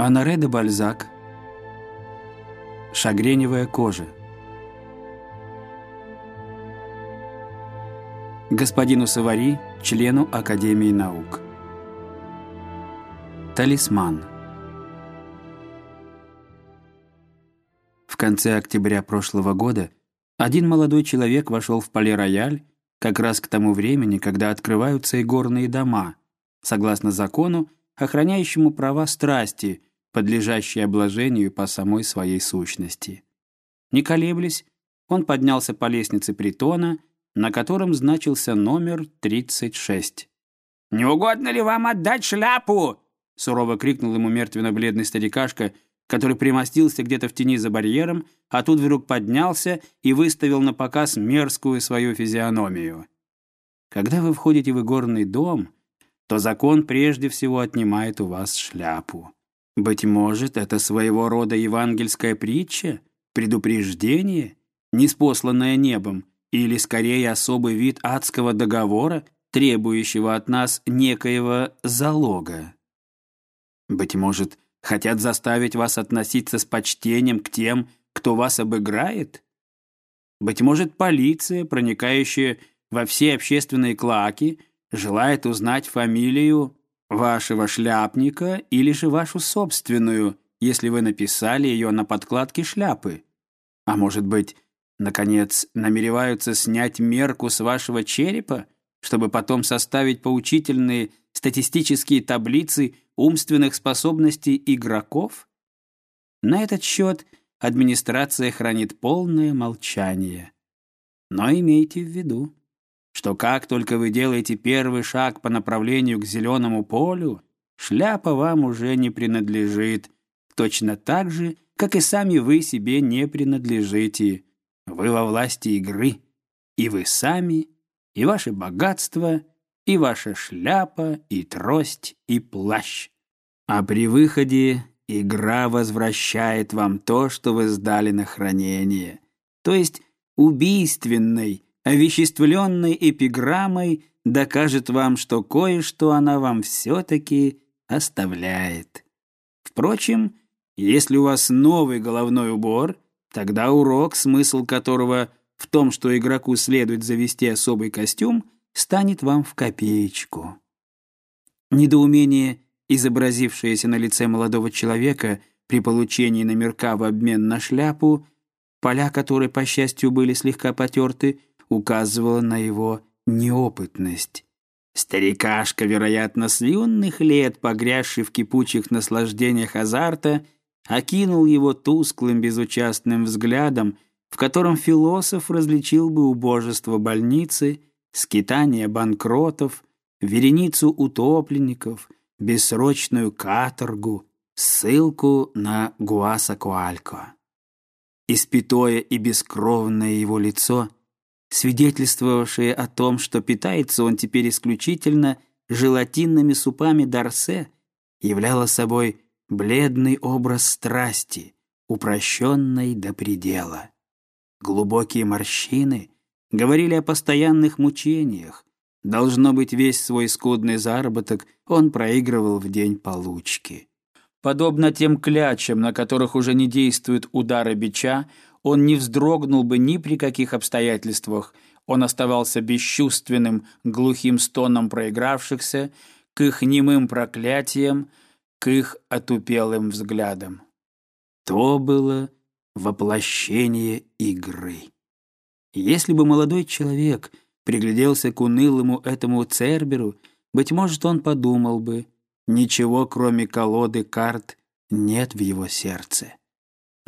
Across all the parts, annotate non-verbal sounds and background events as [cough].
Анаре де Бальзак. Шагреневая кожа. Господину Савари, члену Академии наук. Талисман. В конце октября прошлого года один молодой человек вошел в Пале-Рояль как раз к тому времени, когда открываются и горные дома, согласно закону, охраняющему права страсти – подлежащий обложению по самой своей сущности. Не колеблясь, он поднялся по лестнице притона, на котором значился номер 36. «Не угодно ли вам отдать шляпу?» сурово крикнул ему мертвенно-бледный старикашка, который примостился где-то в тени за барьером, а тут вдруг поднялся и выставил на показ мерзкую свою физиономию. Когда вы входите в игорный дом, то закон прежде всего отнимает у вас шляпу. Быть может, это своего рода евангельская притча, предупреждение, неспосланное небом, или скорее особый вид адского договора, требующего от нас некоего залога. Быть может, хотят заставить вас относиться с почтением к тем, кто вас обыграет? Быть может, полиция, проникающая во все общественные клаки, желает узнать фамилию Вашего шляпника или же вашу собственную, если вы написали ее на подкладке шляпы. А может быть, наконец, намереваются снять мерку с вашего черепа, чтобы потом составить поучительные статистические таблицы умственных способностей игроков? На этот счет администрация хранит полное молчание. Но имейте в виду, что как только вы делаете первый шаг по направлению к зеленому полю, шляпа вам уже не принадлежит, точно так же, как и сами вы себе не принадлежите. Вы во власти игры, и вы сами, и ваше богатство, и ваша шляпа, и трость, и плащ. А при выходе игра возвращает вам то, что вы сдали на хранение, то есть убийственной, овеществленной эпиграммой докажет вам, что кое-что она вам все-таки оставляет. Впрочем, если у вас новый головной убор, тогда урок, смысл которого в том, что игроку следует завести особый костюм, станет вам в копеечку. Недоумение, изобразившееся на лице молодого человека при получении номерка в обмен на шляпу, поля которой, по счастью, были слегка потерты, указывало на его неопытность. Старикашка, вероятно, с юных лет, погрязший в кипучих наслаждениях азарта, окинул его тусклым безучастным взглядом, в котором философ различил бы убожество больницы, скитание банкротов, вереницу утопленников, бессрочную каторгу, ссылку на Гуасакуалько. Испятое и бескровное его лицо — свидетельствовавшие о том, что питается он теперь исключительно желатинными супами Дарсе, являло собой бледный образ страсти, упрощенной до предела. Глубокие морщины говорили о постоянных мучениях. Должно быть, весь свой скудный заработок он проигрывал в день получки. Подобно тем клячам, на которых уже не действуют удары бича, он не вздрогнул бы ни при каких обстоятельствах, он оставался бесчувственным, глухим стоном проигравшихся, к их немым проклятиям, к их отупелым взглядам. То было воплощение игры. Если бы молодой человек пригляделся к унылому этому Церберу, быть может, он подумал бы, ничего, кроме колоды карт, нет в его сердце.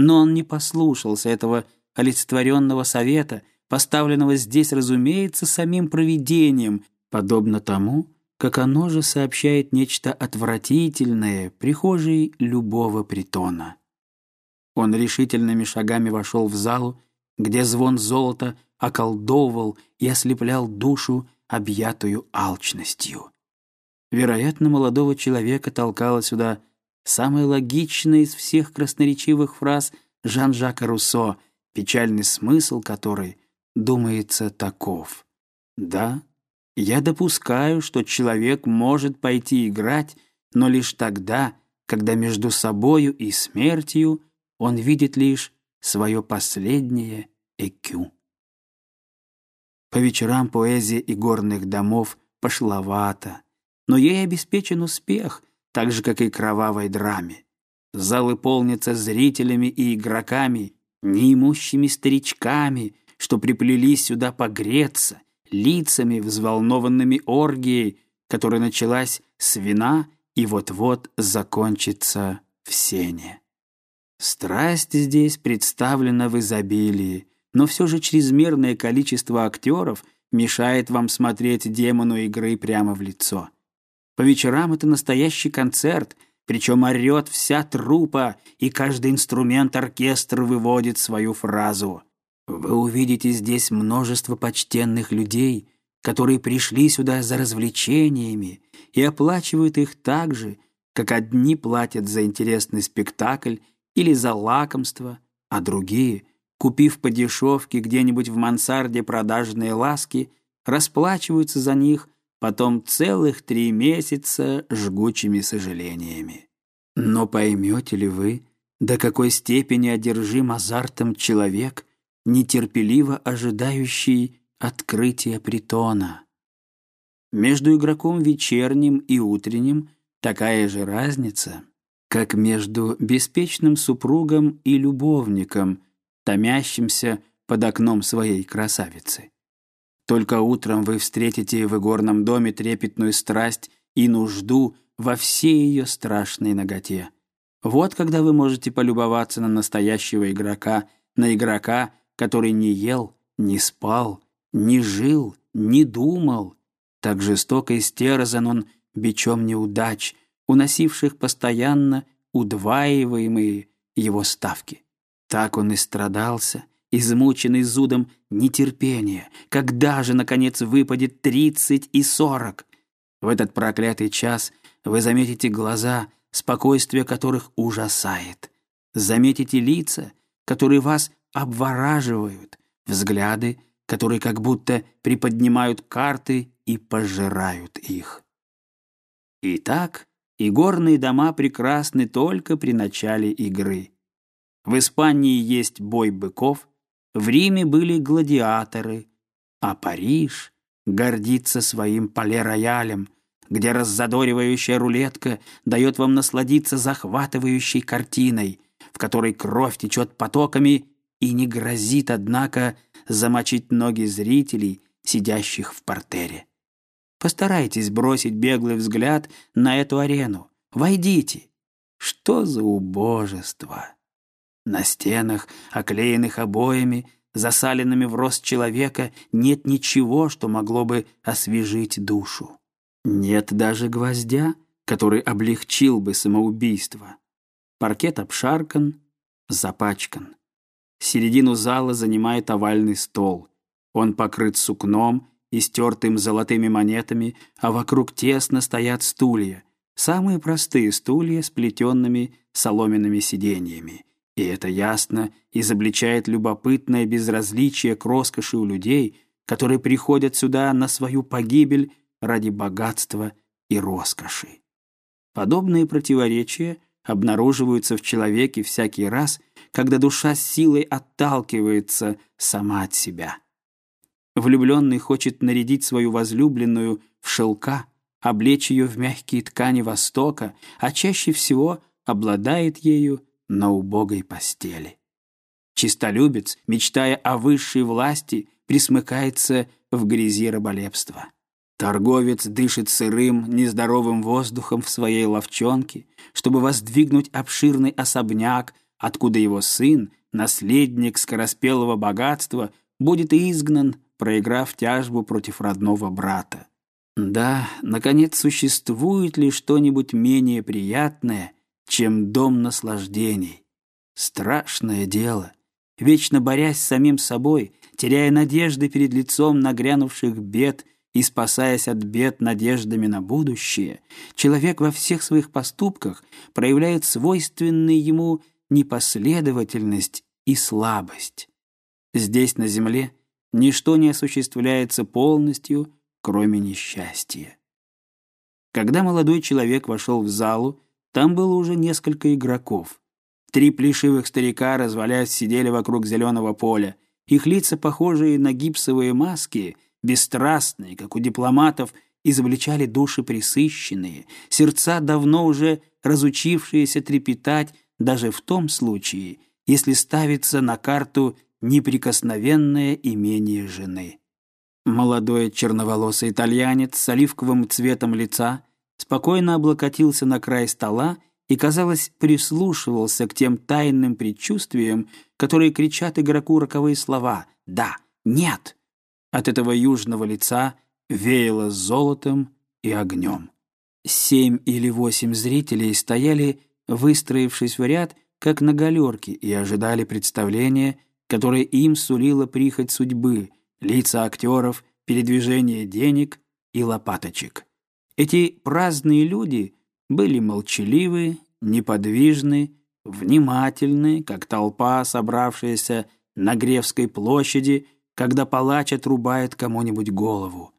Но он не послушался этого олицетворенного совета, поставленного здесь, разумеется, самим провидением, подобно тому, как оно же сообщает нечто отвратительное прихожей любого притона. Он решительными шагами вошел в залу, где звон золота околдовывал и ослеплял душу, объятую алчностью. Вероятно, молодого человека толкало сюда самая логичная из всех красноречивых фраз Жан-Жака Руссо, печальный смысл которой, думается, таков. Да, я допускаю, что человек может пойти играть, но лишь тогда, когда между собою и смертью он видит лишь свое последнее ЭКЮ. По вечерам поэзия игорных домов пошловата, но ей обеспечен успех, так же, как и кровавой драме. Залы полнятся зрителями и игроками, неимущими старичками, что приплелись сюда погреться, лицами, взволнованными оргией, которая началась с вина и вот-вот закончится в сене. Страсть здесь представлена в изобилии, но все же чрезмерное количество актеров мешает вам смотреть демону игры прямо в лицо. По вечерам это настоящий концерт, причем орет вся трупа, и каждый инструмент оркестра выводит свою фразу. Вы увидите здесь множество почтенных людей, которые пришли сюда за развлечениями и оплачивают их так же, как одни платят за интересный спектакль или за лакомство, а другие, купив по дешевке где-нибудь в мансарде продажные ласки, расплачиваются за них потом целых три месяца жгучими сожалениями. Но поймете ли вы, до какой степени одержим азартом человек, нетерпеливо ожидающий открытия притона? Между игроком вечерним и утренним такая же разница, как между беспечным супругом и любовником, томящимся под окном своей красавицы. Только утром вы встретите в игорном доме трепетную страсть и нужду во всей ее страшной ноготе. Вот когда вы можете полюбоваться на настоящего игрока, на игрока, который не ел, не спал, не жил, не думал. Так жестоко истерзан он бичом неудач, уносивших постоянно удваиваемые его ставки. Так он и страдался, измученный зудом нетерпения. Когда же, наконец, выпадет тридцать и сорок? В этот проклятый час вы заметите глаза, спокойствие которых ужасает. Заметите лица, которые вас обвораживают, взгляды, которые как будто приподнимают карты и пожирают их. Итак, и горные дома прекрасны только при начале игры. В Испании есть бой быков, в Риме были гладиаторы, а Париж гордится своим поле-роялем, где раззадоривающая рулетка дает вам насладиться захватывающей картиной, в которой кровь течет потоками и не грозит, однако, замочить ноги зрителей, сидящих в портере. Постарайтесь бросить беглый взгляд на эту арену. Войдите. Что за убожество! На стенах, оклеенных обоями, засаленными в рост человека, нет ничего, что могло бы освежить душу. Нет даже гвоздя, который облегчил бы самоубийство. Паркет обшаркан, запачкан. Середину зала занимает овальный стол. Он покрыт сукном и стертым золотыми монетами, а вокруг тесно стоят стулья. Самые простые стулья с плетенными соломенными сиденьями. И это ясно изобличает любопытное безразличие к роскоши у людей, которые приходят сюда на свою погибель ради богатства и роскоши. Подобные противоречия обнаруживаются в человеке всякий раз, когда душа с силой отталкивается сама от себя. Влюбленный хочет нарядить свою возлюбленную в шелка, облечь ее в мягкие ткани Востока, а чаще всего обладает ею на убогой постели. Чистолюбец, мечтая о высшей власти, присмыкается в грязи раболепства. Торговец дышит сырым, нездоровым воздухом в своей ловчонке, чтобы воздвигнуть обширный особняк, откуда его сын, наследник скороспелого богатства, будет изгнан, проиграв тяжбу против родного брата. Да, наконец, существует ли что-нибудь менее приятное, чем дом наслаждений? Страшное дело. Вечно борясь с самим собой, теряя надежды перед лицом нагрянувших бед и спасаясь от бед надеждами на будущее, человек во всех своих поступках проявляет свойственные ему непоследовательность и слабость. Здесь, на земле, ничто не осуществляется полностью, кроме несчастья. Когда молодой человек вошел в залу, там было уже несколько игроков. Три плешивых старика, развалясь, сидели вокруг зеленого поля. Их лица, похожие на гипсовые маски, бесстрастные, как у дипломатов, изобличали души присыщенные, сердца, давно уже разучившиеся трепетать даже в том случае, если ставится на карту неприкосновенное имение жены. Молодой черноволосый итальянец с оливковым цветом лица спокойно облокотился на край стола и, казалось, прислушивался к тем тайным предчувствиям, которые кричат игроку роковые слова «да», «нет». От этого южного лица веяло золотом и огнем. Семь или восемь зрителей стояли, выстроившись в ряд, как на галерке, и ожидали представления, которое им сулило прихоть судьбы, лица актеров, передвижение денег и лопаточек. Эти праздные люди были молчаливы, неподвижны, внимательны, как толпа, собравшаяся на Гревской площади, когда палач отрубает кому-нибудь голову.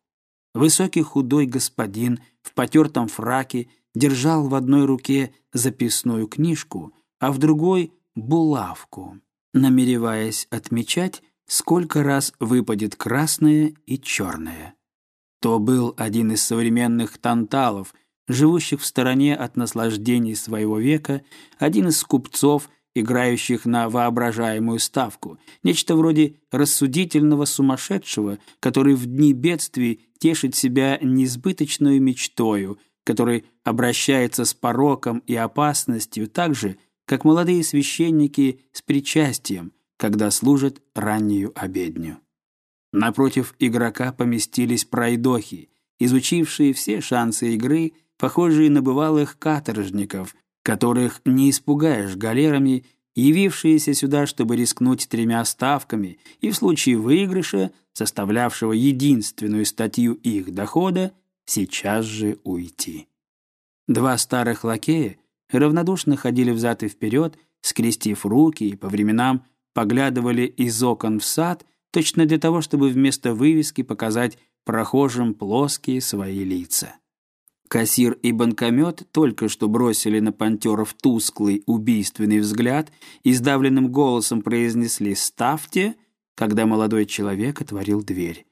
Высокий худой господин в потертом фраке держал в одной руке записную книжку, а в другой — булавку, намереваясь отмечать, сколько раз выпадет красное и черное. То был один из современных танталов, живущих в стороне от наслаждений своего века, один из купцов — играющих на воображаемую ставку, нечто вроде рассудительного сумасшедшего, который в дни бедствий тешит себя несбыточную мечтою, который обращается с пороком и опасностью так же, как молодые священники с причастием, когда служат раннюю обедню. Напротив игрока поместились пройдохи, изучившие все шансы игры, похожие на бывалых каторжников, которых не испугаешь галерами, явившиеся сюда, чтобы рискнуть тремя ставками и в случае выигрыша, составлявшего единственную статью их дохода, сейчас же уйти. Два старых лакея равнодушно ходили взад и вперед, скрестив руки и по временам поглядывали из окон в сад, точно для того, чтобы вместо вывески показать прохожим плоские свои лица. Кассир и банкомет только что бросили на пантеров тусклый убийственный взгляд и сдавленным голосом произнесли «Ставьте», когда молодой человек отворил дверь.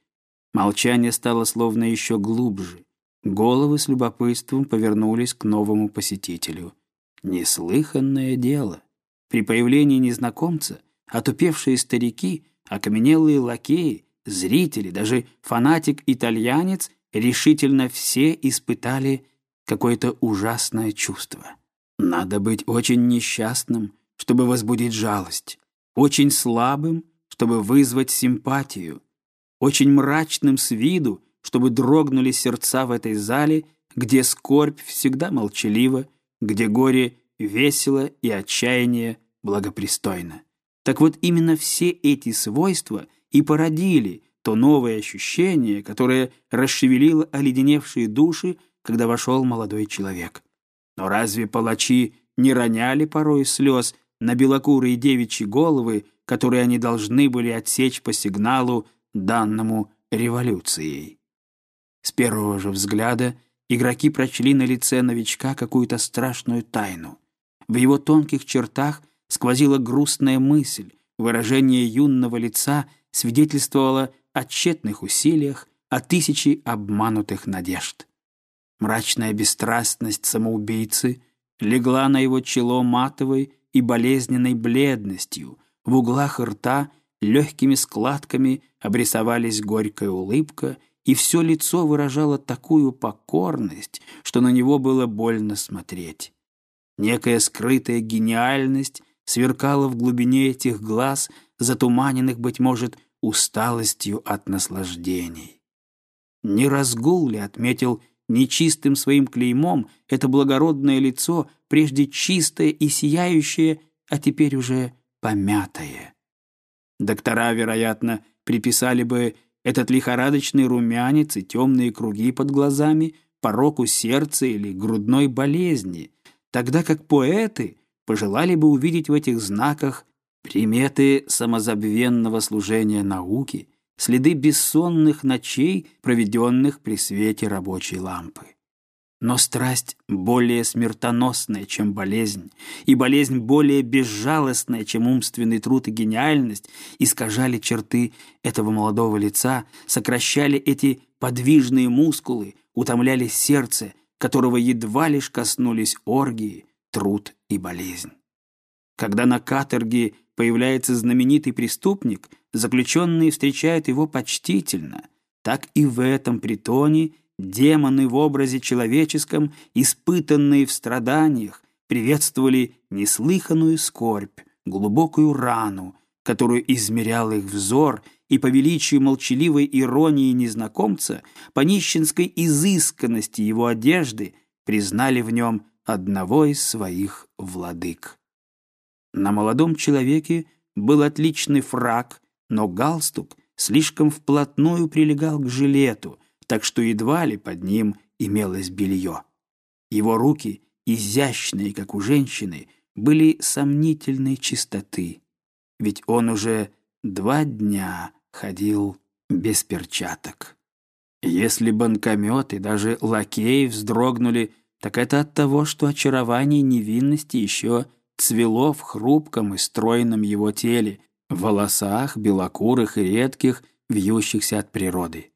Молчание стало словно еще глубже. Головы с любопытством повернулись к новому посетителю. Неслыханное дело. При появлении незнакомца отупевшие старики, окаменелые лакеи, зрители, даже фанатик-итальянец решительно все испытали какое-то ужасное чувство. Надо быть очень несчастным, чтобы возбудить жалость, очень слабым, чтобы вызвать симпатию, очень мрачным с виду, чтобы дрогнули сердца в этой зале, где скорбь всегда молчалива, где горе весело и отчаяние благопристойно. Так вот именно все эти свойства и породили то новое ощущение, которое расшевелило оледеневшие души, когда вошел молодой человек. Но разве палачи не роняли порой слез на белокурые девичьи головы, которые они должны были отсечь по сигналу, данному революцией? С первого же взгляда игроки прочли на лице новичка какую-то страшную тайну. В его тонких чертах сквозила грустная мысль, выражение юного лица свидетельствовало о тщетных усилиях, о тысячи обманутых надежд. Мрачная бесстрастность самоубийцы легла на его чело матовой и болезненной бледностью, в углах рта легкими складками обрисовались горькая улыбка, и все лицо выражало такую покорность, что на него было больно смотреть. Некая скрытая гениальность сверкала в глубине этих глаз, затуманенных, быть может, усталостью от наслаждений. Не разгул ли отметил нечистым своим клеймом это благородное лицо, прежде чистое и сияющее, а теперь уже помятое. Доктора, вероятно, приписали бы этот лихорадочный румянец и темные круги под глазами пороку сердца или грудной болезни, тогда как поэты пожелали бы увидеть в этих знаках Приметы самозабвенного служения науки, следы бессонных ночей, проведенных при свете рабочей лампы. Но страсть более смертоносная, чем болезнь, и болезнь более безжалостная, чем умственный труд и гениальность, искажали черты этого молодого лица, сокращали эти подвижные мускулы, утомляли сердце, которого едва лишь коснулись оргии, труд и болезнь. Когда на каторге появляется знаменитый преступник, заключенные встречают его почтительно. Так и в этом притоне демоны в образе человеческом, испытанные в страданиях, приветствовали неслыханную скорбь, глубокую рану, которую измерял их взор, и по величию молчаливой иронии незнакомца, по нищенской изысканности его одежды, признали в нем одного из своих владык. На молодом человеке был отличный фраг, но галстук слишком вплотную прилегал к жилету, так что едва ли под ним имелось белье. Его руки, изящные, как у женщины, были сомнительной чистоты, ведь он уже два дня ходил без перчаток. Если банкомет и даже лакеи вздрогнули, так это от того, что очарование невинности еще цвело в хрупком и стройном его теле, в волосах белокурых и редких, вьющихся от природы.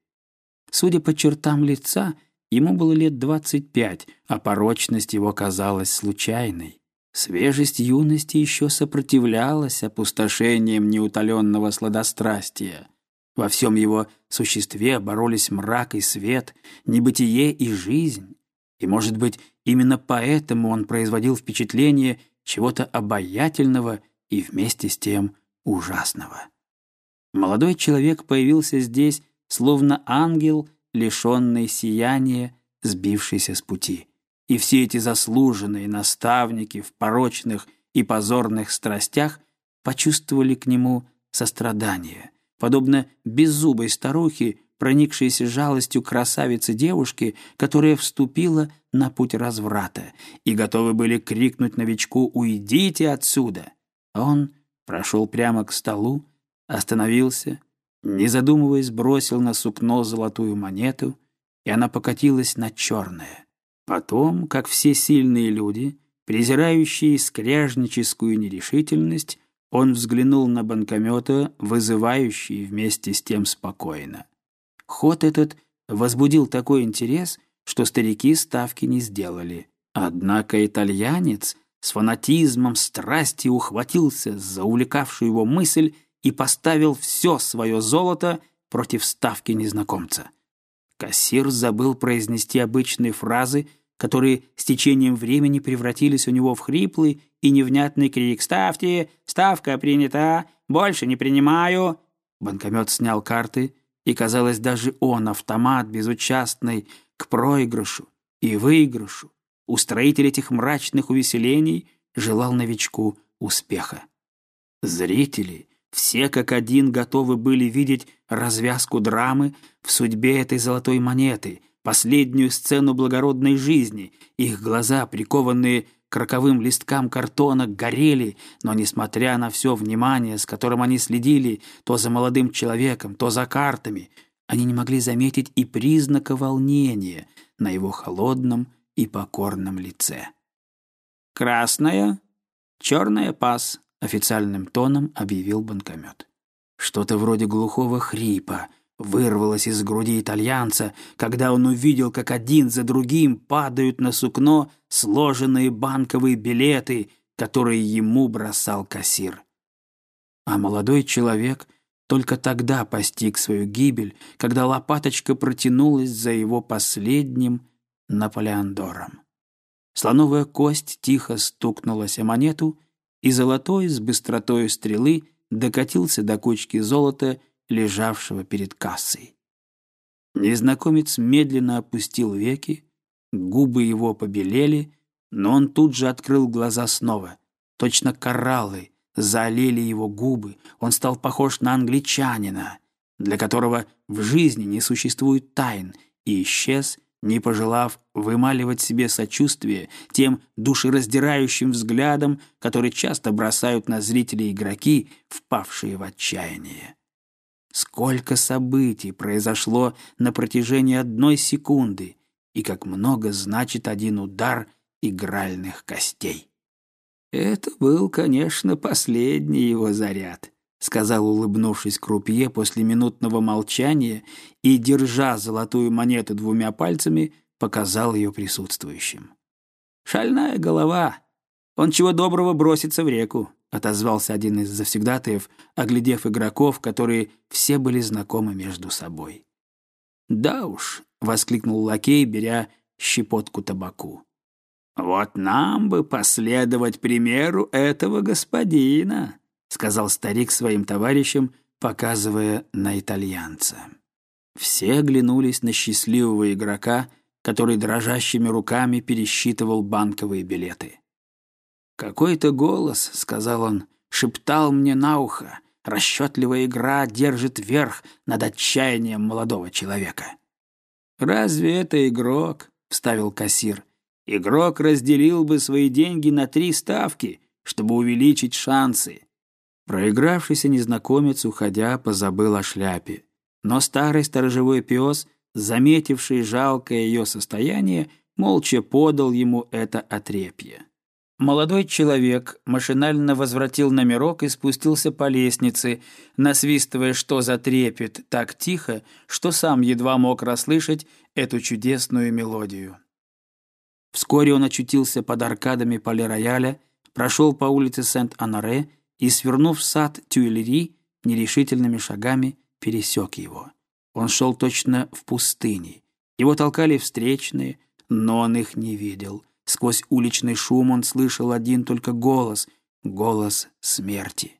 Судя по чертам лица, ему было лет двадцать пять, а порочность его казалась случайной. Свежесть юности еще сопротивлялась опустошениям неутоленного сладострастия. Во всем его существе боролись мрак и свет, небытие и жизнь. И, может быть, именно поэтому он производил впечатление чего-то обаятельного и вместе с тем ужасного. Молодой человек появился здесь, словно ангел, лишенный сияния, сбившийся с пути и все эти заслуженные наставники в порочных и позорных страстях почувствовали к нему сострадание, подобно беззубой старухе, проникшейся жалостью красавицы девушки, которая вступила на путь разврата, и готовы были крикнуть новичку «Уйдите отсюда!». Он прошел прямо к столу, остановился, не задумываясь, бросил на сукно золотую монету, и она покатилась на черное. Потом, как все сильные люди, презирающие скряжническую нерешительность, он взглянул на банкомета, вызывающий вместе с тем спокойно. Ход этот возбудил такой интерес, что старики ставки не сделали. Однако итальянец с фанатизмом страсти ухватился за увлекавшую его мысль и поставил все свое золото против ставки незнакомца. Кассир забыл произнести обычные фразы, которые с течением времени превратились у него в хриплый и невнятный крик «Ставьте! Ставка принята! Больше не принимаю!» Банкомет снял карты, и, казалось, даже он, автомат, безучастный к проигрышу и выигрышу, устроитель этих мрачных увеселений, желал новичку успеха. Зрители, все как один готовы были видеть развязку драмы в судьбе этой золотой монеты, последнюю сцену благородной жизни. Их глаза, прикованные к роковым листкам картона, горели, но, несмотря на все внимание, с которым они следили то за молодым человеком, то за картами, они не могли заметить и признака волнения на его холодном и покорном лице. «Красная, черная пас», официальным тоном объявил банкомет. Что-то вроде глухого хрипа вырвалось из груди итальянца, когда он увидел, как один за другим падают на сукно сложенные банковые билеты, которые ему бросал кассир. А молодой человек только тогда постиг свою гибель, когда лопаточка протянулась за его последним Наполеондором. Слоновая кость тихо стукнулась о монету, и золотой с быстротой стрелы докатился до кучки золота, лежавшего перед кассой. Незнакомец медленно опустил веки, губы его побелели, но он тут же открыл глаза снова. Точно кораллы залили его губы, он стал похож на англичанина, для которого в жизни не существует тайн, и исчез, не пожелав вымаливать себе сочувствие тем душераздирающим взглядом, который часто бросают на зрителей игроки, впавшие в отчаяние. Сколько событий произошло на протяжении одной секунды, и как много значит один удар игральных костей. Это был, конечно, последний его заряд, сказал, улыбнувшись крупье после минутного молчания и, держа золотую монету двумя пальцами, показал ее присутствующим. «Шальная голова. Он чего доброго бросится в реку», — отозвался один из завсегдатаев, оглядев игроков, которые все были знакомы между собой. «Да уж», — воскликнул лакей, беря щепотку табаку. «Вот нам бы последовать примеру этого господина», — сказал старик своим товарищам, показывая на итальянца. Все оглянулись на счастливого игрока, который дрожащими руками пересчитывал банковые билеты. «Какой-то голос», — сказал он, — шептал мне на ухо, расчетливая игра держит верх над отчаянием молодого человека. «Разве это игрок?» — вставил кассир. «Игрок разделил бы свои деньги на три ставки, чтобы увеличить шансы». Проигравшийся незнакомец, уходя, позабыл о шляпе. Но старый сторожевой пес, заметивший жалкое ее состояние, молча подал ему это отрепье. Молодой человек машинально возвратил номерок и спустился по лестнице, насвистывая что за трепет так тихо, что сам едва мог расслышать эту чудесную мелодию. Вскоре он очутился под аркадами полирояля, прошел по улице Сент-Анаре и, свернув в сад Тюильри, нерешительными шагами пересек его. Он шел точно в пустыне. Его толкали встречные, но он их не видел — Сквозь уличный шум он слышал один только голос — голос смерти.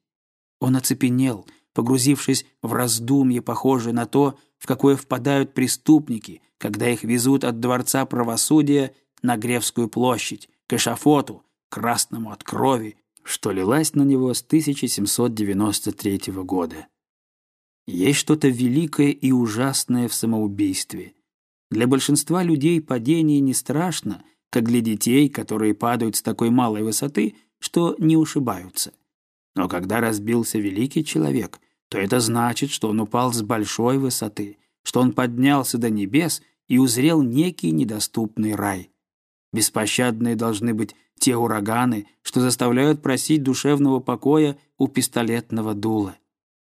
Он оцепенел, погрузившись в раздумье, похожее на то, в какое впадают преступники, когда их везут от Дворца правосудия на Гревскую площадь, к эшафоту, красному от крови, что лилась на него с 1793 года. Есть что-то великое и ужасное в самоубийстве. Для большинства людей падение не страшно, как для детей, которые падают с такой малой высоты, что не ушибаются. Но когда разбился великий человек, то это значит, что он упал с большой высоты, что он поднялся до небес и узрел некий недоступный рай. Беспощадные должны быть те ураганы, что заставляют просить душевного покоя у пистолетного дула.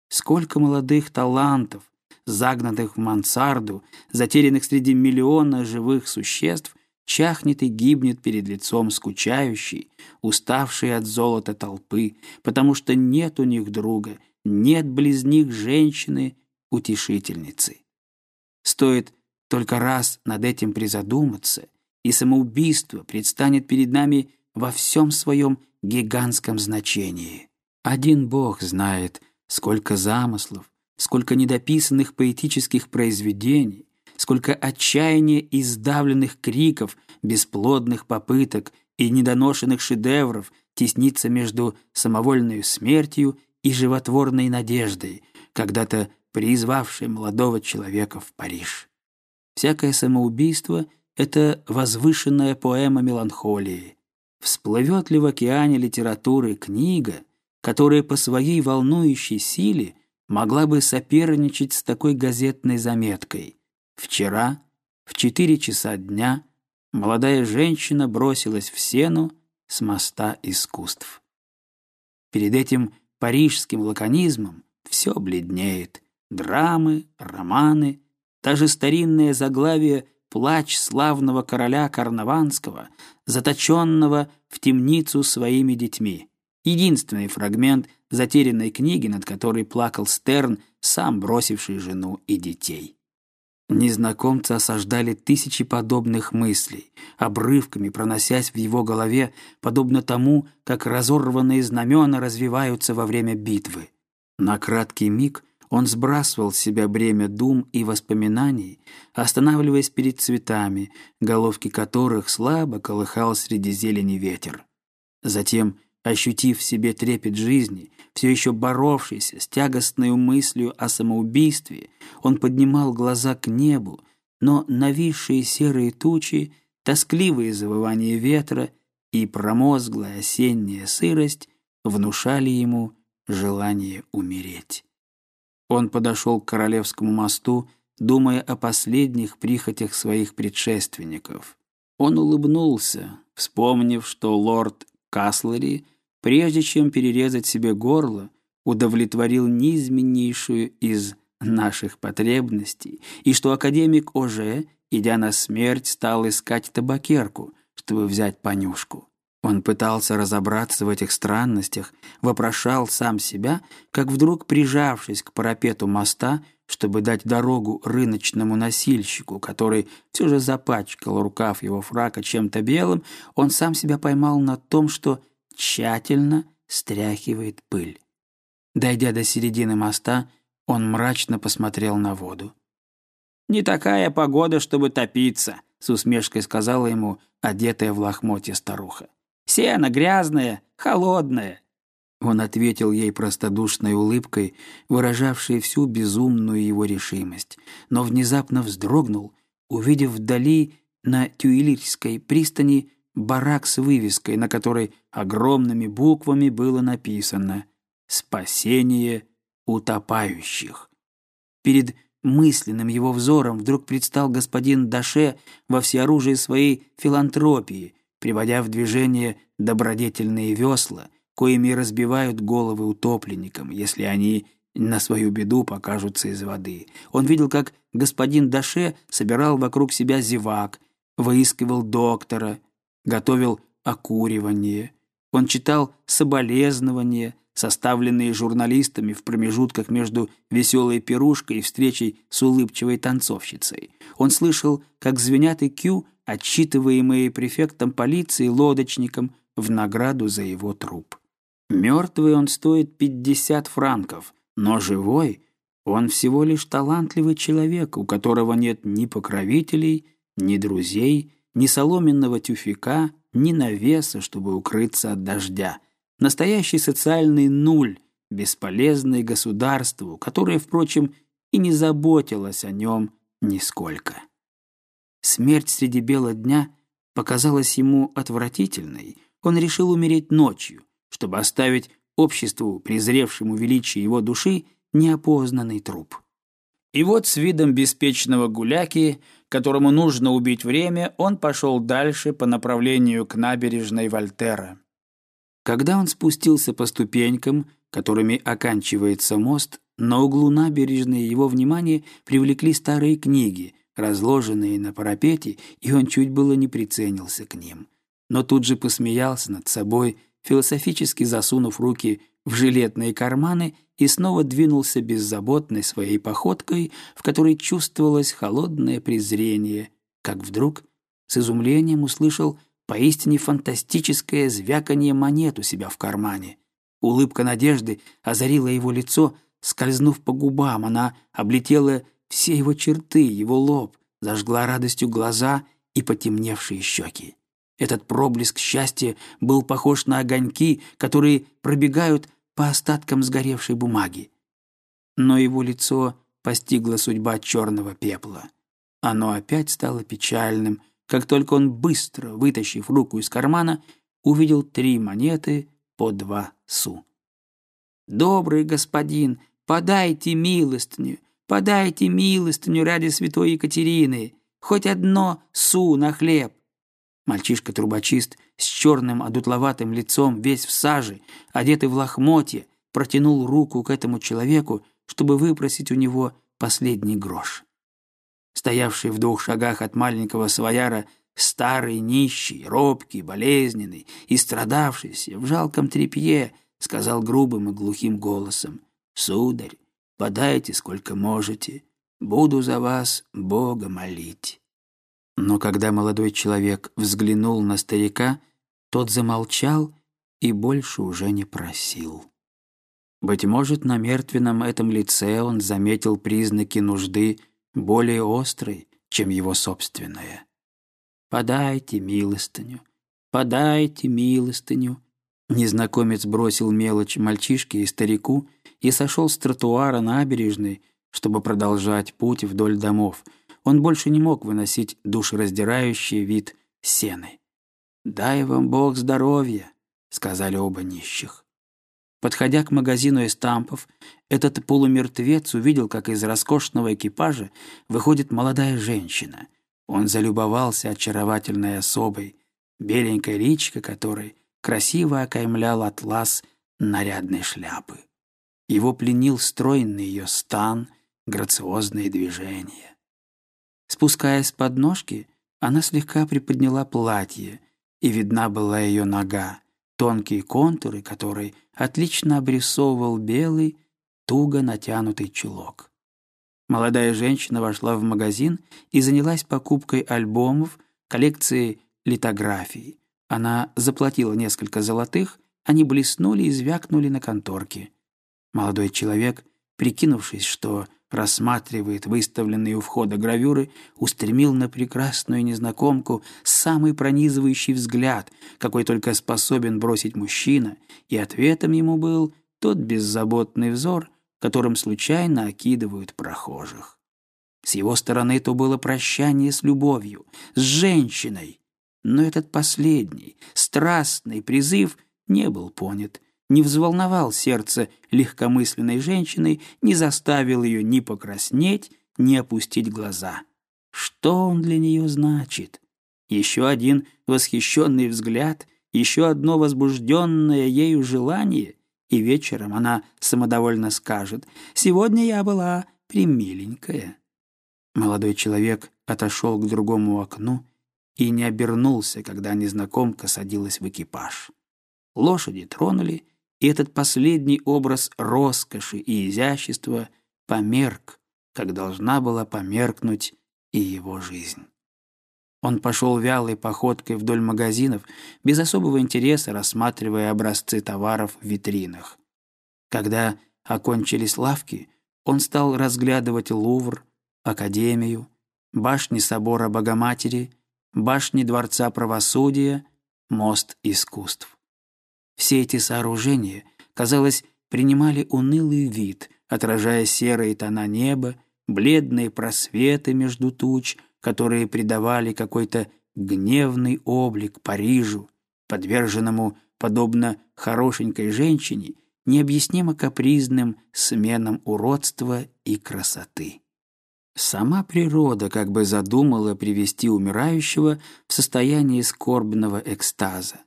Сколько молодых талантов, загнанных в мансарду, затерянных среди миллиона живых существ, чахнет и гибнет перед лицом скучающей, уставшей от золота толпы, потому что нет у них друга, нет близ них женщины-утешительницы. Стоит только раз над этим призадуматься, и самоубийство предстанет перед нами во всем своем гигантском значении. Один Бог знает, сколько замыслов, сколько недописанных поэтических произведений, сколько отчаяния и сдавленных криков, бесплодных попыток и недоношенных шедевров теснится между самовольной смертью и животворной надеждой, когда-то призвавшей молодого человека в Париж. Всякое самоубийство — это возвышенная поэма меланхолии. Всплывет ли в океане литературы книга, которая по своей волнующей силе могла бы соперничать с такой газетной заметкой — Вчера, в четыре часа дня, молодая женщина бросилась в сену с моста искусств. Перед этим парижским лаконизмом все бледнеет. Драмы, романы, даже старинное заглавие «Плач славного короля Карнаванского», заточенного в темницу своими детьми. Единственный фрагмент затерянной книги, над которой плакал Стерн, сам бросивший жену и детей. Незнакомца осаждали тысячи подобных мыслей, обрывками проносясь в его голове, подобно тому, как разорванные знамена развиваются во время битвы. На краткий миг он сбрасывал с себя бремя дум и воспоминаний, останавливаясь перед цветами, головки которых слабо колыхал среди зелени ветер. Затем Ощутив в себе трепет жизни, все еще боровшийся с тягостной мыслью о самоубийстве, он поднимал глаза к небу, но нависшие серые тучи, тоскливые завывания ветра и промозглая осенняя сырость внушали ему желание умереть. Он подошел к Королевскому мосту, думая о последних прихотях своих предшественников. Он улыбнулся, вспомнив, что лорд Каслери, прежде чем перерезать себе горло, удовлетворил низменнейшую из наших потребностей, и что академик уже, идя на смерть, стал искать табакерку, чтобы взять понюшку. Он пытался разобраться в этих странностях, вопрошал сам себя, как вдруг, прижавшись к парапету моста, чтобы дать дорогу рыночному носильщику, который все же запачкал рукав его фрака чем-то белым, он сам себя поймал на том, что тщательно стряхивает пыль. Дойдя до середины моста, он мрачно посмотрел на воду. «Не такая погода, чтобы топиться», — с усмешкой сказала ему одетая в лохмотье старуха. «Сено грязное, холодное». Он ответил ей простодушной улыбкой, выражавшей всю безумную его решимость, но внезапно вздрогнул, увидев вдали на Тюильрской пристани барак с вывеской, на которой огромными буквами было написано «Спасение утопающих». Перед мысленным его взором вдруг предстал господин Даше во всеоружии своей филантропии, приводя в движение добродетельные весла, коими разбивают головы утопленникам, если они на свою беду покажутся из воды. Он видел, как господин Даше собирал вокруг себя зевак, выискивал доктора, готовил окуривание. Он читал соболезнования, составленные журналистами в промежутках между веселой пирушкой и встречей с улыбчивой танцовщицей. Он слышал, как звенят и кю, отчитываемые префектом полиции лодочником в награду за его труп. Мертвый он стоит 50 франков, но живой он всего лишь талантливый человек, у которого нет ни покровителей, ни друзей, ни соломенного тюфяка, ни навеса, чтобы укрыться от дождя. Настоящий социальный нуль, бесполезный государству, которое, впрочем, и не заботилось о нем нисколько. Смерть среди бела дня показалась ему отвратительной. Он решил умереть ночью, чтобы оставить обществу, презревшему величие его души, неопознанный труп. И вот с видом беспечного гуляки, которому нужно убить время, он пошел дальше по направлению к набережной Вольтера. Когда он спустился по ступенькам, которыми оканчивается мост, на углу набережной его внимание привлекли старые книги, разложенные на парапете, и он чуть было не приценился к ним. Но тут же посмеялся над собой, философически засунув руки в жилетные карманы и снова двинулся беззаботной своей походкой, в которой чувствовалось холодное презрение, как вдруг с изумлением услышал Поистине фантастическое звяканье монет у себя в кармане. Улыбка надежды озарила его лицо, скользнув по губам. Она облетела все его черты, его лоб, зажгла радостью глаза и потемневшие щеки. Этот проблеск счастья был похож на огоньки, которые пробегают по остаткам сгоревшей бумаги. Но его лицо постигла судьба черного пепла. Оно опять стало печальным, как только он, быстро вытащив руку из кармана, увидел три монеты по два су. «Добрый господин, подайте милостыню, подайте милостыню ради святой Екатерины, хоть одно су на хлеб». Мальчишка-трубочист с черным одутловатым лицом, весь в саже, одетый в лохмотье, протянул руку к этому человеку, чтобы выпросить у него последний грош стоявший в двух шагах от маленького свояра, старый, нищий, робкий, болезненный и страдавшийся, в жалком тряпье, сказал грубым и глухим голосом, «Сударь, подайте сколько можете, буду за вас Бога молить». Но когда молодой человек взглянул на старика, тот замолчал и больше уже не просил. Быть может, на мертвенном этом лице он заметил признаки нужды более острой, чем его собственная. «Подайте милостыню, подайте милостыню». Незнакомец бросил мелочь мальчишке и старику и сошел с тротуара набережной, чтобы продолжать путь вдоль домов. Он больше не мог выносить душераздирающий вид сены. «Дай вам Бог здоровья», — сказали оба нищих. Подходя к магазину эстампов, этот полумертвец увидел, как из роскошного экипажа выходит молодая женщина. Он залюбовался очаровательной особой, беленькая личка которой красиво окаймлял атлас нарядной шляпы. Его пленил стройный ее стан, грациозные движения. Спускаясь с подножки, она слегка приподняла платье, и видна была ее нога, тонкие контуры которой отлично обрисовывал белый, туго натянутый чулок. Молодая женщина вошла в магазин и занялась покупкой альбомов, коллекции литографий. Она заплатила несколько золотых, они блеснули и звякнули на конторке. Молодой человек, прикинувшись, что рассматривает выставленные у входа гравюры, устремил на прекрасную незнакомку самый пронизывающий взгляд, какой только способен бросить мужчина, и ответом ему был тот беззаботный взор, которым случайно окидывают прохожих. С его стороны то было прощание с любовью, с женщиной. Но этот последний, страстный призыв не был понят, не взволновал сердце легкомысленной женщины, не заставил ее ни покраснеть, ни опустить глаза. Что он для нее значит? Еще один восхищенный взгляд, еще одно возбужденное ею желание, и вечером она самодовольно скажет «Сегодня я была примиленькая». Молодой человек отошел к другому окну и не обернулся, когда незнакомка садилась в экипаж. Лошади тронули, и этот последний образ роскоши и изящества померк, как должна была померкнуть и его жизнь. Он пошел вялой походкой вдоль магазинов, без особого интереса рассматривая образцы товаров в витринах. Когда окончились лавки, он стал разглядывать Лувр, Академию, башни собора Богоматери, башни Дворца Правосудия, мост искусств. Все эти сооружения, казалось, принимали унылый вид, отражая серые тона неба, бледные просветы между туч, которые придавали какой-то гневный облик Парижу, подверженному, подобно хорошенькой женщине, необъяснимо капризным сменам уродства и красоты. Сама природа как бы задумала привести умирающего в состояние скорбного экстаза.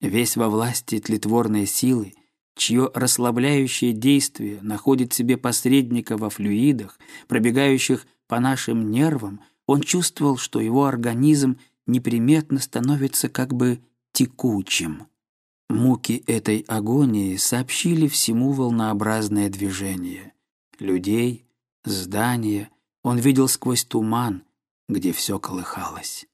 Весь во власти тлетворной силы, чье расслабляющее действие находит себе посредника во флюидах, пробегающих по нашим нервам, он чувствовал, что его организм неприметно становится как бы текучим. Муки этой агонии сообщили всему волнообразное движение. Людей, здания он видел сквозь туман, где все колыхалось.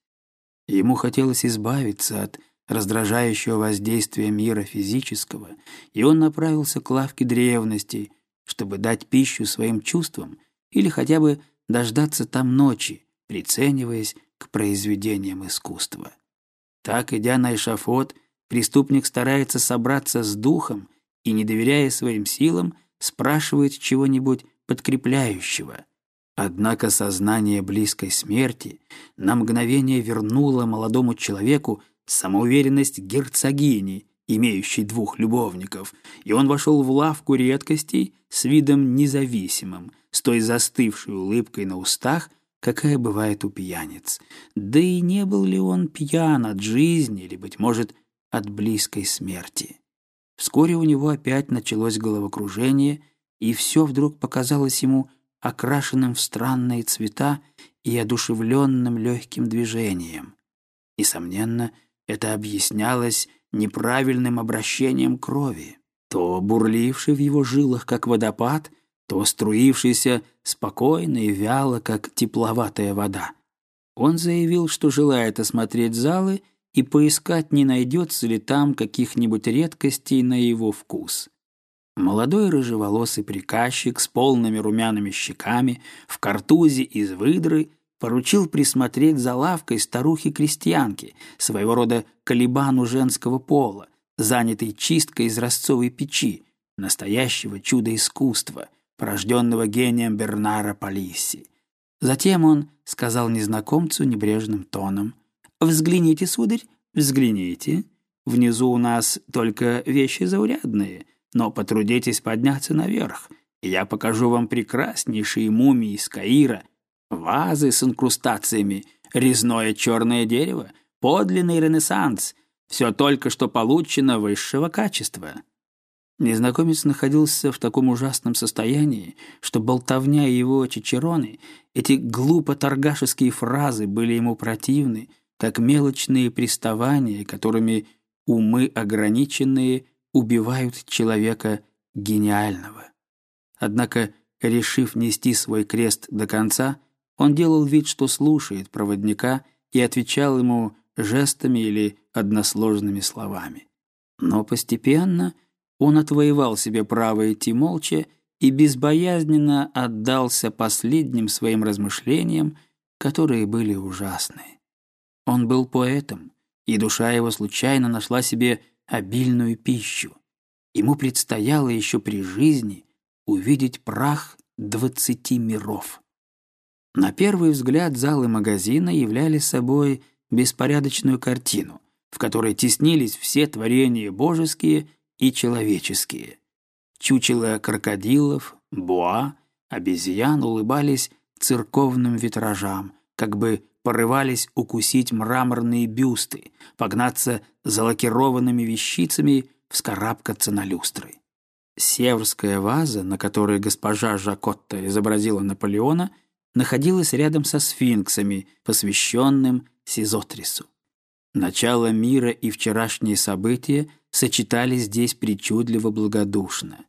Ему хотелось избавиться от раздражающего воздействия мира физического, и он направился к лавке древностей, чтобы дать пищу своим чувствам или хотя бы дождаться там ночи, прицениваясь к произведениям искусства. Так, идя на эшафот, преступник старается собраться с духом и, не доверяя своим силам, спрашивает чего-нибудь подкрепляющего. Однако сознание близкой смерти на мгновение вернуло молодому человеку самоуверенность герцогини, имеющей двух любовников, и он вошел в лавку редкостей с видом независимым, с той застывшей улыбкой на устах, какая бывает у пьяниц. Да и не был ли он пьян от жизни или, быть может, от близкой смерти? Вскоре у него опять началось головокружение, и все вдруг показалось ему окрашенным в странные цвета и одушевленным легким движением. Несомненно, это объяснялось неправильным обращением крови, то бурливший в его жилах, как водопад, то струившийся спокойно и вяло, как тепловатая вода. Он заявил, что желает осмотреть залы и поискать, не найдется ли там каких-нибудь редкостей на его вкус. Молодой рыжеволосый приказчик с полными румяными щеками, в картузе из выдры — поручил присмотреть за лавкой старухи-крестьянки, своего рода колебану женского пола, занятой чисткой изразцовой печи, настоящего чуда искусства, порожденного гением Бернара Полисси. Затем он сказал незнакомцу небрежным тоном, «Взгляните, сударь, взгляните. Внизу у нас только вещи заурядные, но потрудитесь подняться наверх, и я покажу вам прекраснейшие мумии из Каира, вазы с инкрустациями, резное черное дерево, подлинный ренессанс, все только что получено высшего качества». Незнакомец находился в таком ужасном состоянии, что болтовня его чичероны, эти глупо-торгашеские фразы были ему противны, как мелочные приставания, которыми умы ограниченные убивают человека гениального. Однако, решив нести свой крест до конца, он делал вид, что слушает проводника и отвечал ему жестами или односложными словами. Но постепенно он отвоевал себе право идти молча и безбоязненно отдался последним своим размышлениям, которые были ужасны. Он был поэтом, и душа его случайно нашла себе обильную пищу. Ему предстояло еще при жизни увидеть прах двадцати миров. На первый взгляд залы магазина являли собой беспорядочную картину, в которой теснились все творения божеские и человеческие. Чучела крокодилов, буа, обезьян улыбались церковным витражам, как бы порывались укусить мраморные бюсты, погнаться за лакированными вещицами, вскарабкаться на люстры. Северская ваза, на которой госпожа Жакотта изобразила Наполеона, находилась рядом со сфинксами, посвященным Сизотрису. Начало мира и вчерашние события сочетались здесь причудливо благодушно.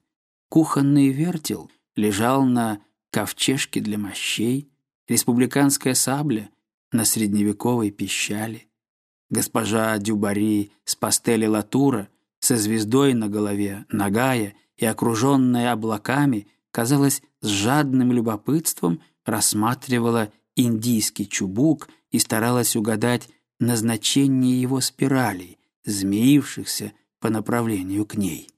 Кухонный вертел лежал на ковчежке для мощей, республиканская сабля на средневековой пищали. Госпожа Дюбари с пастели Латура со звездой на голове, нагая и окруженная облаками, казалось, с жадным любопытством рассматривала индийский чубук и старалась угадать назначение его спиралей, змеившихся по направлению к ней.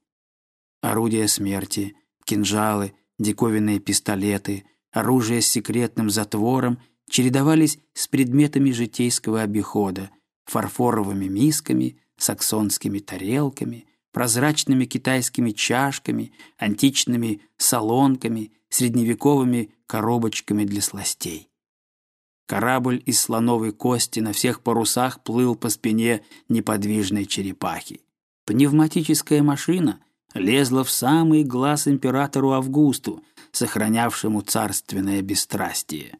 Орудия смерти, кинжалы, диковинные пистолеты, оружие с секретным затвором чередовались с предметами житейского обихода, фарфоровыми мисками, саксонскими тарелками, прозрачными китайскими чашками, античными солонками, средневековыми коробочками для сластей. Корабль из слоновой кости на всех парусах плыл по спине неподвижной черепахи. Пневматическая машина лезла в самый глаз императору Августу, сохранявшему царственное бесстрастие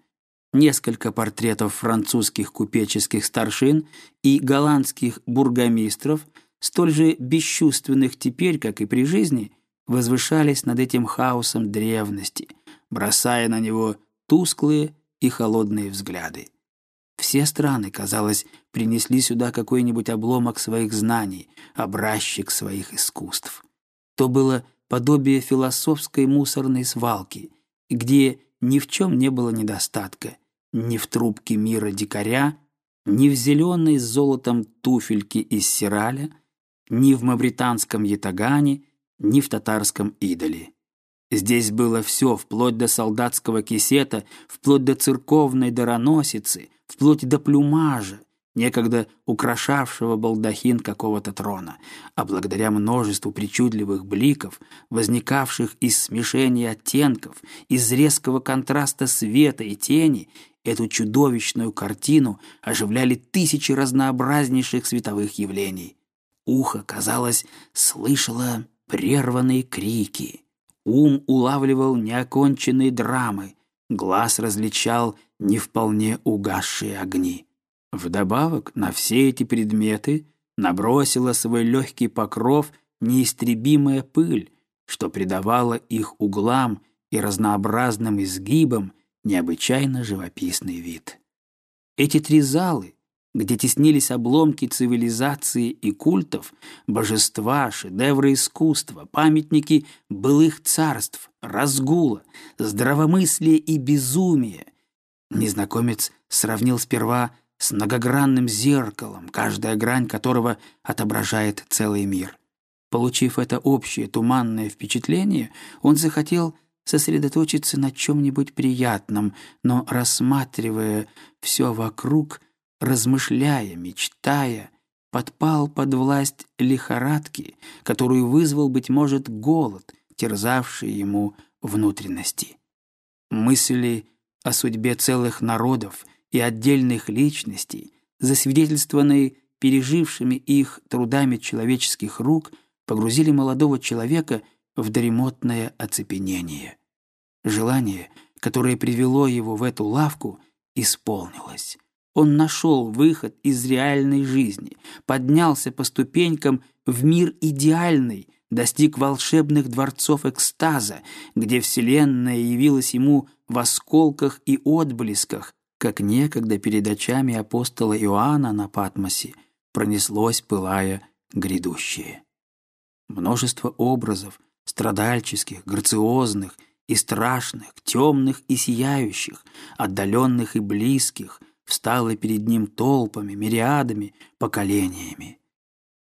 несколько портретов французских купеческих старшин и голландских бургомистров, столь же бесчувственных теперь, как и при жизни, возвышались над этим хаосом древности, бросая на него тусклые и холодные взгляды. Все страны, казалось, принесли сюда какой-нибудь обломок своих знаний, образчик своих искусств. То было подобие философской мусорной свалки, где ни в чем не было недостатка. Ни в трубке мира дикаря, ни в зеленой с золотом туфельке из сираля, ни в мавританском ятагане, ни в татарском идоле. Здесь было все, вплоть до солдатского кисета, вплоть до церковной дароносицы, вплоть до плюмажа, некогда украшавшего балдахин какого-то трона, а благодаря множеству причудливых бликов, возникавших из смешения оттенков, из резкого контраста света и тени, эту чудовищную картину оживляли тысячи разнообразнейших световых явлений. Ухо, казалось, слышало прерванные крики. Ум улавливал неоконченные драмы, глаз различал не вполне угасшие огни. Вдобавок на все эти предметы набросила свой легкий покров неистребимая пыль, что придавало их углам и разнообразным изгибам необычайно живописный вид. Эти три залы, где теснились обломки цивилизации и культов, божества, шедевры искусства, памятники былых царств, разгула, здравомыслия и безумия, незнакомец сравнил сперва с многогранным зеркалом, каждая грань которого отображает целый мир. Получив это общее туманное впечатление, он захотел сосредоточиться на чем-нибудь приятном, но, рассматривая все вокруг, размышляя, мечтая, подпал под власть лихорадки, которую вызвал, быть может, голод, терзавший ему внутренности. Мысли о судьбе целых народов и отдельных личностей, засвидетельствованные пережившими их трудами человеческих рук, погрузили молодого человека в дремотное оцепенение. Желание, которое привело его в эту лавку, исполнилось. Он нашел выход из реальной жизни, поднялся по ступенькам в мир идеальный, достиг волшебных дворцов экстаза, где Вселенная явилась ему в осколках и отблесках, как некогда перед очами апостола Иоанна на Патмосе пронеслось, пылая, грядущее. Множество образов, страдальческих, грациозных и страшных, темных и сияющих, отдаленных и близких, встало перед ним толпами, мириадами, поколениями.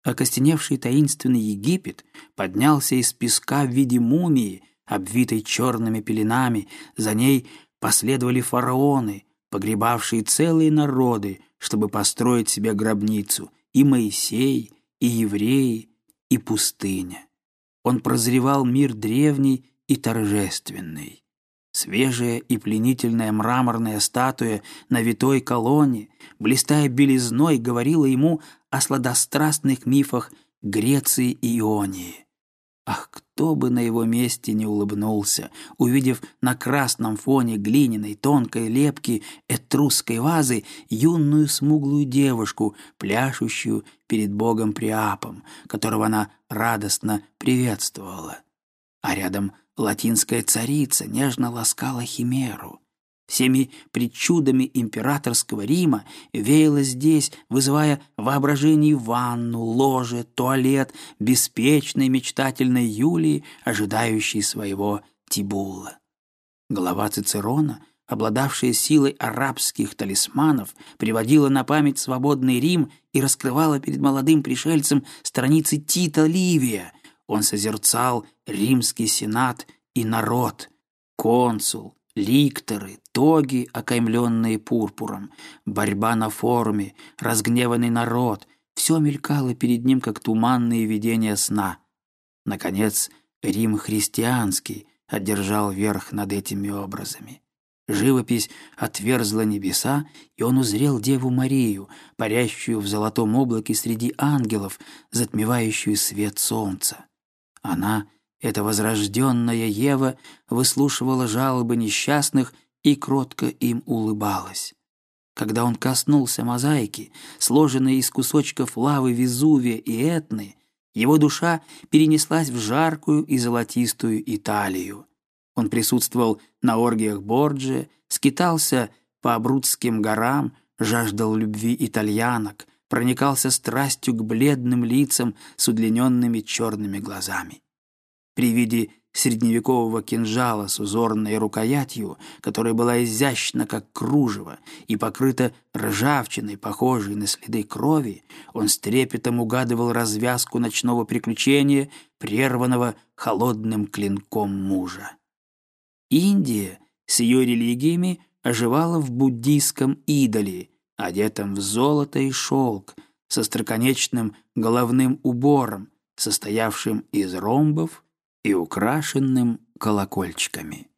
Окостеневший таинственный Египет поднялся из песка в виде мумии, обвитой черными пеленами, за ней последовали фараоны, погребавшие целые народы, чтобы построить себе гробницу, и Моисей, и евреи, и пустыня. Он прозревал мир древний и торжественный. Свежая и пленительная мраморная статуя на витой колонне, блистая белизной, говорила ему о сладострастных мифах Греции и Ионии. Ах, кто бы на его месте не улыбнулся, увидев на красном фоне глиняной тонкой лепки этрусской вазы юную смуглую девушку, пляшущую перед богом Приапом, которого она радостно приветствовала. А рядом латинская царица нежно ласкала химеру. Всеми причудами императорского Рима веяло здесь, вызывая воображение ванну, ложе, туалет беспечной мечтательной Юлии, ожидающей своего Тибула. Глава Цицерона, обладавшая силой арабских талисманов, приводила на память свободный Рим и раскрывала перед молодым пришельцем страницы Тита Ливия. Он созерцал римский сенат и народ, консул, ликторы, тоги, окаймленные пурпуром, борьба на форуме, разгневанный народ — все мелькало перед ним, как туманные видения сна. Наконец, Рим христианский одержал верх над этими образами. Живопись отверзла небеса, и он узрел Деву Марию, парящую в золотом облаке среди ангелов, затмевающую свет солнца. Она эта возрожденная Ева выслушивала жалобы несчастных и кротко им улыбалась. Когда он коснулся мозаики, сложенной из кусочков лавы Везувия и Этны, его душа перенеслась в жаркую и золотистую Италию. Он присутствовал на оргиях Борджи, скитался по Абрудским горам, жаждал любви итальянок, проникался страстью к бледным лицам с удлиненными черными глазами. При виде средневекового кинжала с узорной рукоятью, которая была изящна, как кружево, и покрыта ржавчиной, похожей на следы крови, он с трепетом угадывал развязку ночного приключения, прерванного холодным клинком мужа. Индия с ее религиями оживала в буддийском идоле, одетом в золото и шелк, со строконечным головным убором, состоявшим из ромбов, и украшенным колокольчиками.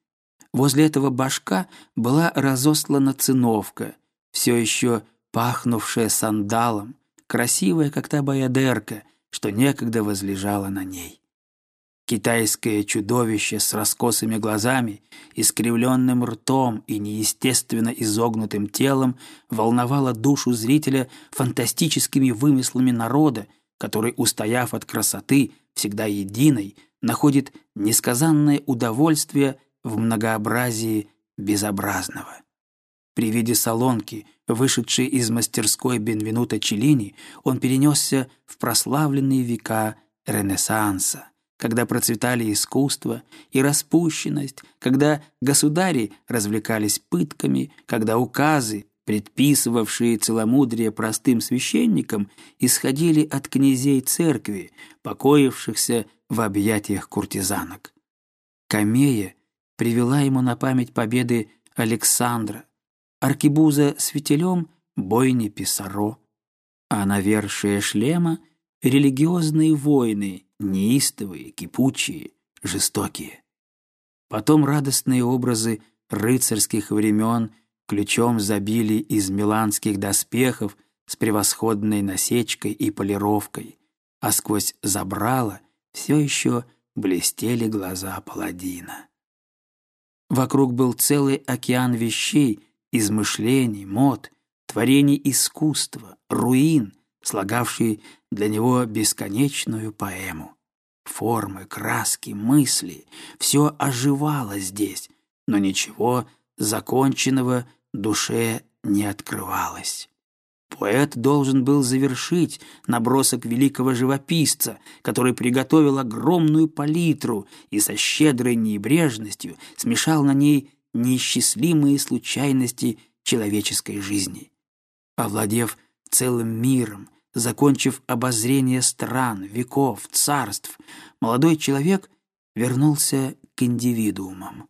Возле этого башка была разослана циновка, все еще пахнувшая сандалом, красивая, как та баядерка, что некогда возлежала на ней. Китайское чудовище с раскосыми глазами, искривленным ртом и неестественно изогнутым телом волновало душу зрителя фантастическими вымыслами народа, который, устояв от красоты, всегда единой, находит несказанное удовольствие в многообразии безобразного. При виде салонки, вышедшей из мастерской Бенвенута Челлини, он перенесся в прославленные века Ренессанса, когда процветали искусство и распущенность, когда государи развлекались пытками, когда указы, предписывавшие целомудрие простым священникам, исходили от князей церкви, покоившихся в объятиях куртизанок. Камея привела ему на память победы Александра, аркебуза с фитилем бойни Писаро. а навершие шлема — религиозные войны, неистовые, кипучие, жестокие. Потом радостные образы рыцарских времен ключом забили из миланских доспехов с превосходной насечкой и полировкой, а сквозь забрало все еще блестели глаза паладина. Вокруг был целый океан вещей, измышлений, мод, творений искусства, руин, слагавшие для него бесконечную поэму. Формы, краски, мысли — все оживало здесь, но ничего законченного душе не открывалось. Поэт должен был завершить набросок великого живописца, который приготовил огромную палитру и со щедрой небрежностью смешал на ней неисчислимые случайности человеческой жизни. Овладев целым миром, закончив обозрение стран, веков, царств, молодой человек вернулся к индивидуумам.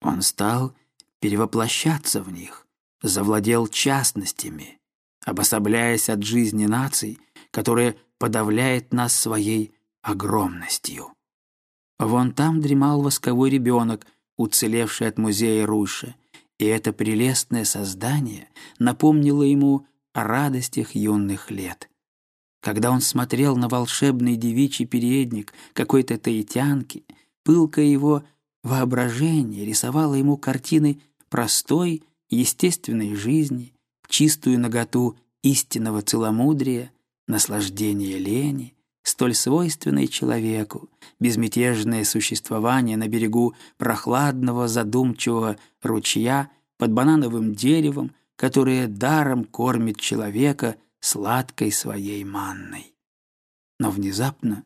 Он стал перевоплощаться в них, завладел частностями, обособляясь от жизни наций, которая подавляет нас своей огромностью. Вон там дремал восковой ребенок, уцелевший от музея Руша, и это прелестное создание напомнило ему о радостях юных лет. Когда он смотрел на волшебный девичий передник какой-то таитянки, пылкое его воображение рисовало ему картины простой, естественной жизни, чистую наготу истинного целомудрия, наслаждение лени, столь свойственной человеку, безмятежное существование на берегу прохладного задумчивого ручья под банановым деревом, которое даром кормит человека сладкой своей манной. Но внезапно,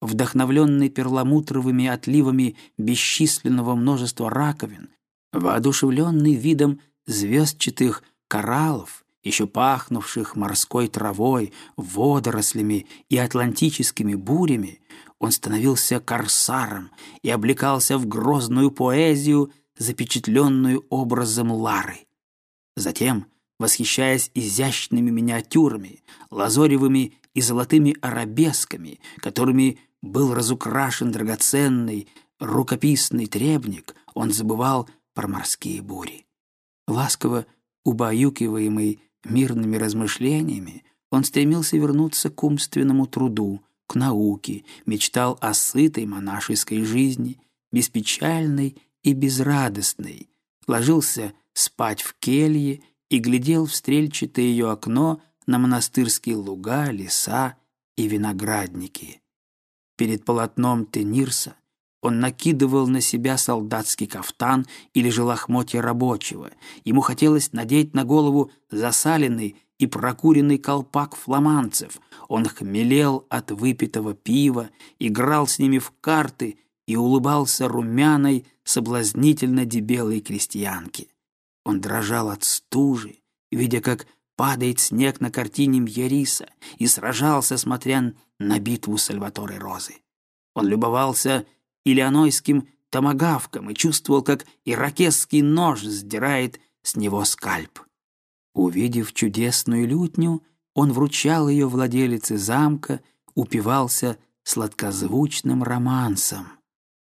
вдохновленный перламутровыми отливами бесчисленного множества раковин, воодушевленный видом звездчатых кораллов, еще пахнувших морской травой, водорослями и атлантическими бурями, он становился корсаром и облекался в грозную поэзию, запечатленную образом Лары. Затем, восхищаясь изящными миниатюрами, лазоревыми и золотыми арабесками, которыми был разукрашен драгоценный рукописный требник, он забывал про морские бури. Ласково убаюкиваемый мирными размышлениями, он стремился вернуться к умственному труду, к науке, мечтал о сытой монашеской жизни, беспечальной и безрадостной, ложился спать в келье и глядел в стрельчатое ее окно на монастырские луга, леса и виноградники. Перед полотном Тенирса он накидывал на себя солдатский кафтан или же лохмотья рабочего. Ему хотелось надеть на голову засаленный и прокуренный колпак фламанцев. Он хмелел от выпитого пива, играл с ними в карты и улыбался румяной, соблазнительно дебелой крестьянке. Он дрожал от стужи, видя, как падает снег на картине Мьериса, и сражался, смотря на битву Сальваторе Розы. Он любовался иллинойским томагавком и чувствовал, как иракесский нож сдирает с него скальп. Увидев чудесную лютню, он вручал ее владелице замка, упивался сладкозвучным романсом,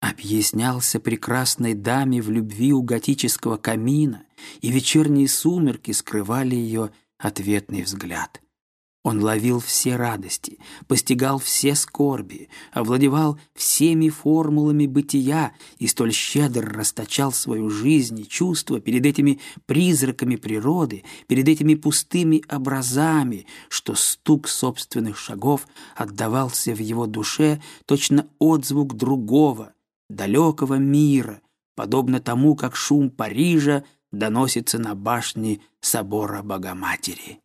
объяснялся прекрасной даме в любви у готического камина, и вечерние сумерки скрывали ее ответный взгляд. Он ловил все радости, постигал все скорби, овладевал всеми формулами бытия и столь щедро расточал свою жизнь и чувства перед этими призраками природы, перед этими пустыми образами, что стук собственных шагов отдавался в его душе точно отзвук другого, далекого мира, подобно тому, как шум Парижа доносится на башне собора Богоматери.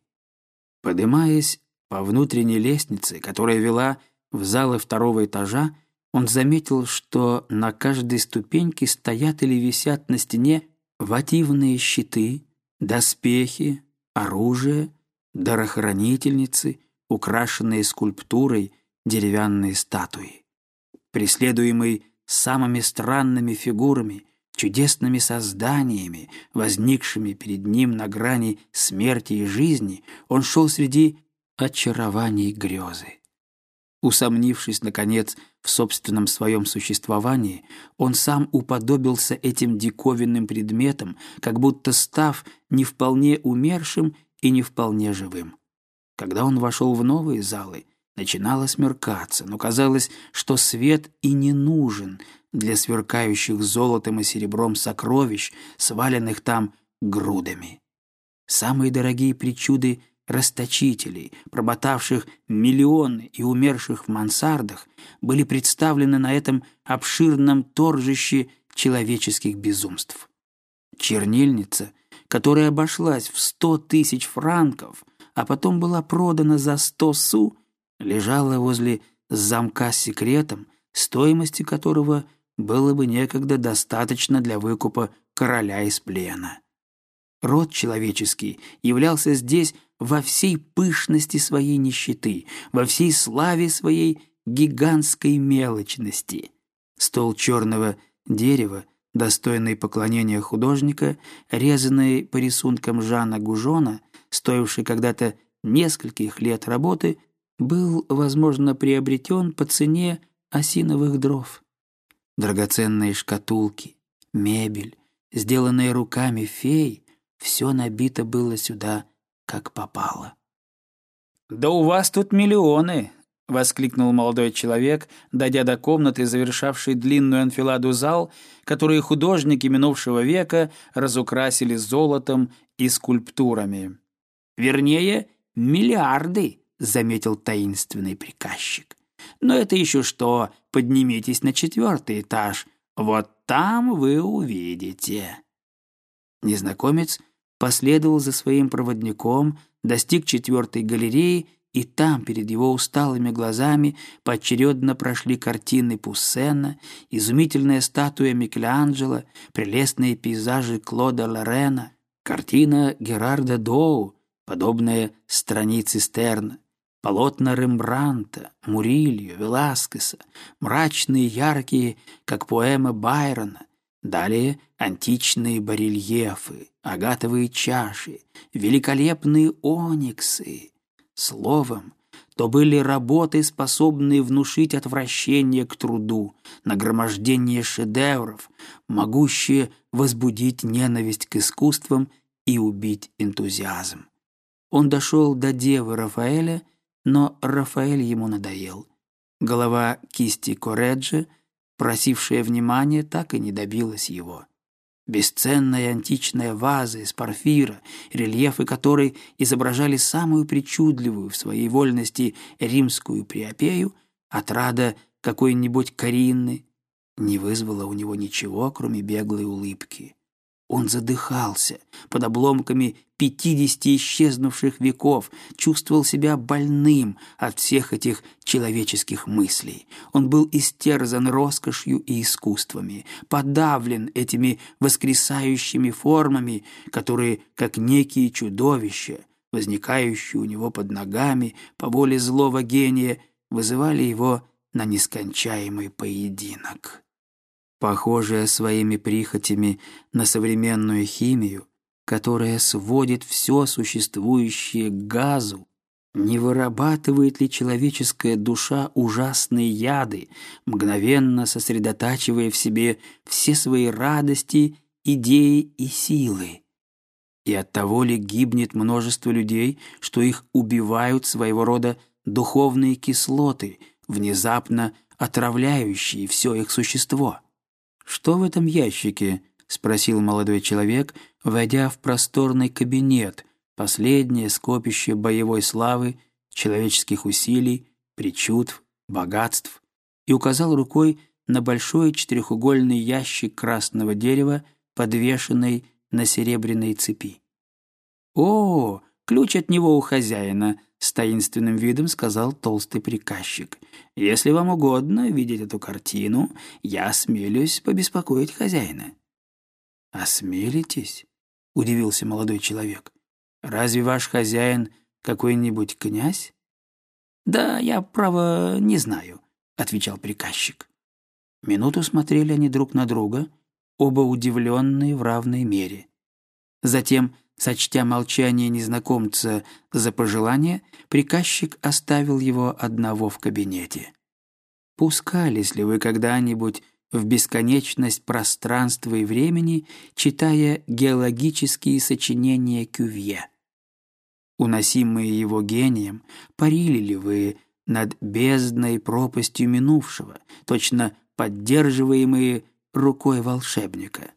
Подымаясь по внутренней лестнице, которая вела в залы второго этажа, он заметил, что на каждой ступеньке стоят или висят на стене вативные щиты, доспехи, оружие, дарохранительницы, украшенные скульптурой деревянные статуи. Преследуемый самыми странными фигурами, чудесными созданиями, возникшими перед ним на грани смерти и жизни, он шел среди очарований грезы. Усомнившись, наконец, в собственном своем существовании, он сам уподобился этим диковинным предметам, как будто став не вполне умершим и не вполне живым. Когда он вошел в новые залы, начинало смеркаться, но казалось, что свет и не нужен для сверкающих золотом и серебром сокровищ, сваленных там грудами. Самые дорогие причуды расточителей, проботавших миллионы и умерших в мансардах, были представлены на этом обширном торжище человеческих безумств. Чернильница, которая обошлась в сто тысяч франков, а потом была продана за сто су, лежала возле замка с секретом, стоимости которого было бы некогда достаточно для выкупа короля из плена. Род человеческий являлся здесь во всей пышности своей нищеты, во всей славе своей гигантской мелочности. Стол черного дерева, достойный поклонения художника, резанный по рисункам Жана Гужона, стоивший когда-то нескольких лет работы, был, возможно, приобретен по цене осиновых дров. Драгоценные шкатулки, мебель, сделанные руками фей, все набито было сюда, как попало. «Да у вас тут миллионы!» — воскликнул молодой человек, дойдя до комнаты, завершавшей длинную анфиладу зал, которые художники минувшего века разукрасили золотом и скульптурами. «Вернее, миллиарды!» — заметил таинственный приказчик. «Но это еще что, поднимитесь на четвертый этаж. Вот там вы увидите». Незнакомец последовал за своим проводником, достиг четвертой галереи, и там перед его усталыми глазами поочередно прошли картины Пуссена, изумительная статуя Микеланджело, прелестные пейзажи Клода Лорена, картина Герарда Доу, подобная странице Стерна, полотна Рембранта, Мурильо, Веласкеса, мрачные, яркие, как поэмы Байрона, далее античные барельефы, агатовые чаши, великолепные ониксы. Словом, то были работы, способные внушить отвращение к труду, нагромождение шедевров, могущие возбудить ненависть к искусствам и убить энтузиазм. Он дошел до девы Рафаэля, но Рафаэль ему надоел. Голова кисти Кореджи, просившая внимания, так и не добилась его. Бесценная античная ваза из порфира, рельефы которой изображали самую причудливую в своей вольности римскую приопею, отрада какой-нибудь Каринны, не вызвала у него ничего, кроме беглой улыбки. Он задыхался под обломками пятидесяти исчезнувших веков, чувствовал себя больным от всех этих человеческих мыслей. Он был истерзан роскошью и искусствами, подавлен этими воскресающими формами, которые, как некие чудовища, возникающие у него под ногами по воле злого гения, вызывали его на нескончаемый поединок похожая своими прихотями на современную химию, которая сводит все существующее к газу, не вырабатывает ли человеческая душа ужасные яды, мгновенно сосредотачивая в себе все свои радости, идеи и силы? И от того ли гибнет множество людей, что их убивают своего рода духовные кислоты, внезапно отравляющие все их существо? «Что в этом ящике?» — спросил молодой человек, войдя в просторный кабинет, последнее скопище боевой славы, человеческих усилий, причуд, богатств, и указал рукой на большой четырехугольный ящик красного дерева, подвешенный на серебряной цепи. «О, ключ от него у хозяина», — с таинственным видом сказал толстый приказчик. «Если вам угодно видеть эту картину, я осмелюсь побеспокоить хозяина». «Осмелитесь?» — удивился молодой человек. «Разве ваш хозяин какой-нибудь князь?» «Да, я, право, не знаю», — отвечал приказчик. Минуту смотрели они друг на друга, оба удивленные в равной мере. Затем Сочтя молчание незнакомца за пожелание, приказчик оставил его одного в кабинете. Пускались ли вы когда-нибудь в бесконечность пространства и времени, читая геологические сочинения Кювье? Уносимые его гением, парили ли вы над бездной пропастью минувшего, точно поддерживаемые рукой волшебника?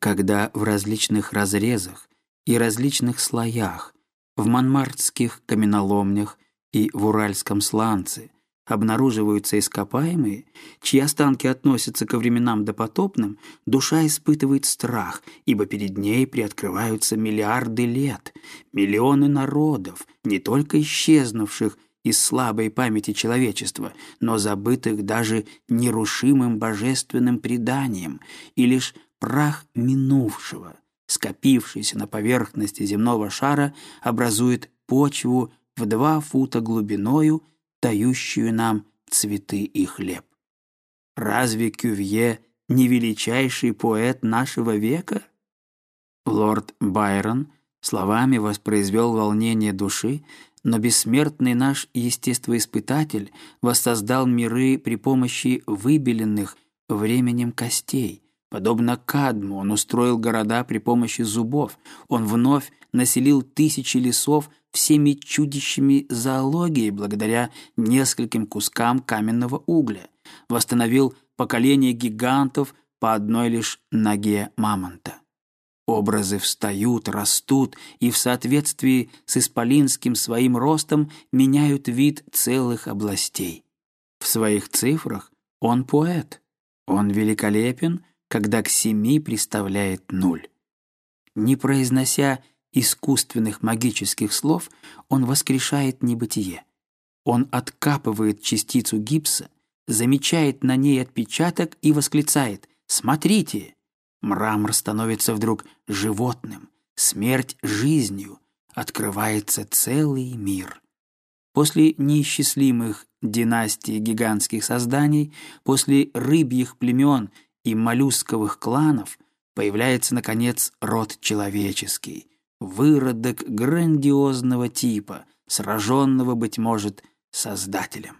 Когда в различных разрезах и различных слоях, в манмартских каменоломнях и в Уральском сланце обнаруживаются ископаемые, чьи останки относятся ко временам допотопным, душа испытывает страх, ибо перед ней приоткрываются миллиарды лет, миллионы народов, не только исчезнувших из слабой памяти человечества, но забытых даже нерушимым божественным преданием, и лишь прах минувшего, скопившийся на поверхности земного шара, образует почву в два фута глубиною, дающую нам цветы и хлеб. Разве Кювье не величайший поэт нашего века? Лорд Байрон словами воспроизвел волнение души, но бессмертный наш естествоиспытатель воссоздал миры при помощи выбеленных временем костей. Подобно Кадму он устроил города при помощи зубов, он вновь населил тысячи лесов всеми чудищами зоологии благодаря нескольким кускам каменного угля, восстановил поколение гигантов по одной лишь ноге мамонта. Образы встают, растут и в соответствии с исполинским своим ростом меняют вид целых областей. В своих цифрах он поэт. Он великолепен, когда к семи приставляет нуль. Не произнося искусственных магических слов, он воскрешает небытие. Он откапывает частицу гипса, замечает на ней отпечаток и восклицает «Смотрите!». Мрамор становится вдруг животным, смерть — жизнью, открывается целый мир. После неисчислимых династий гигантских созданий, после рыбьих племен и моллюсковых кланов появляется, наконец, род человеческий — выродок грандиозного типа, сраженного, быть может, Создателем.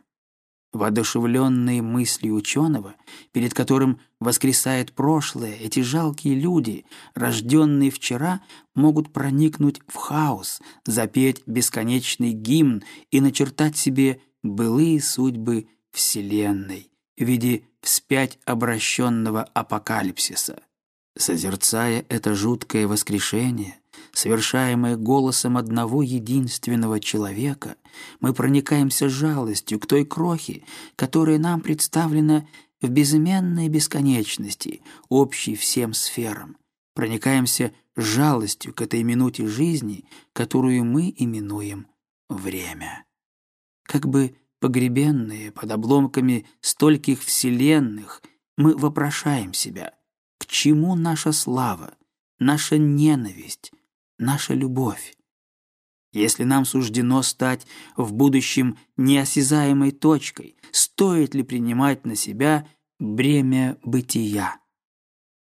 Воодушевленные мысли ученого, перед которым воскресает прошлое, эти жалкие люди, рожденные вчера, могут проникнуть в хаос, запеть бесконечный гимн и начертать себе былые судьбы Вселенной в виде вспять обращенного апокалипсиса. Созерцая это жуткое воскрешение, совершаемое голосом одного единственного человека, мы проникаемся жалостью к той крохе, которая нам представлена в безыменной бесконечности, общей всем сферам. Проникаемся жалостью к этой минуте жизни, которую мы именуем время. Как бы погребенные под обломками стольких вселенных, мы вопрошаем себя, к чему наша слава, наша ненависть, наша любовь. Если нам суждено стать в будущем неосязаемой точкой, стоит ли принимать на себя бремя бытия?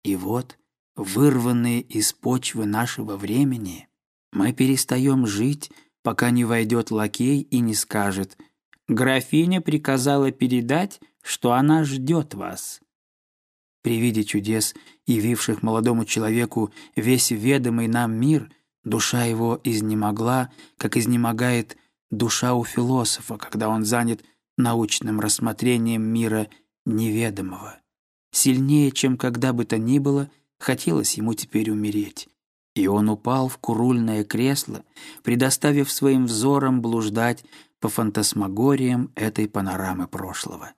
И вот, вырванные из почвы нашего времени, мы перестаем жить, пока не войдет лакей и не скажет «Графиня приказала передать, что она ждет вас». При виде чудес, явивших молодому человеку весь ведомый нам мир – Душа его изнемогла, как изнемогает душа у философа, когда он занят научным рассмотрением мира неведомого. Сильнее, чем когда бы то ни было, хотелось ему теперь умереть. И он упал в курульное кресло, предоставив своим взорам блуждать по фантасмагориям этой панорамы прошлого.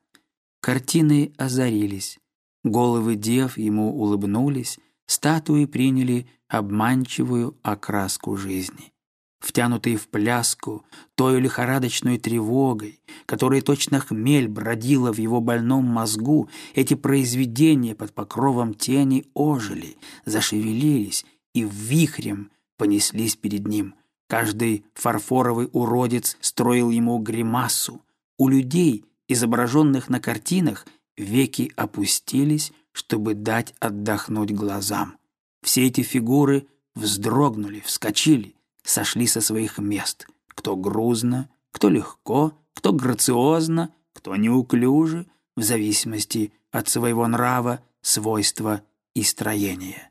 Картины озарились, головы дев ему улыбнулись, статуи приняли обманчивую окраску жизни. Втянутые в пляску, той лихорадочной тревогой, которая точно хмель бродила в его больном мозгу, эти произведения под покровом тени ожили, зашевелились и вихрем понеслись перед ним. Каждый фарфоровый уродец строил ему гримасу. У людей, изображенных на картинах, веки опустились, чтобы дать отдохнуть глазам. Все эти фигуры вздрогнули, вскочили, сошли со своих мест. Кто грузно, кто легко, кто грациозно, кто неуклюже, в зависимости от своего нрава, свойства и строения.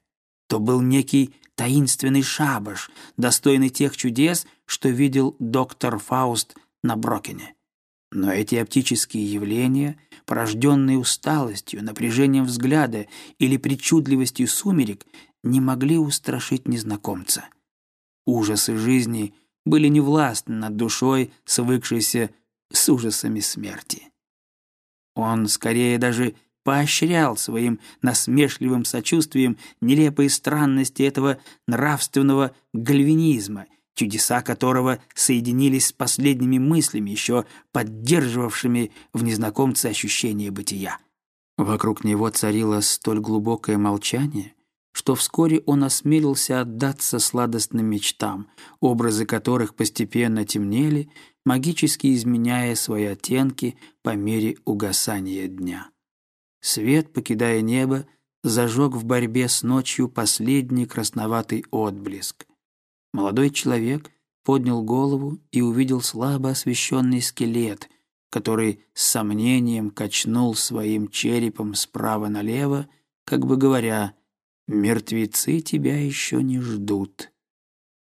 То был некий таинственный шабаш, достойный тех чудес, что видел доктор Фауст на Брокене. Но эти оптические явления, порожденные усталостью, напряжением взгляда или причудливостью сумерек, не могли устрашить незнакомца. Ужасы жизни были невластны над душой, свыкшейся с ужасами смерти. Он скорее даже поощрял своим насмешливым сочувствием нелепые странности этого нравственного гальвинизма, чудеса которого соединились с последними мыслями, еще поддерживавшими в незнакомце ощущение бытия. Вокруг него царило столь глубокое молчание, что вскоре он осмелился отдаться сладостным мечтам, образы которых постепенно темнели, магически изменяя свои оттенки по мере угасания дня. Свет, покидая небо, зажег в борьбе с ночью последний красноватый отблеск. Молодой человек поднял голову и увидел слабо освещенный скелет, который с сомнением качнул своим черепом справа налево, как бы говоря «Мертвецы тебя еще не ждут».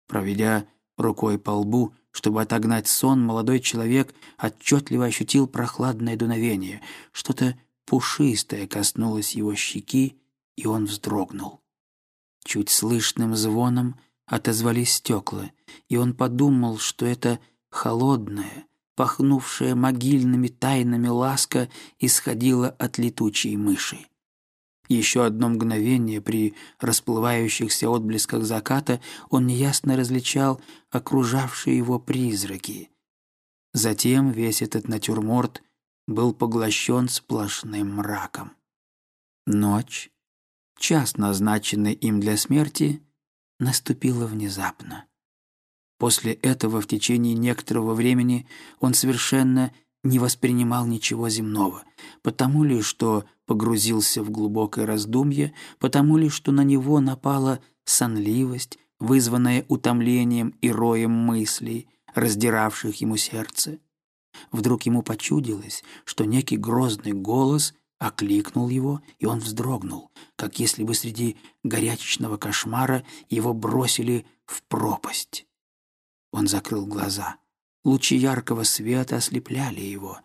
Проведя рукой по лбу, чтобы отогнать сон, молодой человек отчетливо ощутил прохладное дуновение. Что-то пушистое коснулось его щеки, и он вздрогнул. Чуть слышным звоном отозвались стекла, и он подумал, что это холодная, пахнувшая могильными тайнами ласка исходила от летучей мыши. Еще одно мгновение при расплывающихся отблесках заката он неясно различал окружавшие его призраки. Затем весь этот натюрморт был поглощен сплошным мраком. Ночь, час, назначенный им для смерти, наступила внезапно. После этого в течение некоторого времени он совершенно не воспринимал ничего земного, потому ли, что погрузился в глубокое раздумье, потому ли, что на него напала сонливость, вызванная утомлением и роем мыслей, раздиравших ему сердце. Вдруг ему почудилось, что некий грозный голос окликнул его, и он вздрогнул, как если бы среди горячечного кошмара его бросили в пропасть. Он закрыл глаза. Лучи яркого света ослепляли его.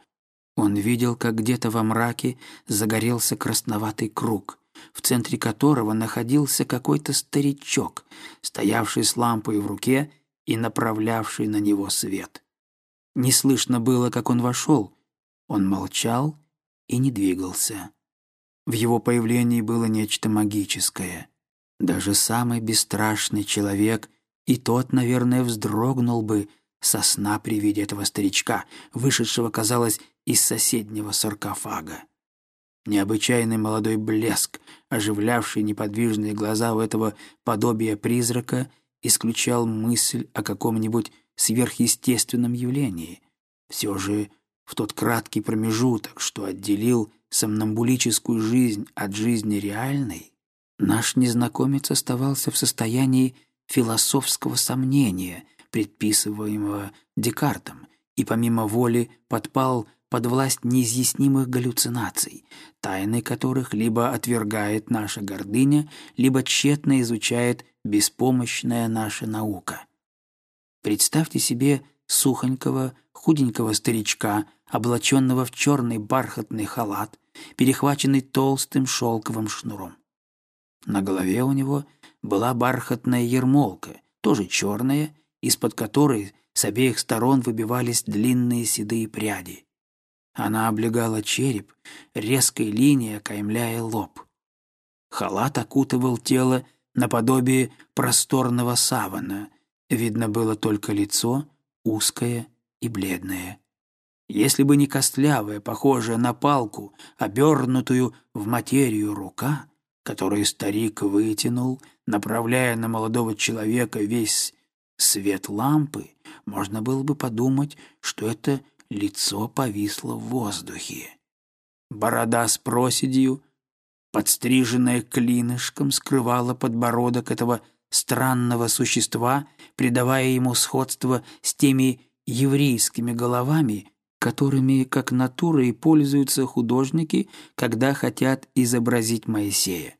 Он видел, как где-то во мраке загорелся красноватый круг, в центре которого находился какой-то старичок, стоявший с лампой в руке и направлявший на него свет. Не слышно было, как он вошел. Он молчал и не двигался. В его появлении было нечто магическое. Даже самый бесстрашный человек, и тот, наверное, вздрогнул бы со сна при виде этого старичка, вышедшего, казалось, из соседнего саркофага. Необычайный молодой блеск, оживлявший неподвижные глаза у этого подобия призрака, исключал мысль о каком-нибудь сверхъестественном явлении. Все же в тот краткий промежуток, что отделил сомнамбулическую жизнь от жизни реальной, наш незнакомец оставался в состоянии философского сомнения, предписываемого Декартом, и помимо воли подпал под власть неизъяснимых галлюцинаций, тайны которых либо отвергает наша гордыня, либо тщетно изучает беспомощная наша наука. Представьте себе сухонького, худенького старичка, облаченного в черный бархатный халат, перехваченный толстым шелковым шнуром. На голове у него была бархатная ермолка, тоже черная, из-под которой с обеих сторон выбивались длинные седые пряди. Она облегала череп, резкой линией окаймляя лоб. Халат окутывал тело наподобие просторного савана — Видно было только лицо, узкое и бледное. Если бы не костлявая, похожая на палку, обернутую в материю рука, которую старик вытянул, направляя на молодого человека весь свет лампы, можно было бы подумать, что это лицо повисло в воздухе. Борода с проседью, подстриженная клинышком, скрывала подбородок этого странного существа, придавая ему сходство с теми еврейскими головами, которыми, как натурой, пользуются художники, когда хотят изобразить Моисея.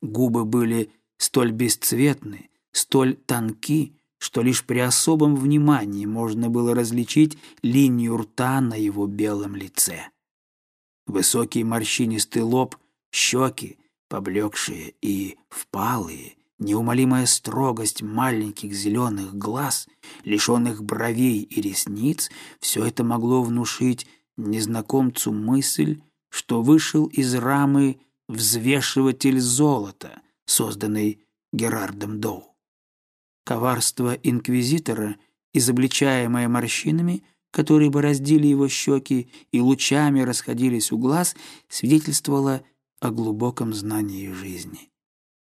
Губы были столь бесцветны, столь тонки, что лишь при особом внимании можно было различить линию рта на его белом лице. Высокий морщинистый лоб, щеки, поблекшие и впалые, неумолимая строгость маленьких зеленых глаз, лишенных бровей и ресниц, все это могло внушить незнакомцу мысль, что вышел из рамы взвешиватель золота, созданный Герардом Доу. Коварство инквизитора, изобличаемое морщинами, которые бороздили его щеки и лучами расходились у глаз, свидетельствовало о глубоком знании жизни.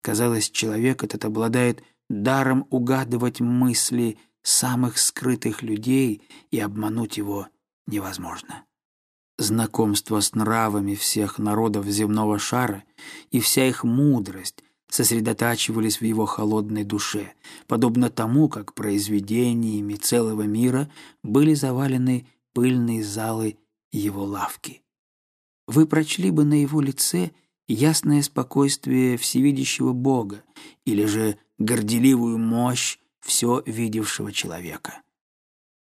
Казалось, человек этот обладает даром угадывать мысли самых скрытых людей, и обмануть его невозможно. Знакомство с нравами всех народов земного шара и вся их мудрость сосредотачивались в его холодной душе, подобно тому, как произведениями целого мира были завалены пыльные залы его лавки. Вы прочли бы на его лице – ясное спокойствие всевидящего Бога или же горделивую мощь все видевшего человека.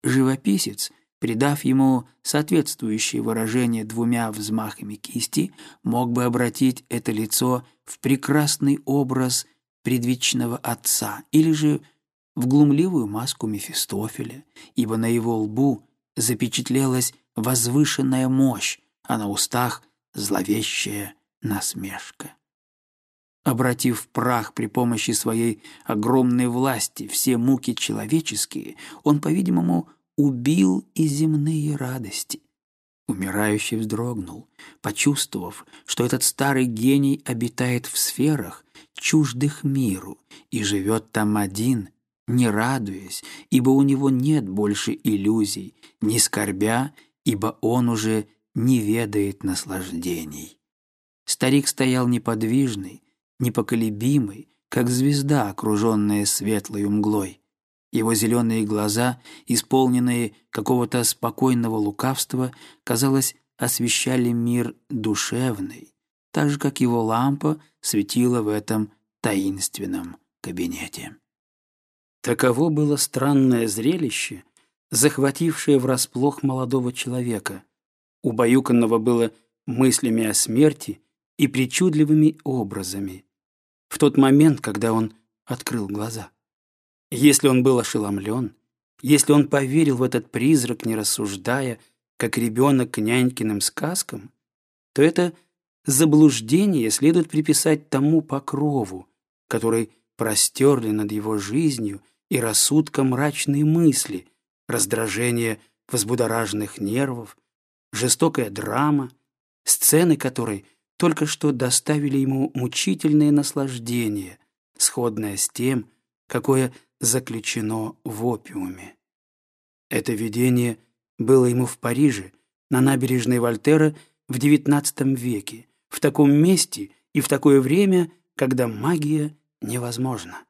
Живописец, придав ему соответствующее выражение двумя взмахами кисти, мог бы обратить это лицо в прекрасный образ предвечного отца или же в глумливую маску Мефистофеля, ибо на его лбу запечатлелась возвышенная мощь, а на устах зловещая насмешка. Обратив в прах при помощи своей огромной власти все муки человеческие, он, по-видимому, убил и земные радости. Умирающий вздрогнул, почувствовав, что этот старый гений обитает в сферах, чуждых миру, и живет там один, не радуясь, ибо у него нет больше иллюзий, не скорбя, ибо он уже не ведает наслаждений. Старик стоял неподвижный, непоколебимый, как звезда, окруженная светлой мглой. Его зеленые глаза, исполненные какого-то спокойного лукавства, казалось, освещали мир душевный, так же, как его лампа светила в этом таинственном кабинете. Таково было странное зрелище, захватившее врасплох молодого человека. Убаюканного было мыслями о смерти и причудливыми образами в тот момент, когда он открыл глаза. Если он был ошеломлен, если он поверил в этот призрак, не рассуждая, как ребенок к нянькиным сказкам, то это заблуждение следует приписать тому покрову, который простерли над его жизнью и рассудком мрачные мысли, раздражение возбудораженных нервов, жестокая драма, сцены которой – только что доставили ему мучительное наслаждение, сходное с тем, какое заключено в опиуме. Это видение было ему в Париже, на набережной Вольтера в XIX веке, в таком месте и в такое время, когда магия невозможна.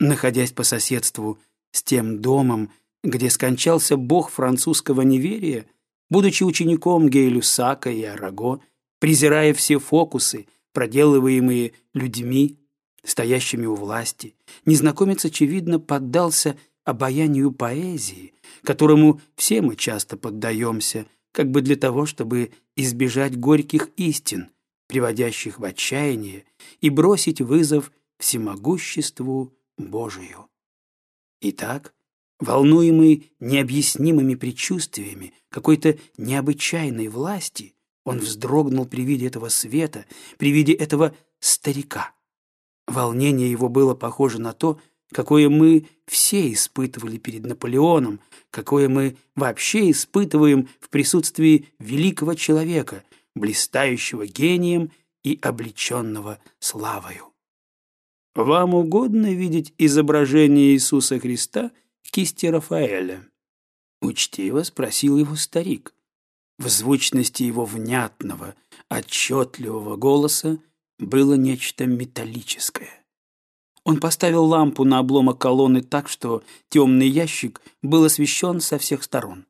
Находясь по соседству с тем домом, где скончался бог французского неверия, будучи учеником Гейлюсака и Араго, презирая все фокусы, проделываемые людьми, стоящими у власти, незнакомец, очевидно, поддался обаянию поэзии, которому все мы часто поддаемся, как бы для того, чтобы избежать горьких истин, приводящих в отчаяние, и бросить вызов всемогуществу Божию. Итак, волнуемый необъяснимыми предчувствиями какой-то необычайной власти, он вздрогнул при виде этого света, при виде этого старика. Волнение его было похоже на то, какое мы все испытывали перед Наполеоном, какое мы вообще испытываем в присутствии великого человека, блистающего гением и облеченного славою. «Вам угодно видеть изображение Иисуса Христа в кисти Рафаэля?» Учтиво спросил его старик. В звучности его внятного, отчетливого голоса было нечто металлическое. Он поставил лампу на обломок колонны так, что темный ящик был освещен со всех сторон.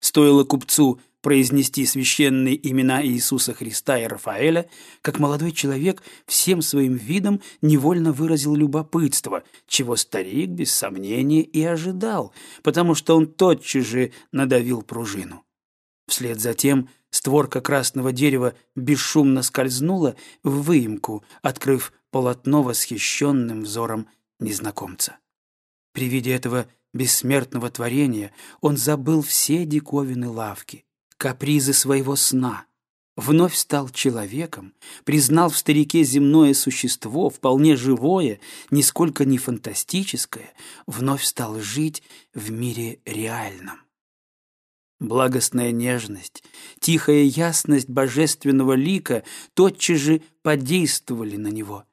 Стоило купцу произнести священные имена Иисуса Христа и Рафаэля, как молодой человек всем своим видом невольно выразил любопытство, чего старик без сомнения и ожидал, потому что он тотчас же надавил пружину. Вслед за тем створка красного дерева бесшумно скользнула в выемку, открыв полотно восхищенным взором незнакомца. При виде этого бессмертного творения он забыл все диковины лавки, капризы своего сна, вновь стал человеком, признал в старике земное существо, вполне живое, нисколько не фантастическое, вновь стал жить в мире реальном. Благостная нежность, тихая ясность божественного лика тотчас же подействовали на него.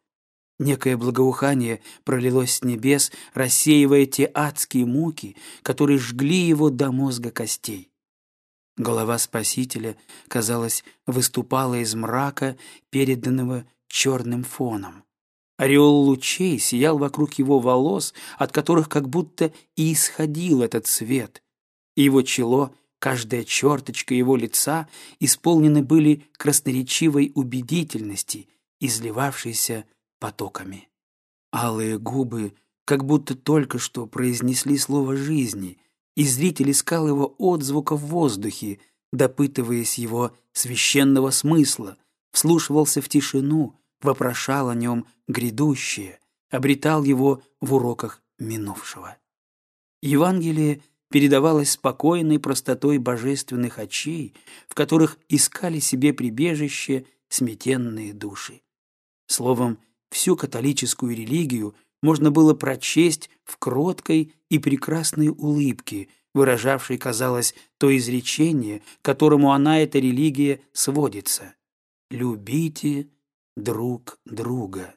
Некое благоухание пролилось с небес, рассеивая те адские муки, которые жгли его до мозга костей. Голова Спасителя, казалось, выступала из мрака, переданного черным фоном. Ореол лучей сиял вокруг его волос, от которых как будто и исходил этот свет. И его чело — Каждая черточка его лица исполнены были красноречивой убедительности, изливавшейся потоками. Алые губы как будто только что произнесли слово жизни, и зритель искал его отзвука в воздухе, допытываясь его священного смысла, вслушивался в тишину, вопрошал о нем грядущее, обретал его в уроках минувшего. Евангелие — передавалась спокойной простотой божественных очей, в которых искали себе прибежище сметенные души. Словом, всю католическую религию можно было прочесть в кроткой и прекрасной улыбке, выражавшей, казалось, то изречение, которому она, эта религия, сводится. «Любите друг друга».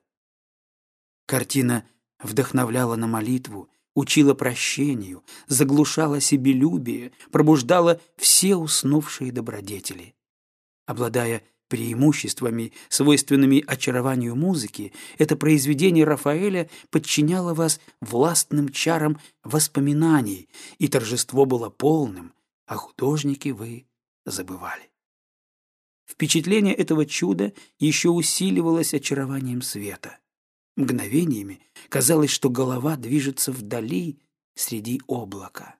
Картина вдохновляла на молитву, учила прощению, заглушала себелюбие, пробуждала все уснувшие добродетели. Обладая преимуществами, свойственными очарованию музыки, это произведение Рафаэля подчиняло вас властным чарам воспоминаний, и торжество было полным, а художники вы забывали. Впечатление этого чуда еще усиливалось очарованием света. Мгновениями казалось, что голова движется вдали среди облака.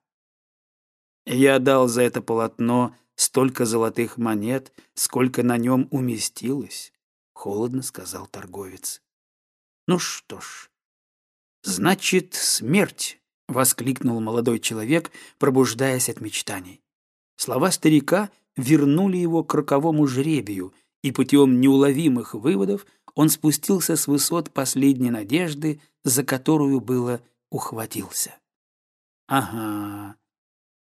Я дал за это полотно столько золотых монет, сколько на нем уместилось, — холодно сказал торговец. Ну что ж, значит, смерть, — воскликнул молодой человек, пробуждаясь от мечтаний. Слова старика вернули его к роковому жребию, и путем неуловимых выводов он спустился с высот последней надежды, за которую было ухватился. «Ага,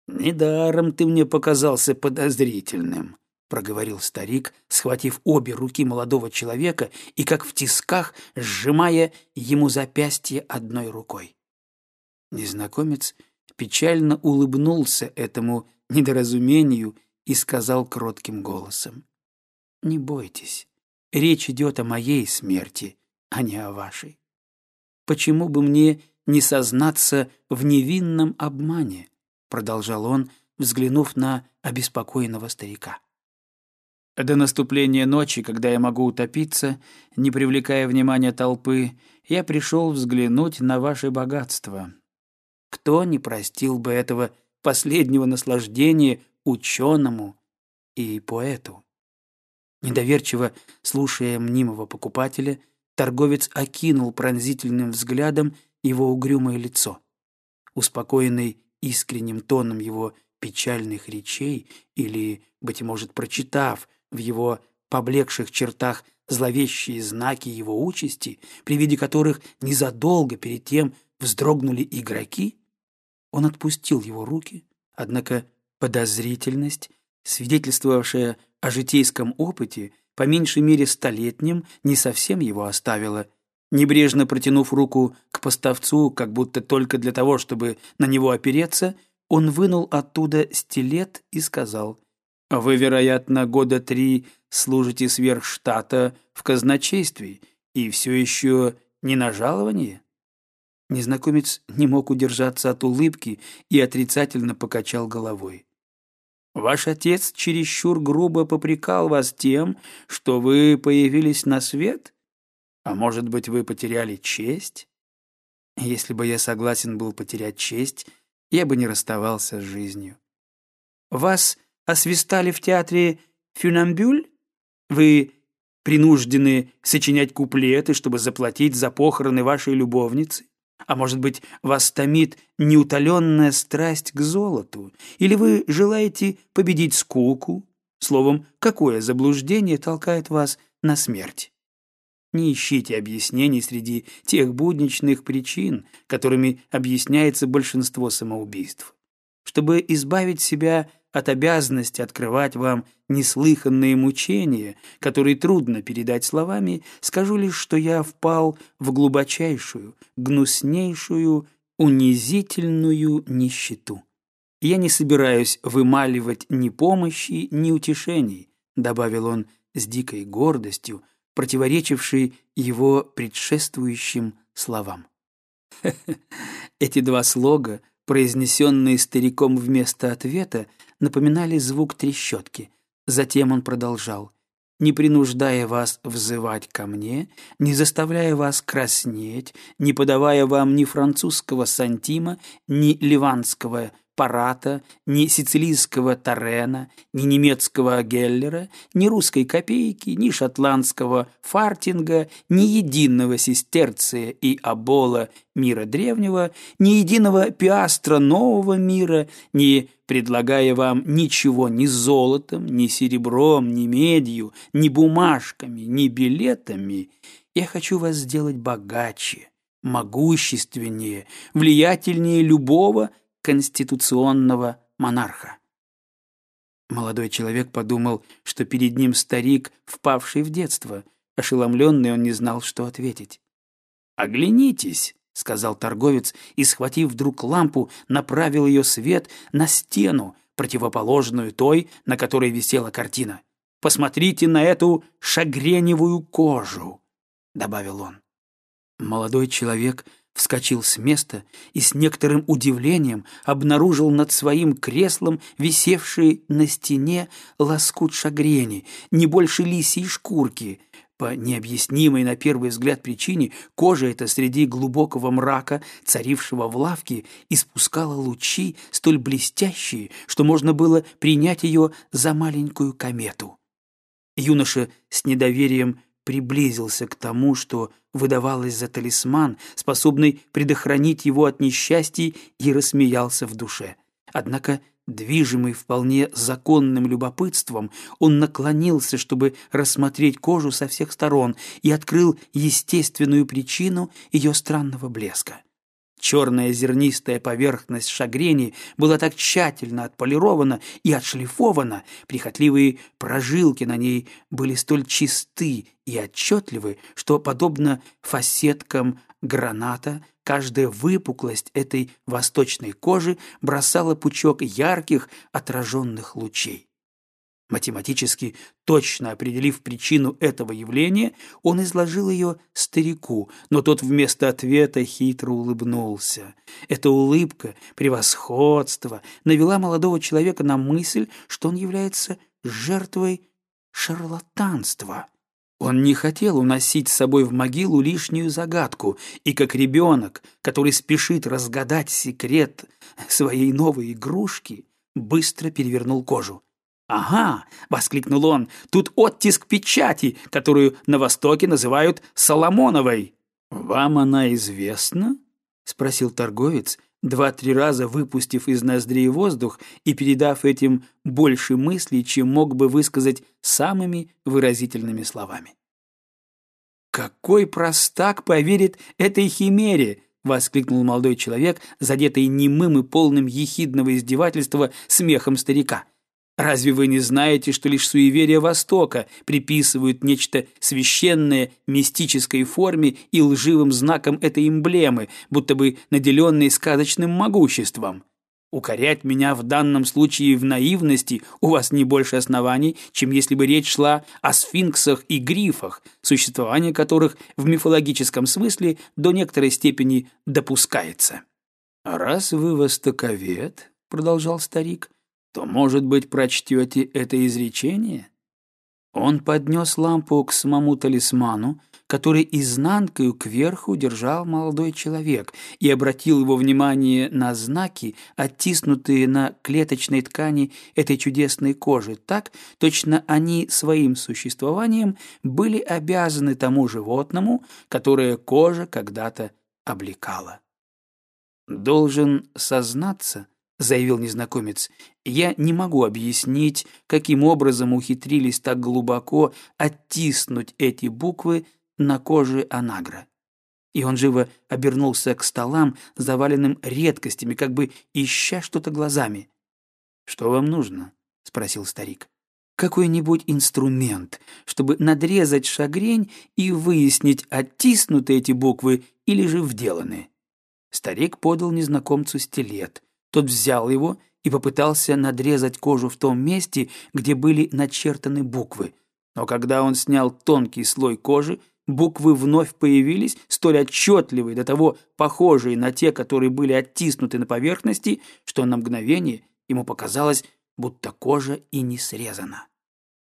недаром ты мне показался подозрительным», — проговорил старик, схватив обе руки молодого человека и, как в тисках, сжимая ему запястье одной рукой. Незнакомец печально улыбнулся этому недоразумению и сказал кротким голосом. «Не бойтесь, Речь идет о моей смерти, а не о вашей. Почему бы мне не сознаться в невинном обмане? Продолжал он, взглянув на обеспокоенного старика. До наступления ночи, когда я могу утопиться, не привлекая внимания толпы, я пришел взглянуть на ваше богатство. Кто не простил бы этого последнего наслаждения ученому и поэту? Недоверчиво слушая мнимого покупателя, торговец окинул пронзительным взглядом его угрюмое лицо. Успокоенный искренним тоном его печальных речей или, быть может, прочитав в его поблекших чертах зловещие знаки его участи, при виде которых незадолго перед тем вздрогнули игроки, он отпустил его руки, однако подозрительность, свидетельствовавшая о житейском опыте, по меньшей мере столетнем, не совсем его оставила. Небрежно протянув руку к поставцу, как будто только для того, чтобы на него опереться, он вынул оттуда стилет и сказал, «Вы, вероятно, года три служите сверх штата в казначействе и все еще не на жалование?» Незнакомец не мог удержаться от улыбки и отрицательно покачал головой. «Ваш отец чересчур грубо попрекал вас тем, что вы появились на свет? А может быть, вы потеряли честь? Если бы я согласен был потерять честь, я бы не расставался с жизнью. Вас освистали в театре «Фюнамбюль»? Вы принуждены сочинять куплеты, чтобы заплатить за похороны вашей любовницы? А может быть, вас томит неутоленная страсть к золоту? Или вы желаете победить скуку? Словом, какое заблуждение толкает вас на смерть? Не ищите объяснений среди тех будничных причин, которыми объясняется большинство самоубийств. Чтобы избавить себя от обязанности открывать вам неслыханные мучения, которые трудно передать словами, скажу лишь, что я впал в глубочайшую, гнуснейшую, унизительную нищету. Я не собираюсь вымаливать ни помощи, ни утешений, добавил он с дикой гордостью, противоречившей его предшествующим словам. [laughs] Эти два слога, произнесенные стариком вместо ответа, напоминали звук трещотки. Затем он продолжал. «Не принуждая вас взывать ко мне, не заставляя вас краснеть, не подавая вам ни французского сантима, ни ливанского Парата, ни сицилийского Тарена, ни немецкого Геллера, ни русской копейки, ни шотландского Фартинга, ни единого сестерция и обола мира древнего, ни единого пиастра нового мира, не предлагая вам ничего ни золотом, ни серебром, ни медью, ни бумажками, ни билетами, я хочу вас сделать богаче, могущественнее, влиятельнее любого, конституционного монарха. Молодой человек подумал, что перед ним старик, впавший в детство. Ошеломленный он не знал, что ответить. «Оглянитесь», — сказал торговец, и, схватив вдруг лампу, направил ее свет на стену, противоположную той, на которой висела картина. «Посмотрите на эту шагреневую кожу», — добавил он. Молодой человек вскочил с места и с некоторым удивлением обнаружил над своим креслом висевший на стене лоскут шагрени, не больше лисьей шкурки. По необъяснимой на первый взгляд причине кожа эта среди глубокого мрака, царившего в лавке, испускала лучи столь блестящие, что можно было принять ее за маленькую комету. Юноша с недоверием приблизился к тому, что выдавалось за талисман, способный предохранить его от несчастий, и рассмеялся в душе. Однако, движимый вполне законным любопытством, он наклонился, чтобы рассмотреть кожу со всех сторон, и открыл естественную причину ее странного блеска. Черная зернистая поверхность шагрени была так тщательно отполирована и отшлифована, прихотливые прожилки на ней были столь чисты и отчетливы, что, подобно фасеткам граната, каждая выпуклость этой восточной кожи бросала пучок ярких отраженных лучей. Математически точно определив причину этого явления, он изложил ее старику, но тот вместо ответа хитро улыбнулся. Эта улыбка, превосходство, навела молодого человека на мысль, что он является жертвой шарлатанства. Он не хотел уносить с собой в могилу лишнюю загадку, и как ребенок, который спешит разгадать секрет своей новой игрушки, быстро перевернул кожу. «Ага!» — воскликнул он. «Тут оттиск печати, которую на Востоке называют Соломоновой». «Вам она известна?» — спросил торговец, два-три раза выпустив из ноздрей воздух и передав этим больше мыслей, чем мог бы высказать самыми выразительными словами. «Какой простак поверит этой химере!» — воскликнул молодой человек, задетый немым и полным ехидного издевательства смехом старика. Разве вы не знаете, что лишь суеверия Востока приписывают нечто священное мистической форме и лживым знаком этой эмблемы, будто бы наделенной сказочным могуществом? Укорять меня в данном случае в наивности у вас не больше оснований, чем если бы речь шла о сфинксах и грифах, существование которых в мифологическом смысле до некоторой степени допускается. «А раз вы востоковед, — продолжал старик, — то, может быть, прочтете это изречение?» Он поднес лампу к самому талисману, который изнанкою кверху держал молодой человек, и обратил его внимание на знаки, оттиснутые на клеточной ткани этой чудесной кожи, так, точно они своим существованием были обязаны тому животному, которое кожа когда-то облекала. «Должен сознаться», — заявил незнакомец, «я не могу объяснить, каким образом ухитрились так глубоко оттиснуть эти буквы на коже анагра. И он живо обернулся к столам, заваленным редкостями, как бы ища что-то глазами. «Что вам нужно?» — спросил старик. «Какой-нибудь инструмент, чтобы надрезать шагрень и выяснить, оттиснуты эти буквы или же вделаны». Старик подал незнакомцу стилет. Тот взял его и попытался надрезать кожу в том месте, где были начертаны буквы. Но когда он снял тонкий слой кожи, Буквы вновь появились, столь отчетливые, до того похожие на те, которые были оттиснуты на поверхности, что на мгновение ему показалось, будто кожа и не срезана.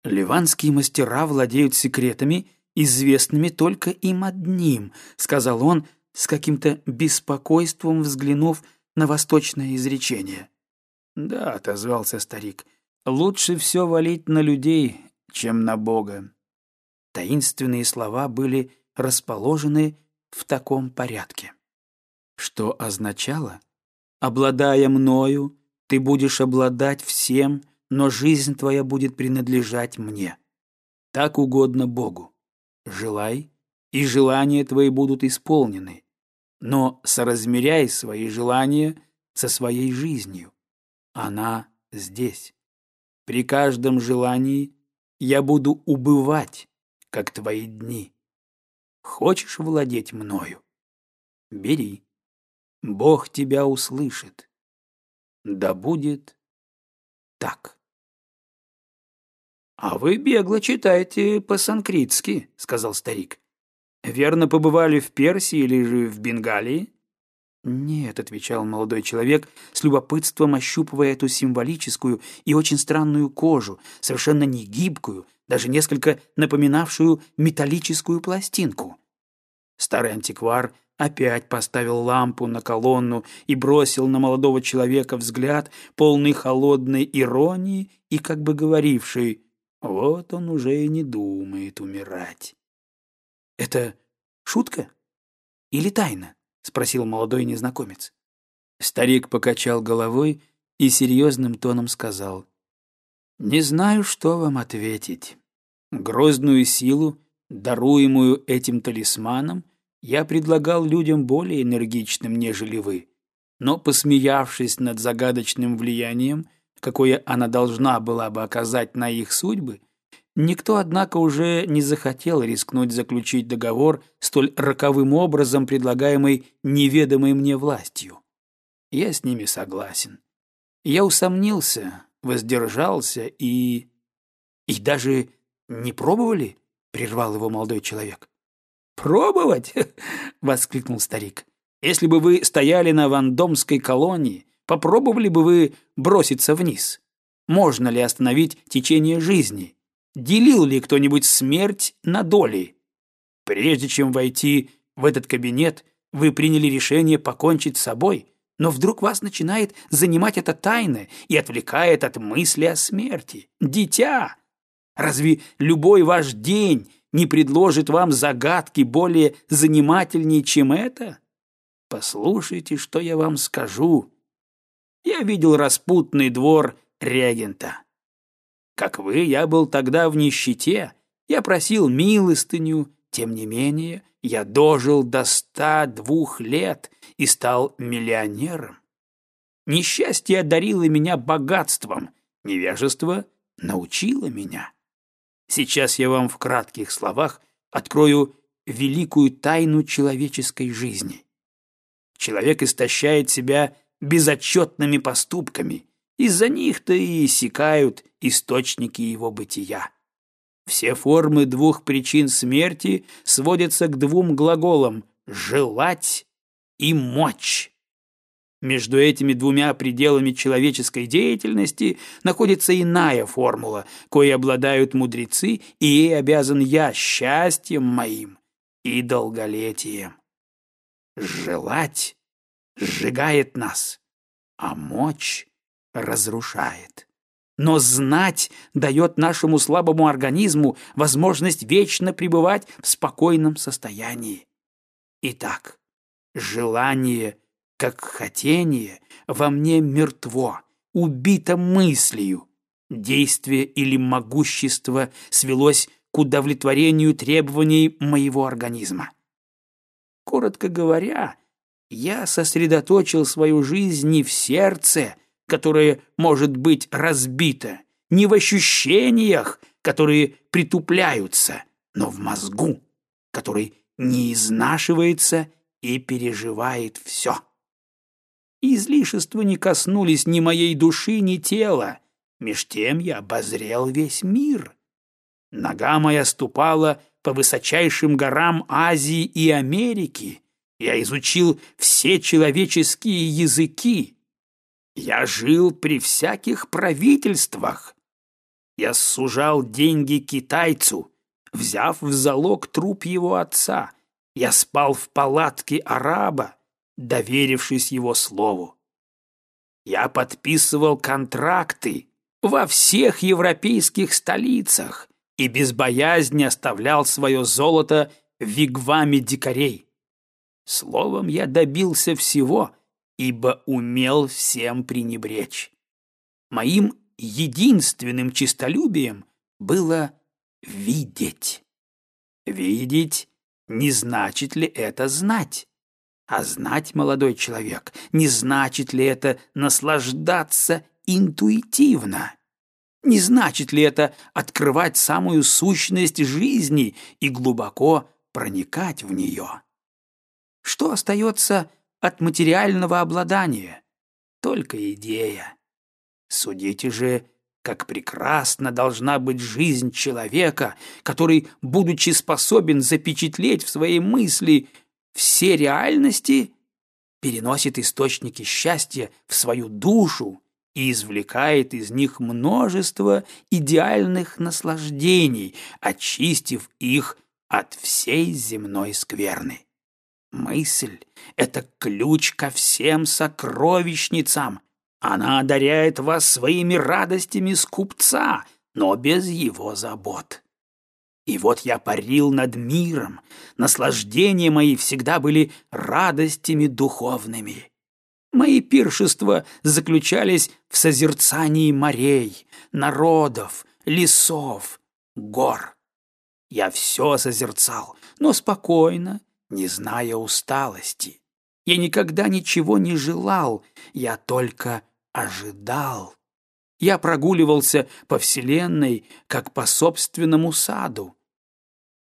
«Ливанские мастера владеют секретами, известными только им одним», — сказал он, с каким-то беспокойством взглянув на восточное изречение. «Да», — отозвался старик, — «лучше все валить на людей, чем на Бога. Таинственные слова были расположены в таком порядке. Что означало, обладая мною, ты будешь обладать всем, но жизнь твоя будет принадлежать мне. Так угодно Богу. Желай, и желания твои будут исполнены, но соразмеряй свои желания со своей жизнью. Она здесь. При каждом желании я буду убывать, как твои дни. Хочешь владеть мною? Бери. Бог тебя услышит. Да будет так. «А вы бегло читаете по-санкритски», — сказал старик. «Верно побывали в Персии или же в Бенгалии?» «Нет», — отвечал молодой человек, с любопытством ощупывая эту символическую и очень странную кожу, совершенно негибкую, даже несколько напоминавшую металлическую пластинку. Старый антиквар опять поставил лампу на колонну и бросил на молодого человека взгляд, полный холодной иронии и как бы говоривший «Вот он уже и не думает умирать». «Это шутка или тайна?» — спросил молодой незнакомец. Старик покачал головой и серьезным тоном сказал не знаю, что вам ответить. Грозную силу, даруемую этим талисманом, я предлагал людям более энергичным, нежели вы. Но, посмеявшись над загадочным влиянием, какое она должна была бы оказать на их судьбы, никто, однако, уже не захотел рискнуть заключить договор столь роковым образом, предлагаемый неведомой мне властью. Я с ними согласен. Я усомнился, воздержался и... И даже не пробовали? Прервал его молодой человек. «Пробовать?» [laughs] — воскликнул старик. «Если бы вы стояли на вандомской колонии, попробовали бы вы броситься вниз? Можно ли остановить течение жизни? Делил ли кто-нибудь смерть на доли? Прежде чем войти в этот кабинет, вы приняли решение покончить с собой, но вдруг вас начинает занимать эта тайна и отвлекает от мысли о смерти. Дитя! Разве любой ваш день не предложит вам загадки более занимательнее, чем это? Послушайте, что я вам скажу. Я видел распутный двор регента. Как вы, я был тогда в нищете, я просил милостыню, тем не менее, я дожил до ста двух лет и стал миллионером. Несчастье одарило меня богатством, невежество научило меня. Сейчас я вам в кратких словах открою великую тайну человеческой жизни. Человек истощает себя безотчетными поступками. Из-за них-то и иссякают источники его бытия. Все формы двух причин смерти сводятся к двум глаголам «желать» и «мочь». Между этими двумя пределами человеческой деятельности находится иная формула, кое обладают мудрецы, и ей обязан я счастьем моим и долголетием. Желать сжигает нас, а мочь разрушает. Но знать дает нашему слабому организму возможность вечно пребывать в спокойном состоянии. Итак, желание, как хотение, во мне мертво, убито мыслью. Действие или могущество свелось к удовлетворению требований моего организма. Коротко говоря, я сосредоточил свою жизнь не в сердце, которое может быть разбито, не в ощущениях, которые притупляются, но в мозгу, который не изнашивается и переживает все. Излишества не коснулись ни моей души, ни тела. Меж тем я обозрел весь мир. Нога моя ступала по высочайшим горам Азии и Америки. Я изучил все человеческие языки. Я жил при всяких правительствах. Я сужал деньги китайцу, взяв в залог труп его отца. Я спал в палатке араба, доверившись его слову. Я подписывал контракты во всех европейских столицах и без боязни оставлял свое золото в вигваме дикарей. Словом, я добился всего — ибо умел всем пренебречь. Моим единственным честолюбием было видеть. Видеть не значит ли это знать? А знать, молодой человек, не значит ли это наслаждаться интуитивно? Не значит ли это открывать самую сущность жизни и глубоко проникать в нее? Что остается от материального обладания. Только идея. Судите же, как прекрасна должна быть жизнь человека, который, будучи способен запечатлеть в своей мысли все реальности, переносит источники счастья в свою душу и извлекает из них множество идеальных наслаждений, очистив их от всей земной скверны. Мысль — это ключ ко всем сокровищницам. Она одаряет вас своими радостями скупца, но без его забот. И вот я парил над миром, наслаждения мои всегда были радостями духовными. Мои пиршества заключались в созерцании морей, народов, лесов, гор. Я все созерцал, но спокойно, не зная усталости. Я никогда ничего не желал, я только ожидал. Я прогуливался по Вселенной, как по собственному саду.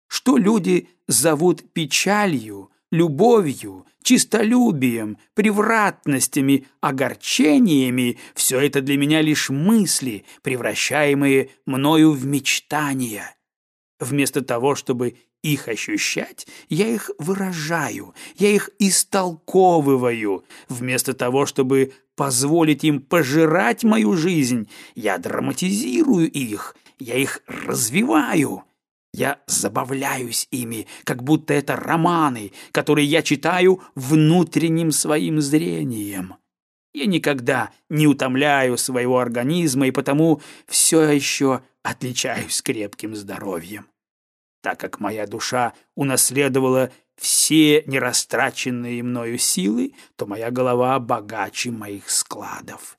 Что люди зовут печалью, любовью, чистолюбием, превратностями, огорчениями, все это для меня лишь мысли, превращаемые мною в мечтания. Вместо того, чтобы их ощущать, я их выражаю, я их истолковываю. Вместо того, чтобы позволить им пожирать мою жизнь, я драматизирую их, я их развиваю. Я забавляюсь ими, как будто это романы, которые я читаю внутренним своим зрением. Я никогда не утомляю своего организма и потому все еще отличаюсь крепким здоровьем так как моя душа унаследовала все нерастраченные мною силы, то моя голова богаче моих складов.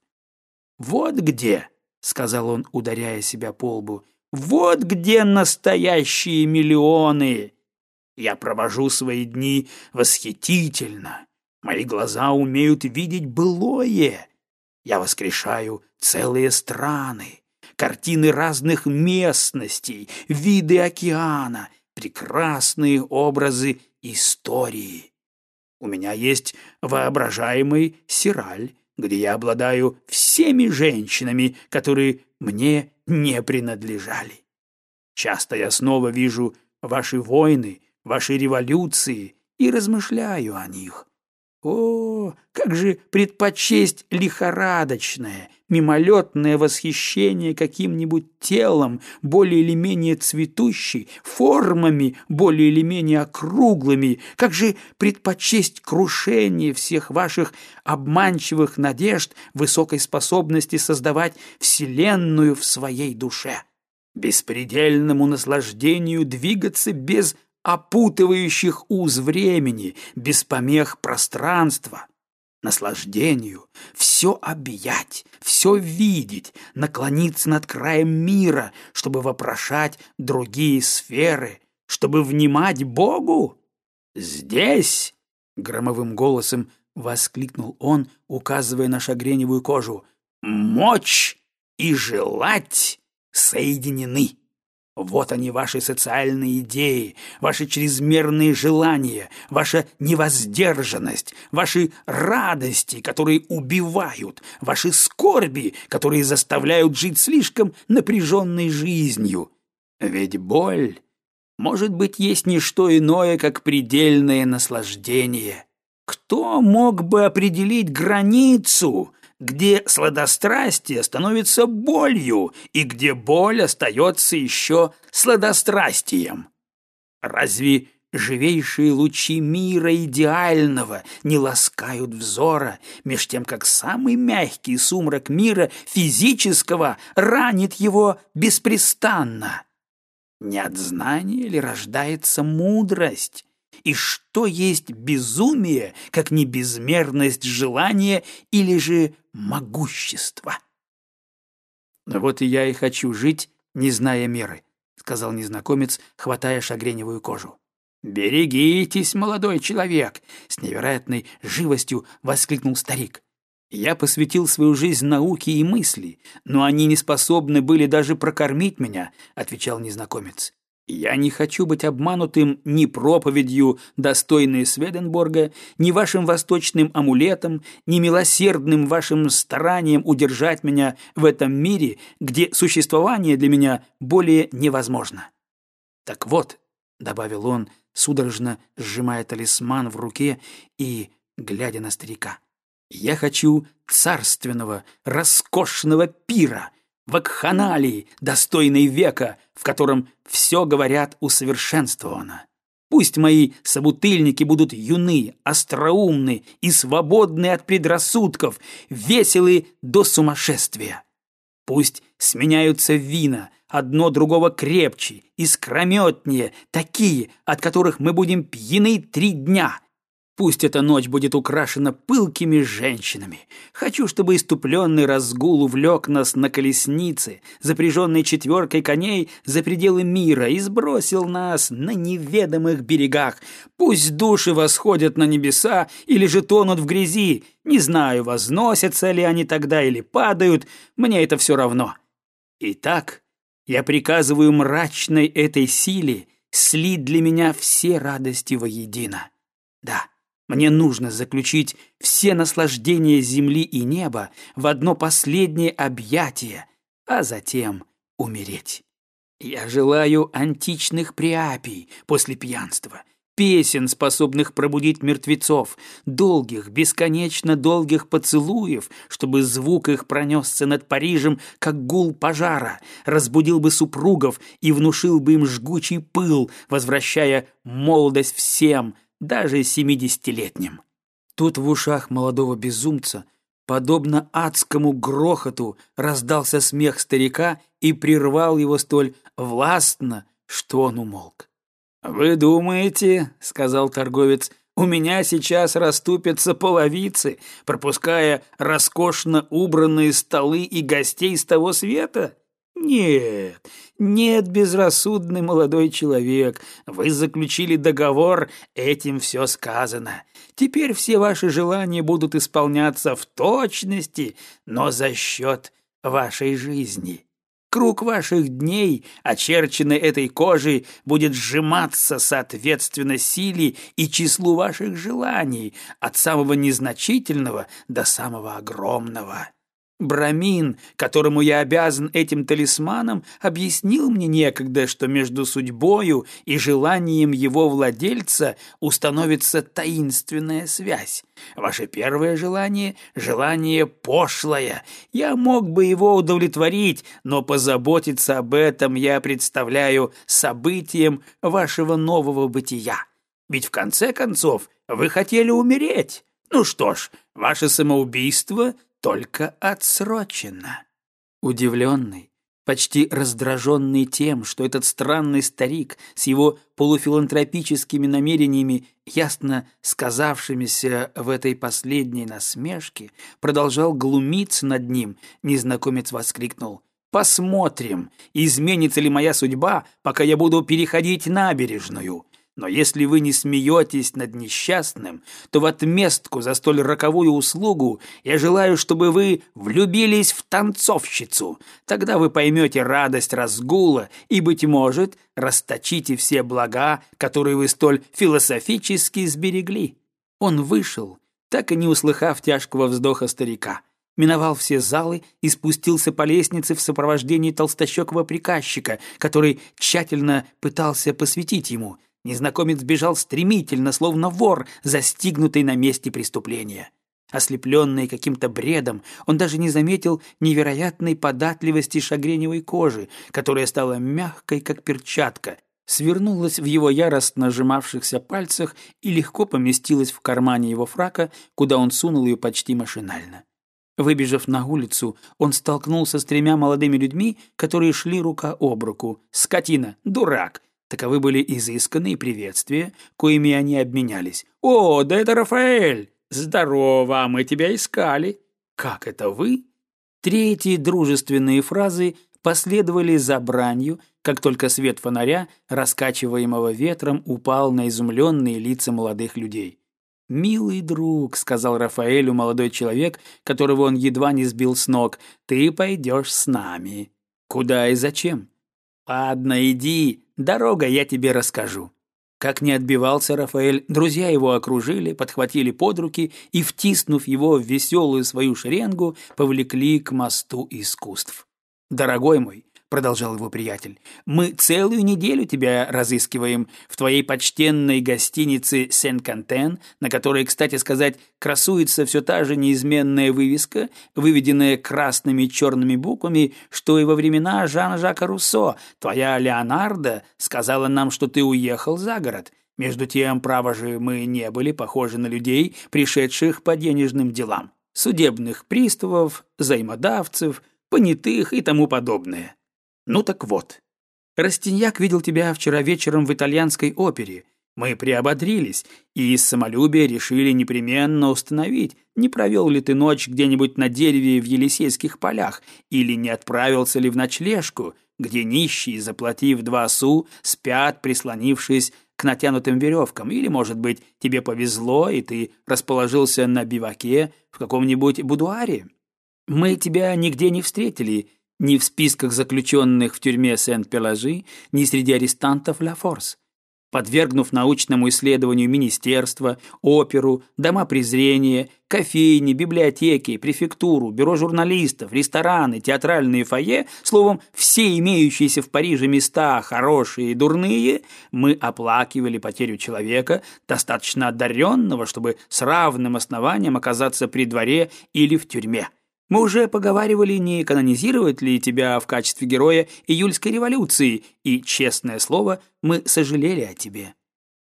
«Вот где», — сказал он, ударяя себя по лбу, — «вот где настоящие миллионы! Я провожу свои дни восхитительно. Мои глаза умеют видеть былое. Я воскрешаю целые страны картины разных местностей, виды океана, прекрасные образы истории. У меня есть воображаемый Сираль, где я обладаю всеми женщинами, которые мне не принадлежали. Часто я снова вижу ваши войны, ваши революции и размышляю о них. О, как же предпочесть лихорадочное, мимолетное восхищение каким-нибудь телом, более или менее цветущей, формами более или менее округлыми, как же предпочесть крушение всех ваших обманчивых надежд высокой способности создавать вселенную в своей душе, беспредельному наслаждению двигаться без опутывающих уз времени, без помех пространства, наслаждению, все объять, все видеть, наклониться над краем мира, чтобы вопрошать другие сферы, чтобы внимать Богу? Здесь, громовым голосом воскликнул он, указывая на шагреневую кожу, мочь и желать соединены. Вот они, ваши социальные идеи, ваши чрезмерные желания, ваша невоздержанность, ваши радости, которые убивают, ваши скорби, которые заставляют жить слишком напряженной жизнью. Ведь боль, может быть, есть не что иное, как предельное наслаждение. Кто мог бы определить границу где сладострастие становится болью и где боль остается еще сладострастием. Разве живейшие лучи мира идеального не ласкают взора, меж тем, как самый мягкий сумрак мира физического ранит его беспрестанно? Не от знания ли рождается мудрость? И что есть безумие, как не безмерность желания или же могущество? «Вот и я и хочу жить, не зная меры», — сказал незнакомец, хватая шагреневую кожу. «Берегитесь, молодой человек!» — с невероятной живостью воскликнул старик. «Я посвятил свою жизнь науке и мысли, но они не способны были даже прокормить меня», — отвечал незнакомец. Я не хочу быть обманутым ни проповедью, достойной Сведенборга, ни вашим восточным амулетом, ни милосердным вашим старанием удержать меня в этом мире, где существование для меня более невозможно. Так вот, — добавил он, судорожно сжимая талисман в руке и глядя на старика, — я хочу царственного, роскошного пира — вакханалии, достойной века, в котором все, говорят, усовершенствовано. Пусть мои собутыльники будут юны, остроумны и свободны от предрассудков, веселы до сумасшествия. Пусть сменяются вина, одно другого крепче, искрометнее, такие, от которых мы будем пьяны три дня — Пусть эта ночь будет украшена пылкими женщинами. Хочу, чтобы иступленный разгул увлек нас на колеснице, запряженной четверкой коней за пределы мира, и сбросил нас на неведомых берегах. Пусть души восходят на небеса или же тонут в грязи. Не знаю, возносятся ли они тогда или падают, мне это все равно. Итак, я приказываю мрачной этой силе слить для меня все радости воедино. Да. Мне нужно заключить все наслаждения земли и неба в одно последнее объятие, а затем умереть. Я желаю античных приапий после пьянства, песен, способных пробудить мертвецов, долгих, бесконечно долгих поцелуев, чтобы звук их пронесся над Парижем, как гул пожара, разбудил бы супругов и внушил бы им жгучий пыл, возвращая молодость всем — даже семидесятилетним. Тут в ушах молодого безумца, подобно адскому грохоту, раздался смех старика и прервал его столь властно, что он умолк. «Вы думаете, — сказал торговец, — у меня сейчас раступятся половицы, пропуская роскошно убранные столы и гостей с того света? Нет, нет, безрассудный молодой человек, вы заключили договор, этим все сказано. Теперь все ваши желания будут исполняться в точности, но за счет вашей жизни. Круг ваших дней, очерченный этой кожей, будет сжиматься соответственно силе и числу ваших желаний, от самого незначительного до самого огромного. Брамин, которому я обязан этим талисманом, объяснил мне некогда, что между судьбою и желанием его владельца установится таинственная связь. Ваше первое желание — желание пошлое. Я мог бы его удовлетворить, но позаботиться об этом я представляю событием вашего нового бытия. Ведь в конце концов вы хотели умереть. Ну что ж, ваше самоубийство только отсрочено. Удивленный, почти раздраженный тем, что этот странный старик с его полуфилантропическими намерениями, ясно сказавшимися в этой последней насмешке, продолжал глумиться над ним, незнакомец воскликнул. «Посмотрим, изменится ли моя судьба, пока я буду переходить набережную. Но если вы не смеетесь над несчастным, то в отместку за столь роковую услугу я желаю, чтобы вы влюбились в танцовщицу. Тогда вы поймете радость разгула и, быть может, расточите все блага, которые вы столь философически сберегли». Он вышел, так и не услыхав тяжкого вздоха старика миновал все залы и спустился по лестнице в сопровождении толстощекого приказчика, который тщательно пытался посвятить ему. Незнакомец бежал стремительно, словно вор, застигнутый на месте преступления. Ослепленный каким-то бредом, он даже не заметил невероятной податливости шагреневой кожи, которая стала мягкой, как перчатка, свернулась в его яростно сжимавшихся пальцах и легко поместилась в кармане его фрака, куда он сунул ее почти машинально. Выбежав на улицу, он столкнулся с тремя молодыми людьми, которые шли рука об руку. «Скотина! Дурак! Таковы были изысканные приветствия, коими они обменялись. «О, да это Рафаэль! Здорово, мы тебя искали!» «Как это вы?» Третьи дружественные фразы последовали за бранью, как только свет фонаря, раскачиваемого ветром, упал на изумленные лица молодых людей. «Милый друг», — сказал Рафаэлю молодой человек, которого он едва не сбил с ног, — «ты пойдешь с нами». «Куда и зачем?» «Ладно, иди, дорога я тебе расскажу». Как не отбивался Рафаэль, друзья его окружили, подхватили под руки и, втиснув его в веселую свою шеренгу, повлекли к мосту искусств. «Дорогой мой, — продолжал его приятель, — «мы целую неделю тебя разыскиваем в твоей почтенной гостинице Сен-Кантен, на которой, кстати сказать, красуется все та же неизменная вывеска, выведенная красными черными буквами, что и во времена Жана-Жака Руссо. Твоя Леонардо сказала нам, что ты уехал за город». Между тем, право же, мы не были похожи на людей, пришедших по денежным делам. Судебных приставов, займодавцев, понятых и тому подобное. Ну так вот. Растиньяк видел тебя вчера вечером в итальянской опере. Мы приободрились и из самолюбия решили непременно установить, не провел ли ты ночь где-нибудь на дереве в Елисейских полях или не отправился ли в ночлежку, где нищие, заплатив два су, спят, прислонившись к натянутым веревкам, или, может быть, тебе повезло, и ты расположился на биваке в каком-нибудь будуаре. Мы тебя нигде не встретили, ни в списках заключенных в тюрьме Сент-Пеложи, ни среди арестантов Ла Форс. Подвергнув научному исследованию министерства, оперу, дома презрения, кофейни, библиотеки, префектуру, бюро журналистов, рестораны, театральные фойе, словом, все имеющиеся в Париже места, хорошие и дурные, мы оплакивали потерю человека, достаточно одаренного, чтобы с равным основанием оказаться при дворе или в тюрьме. Мы уже поговаривали, не канонизировать ли тебя в качестве героя июльской революции, и, честное слово, мы сожалели о тебе».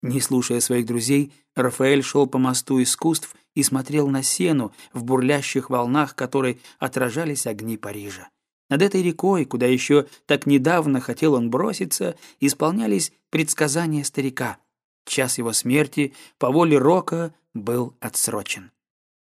Не слушая своих друзей, Рафаэль шел по мосту искусств и смотрел на сену, в бурлящих волнах которой отражались огни Парижа. Над этой рекой, куда еще так недавно хотел он броситься, исполнялись предсказания старика. Час его смерти по воле Рока был отсрочен.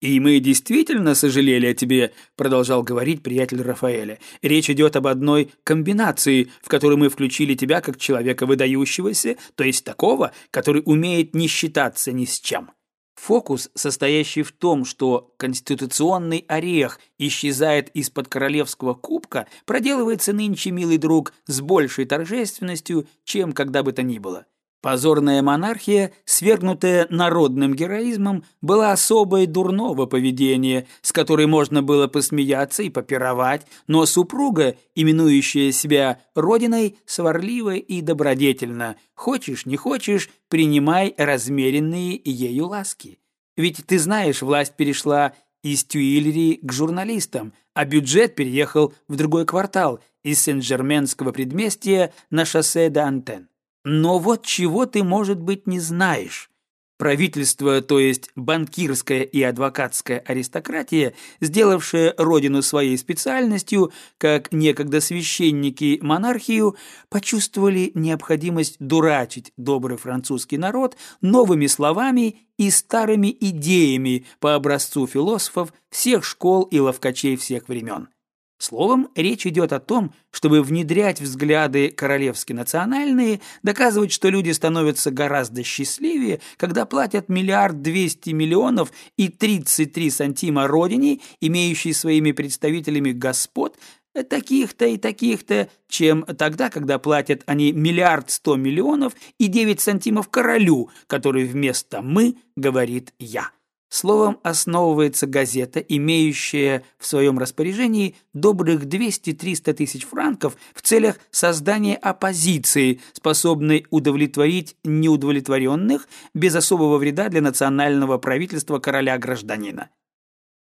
«И мы действительно сожалели о тебе», — продолжал говорить приятель Рафаэля. «Речь идет об одной комбинации, в которой мы включили тебя как человека выдающегося, то есть такого, который умеет не считаться ни с чем. Фокус, состоящий в том, что конституционный орех исчезает из-под королевского кубка, проделывается нынче, милый друг, с большей торжественностью, чем когда бы то ни было. Позорная монархия, свергнутая народным героизмом, была особой дурного поведения, с которой можно было посмеяться и попировать, но супруга, именующая себя родиной, сварлива и добродетельна. Хочешь, не хочешь, принимай размеренные ею ласки. Ведь ты знаешь, власть перешла из Тюильри к журналистам, а бюджет переехал в другой квартал, из Сен-Жерменского предместья на шоссе де Антен. Но вот чего ты, может быть, не знаешь. Правительство, то есть банкирская и адвокатская аристократия, сделавшая родину своей специальностью, как некогда священники монархию, почувствовали необходимость дурачить добрый французский народ новыми словами и старыми идеями по образцу философов всех школ и ловкачей всех времен. Словом, речь идет о том, чтобы внедрять взгляды королевски-национальные, доказывать, что люди становятся гораздо счастливее, когда платят миллиард двести миллионов и 33 сантима родине, имеющей своими представителями господ, таких-то и таких-то, чем тогда, когда платят они миллиард сто миллионов и 9 сантимов королю, который вместо «мы» говорит «я». Словом, основывается газета, имеющая в своем распоряжении добрых 200-300 тысяч франков в целях создания оппозиции, способной удовлетворить неудовлетворенных без особого вреда для национального правительства короля-гражданина.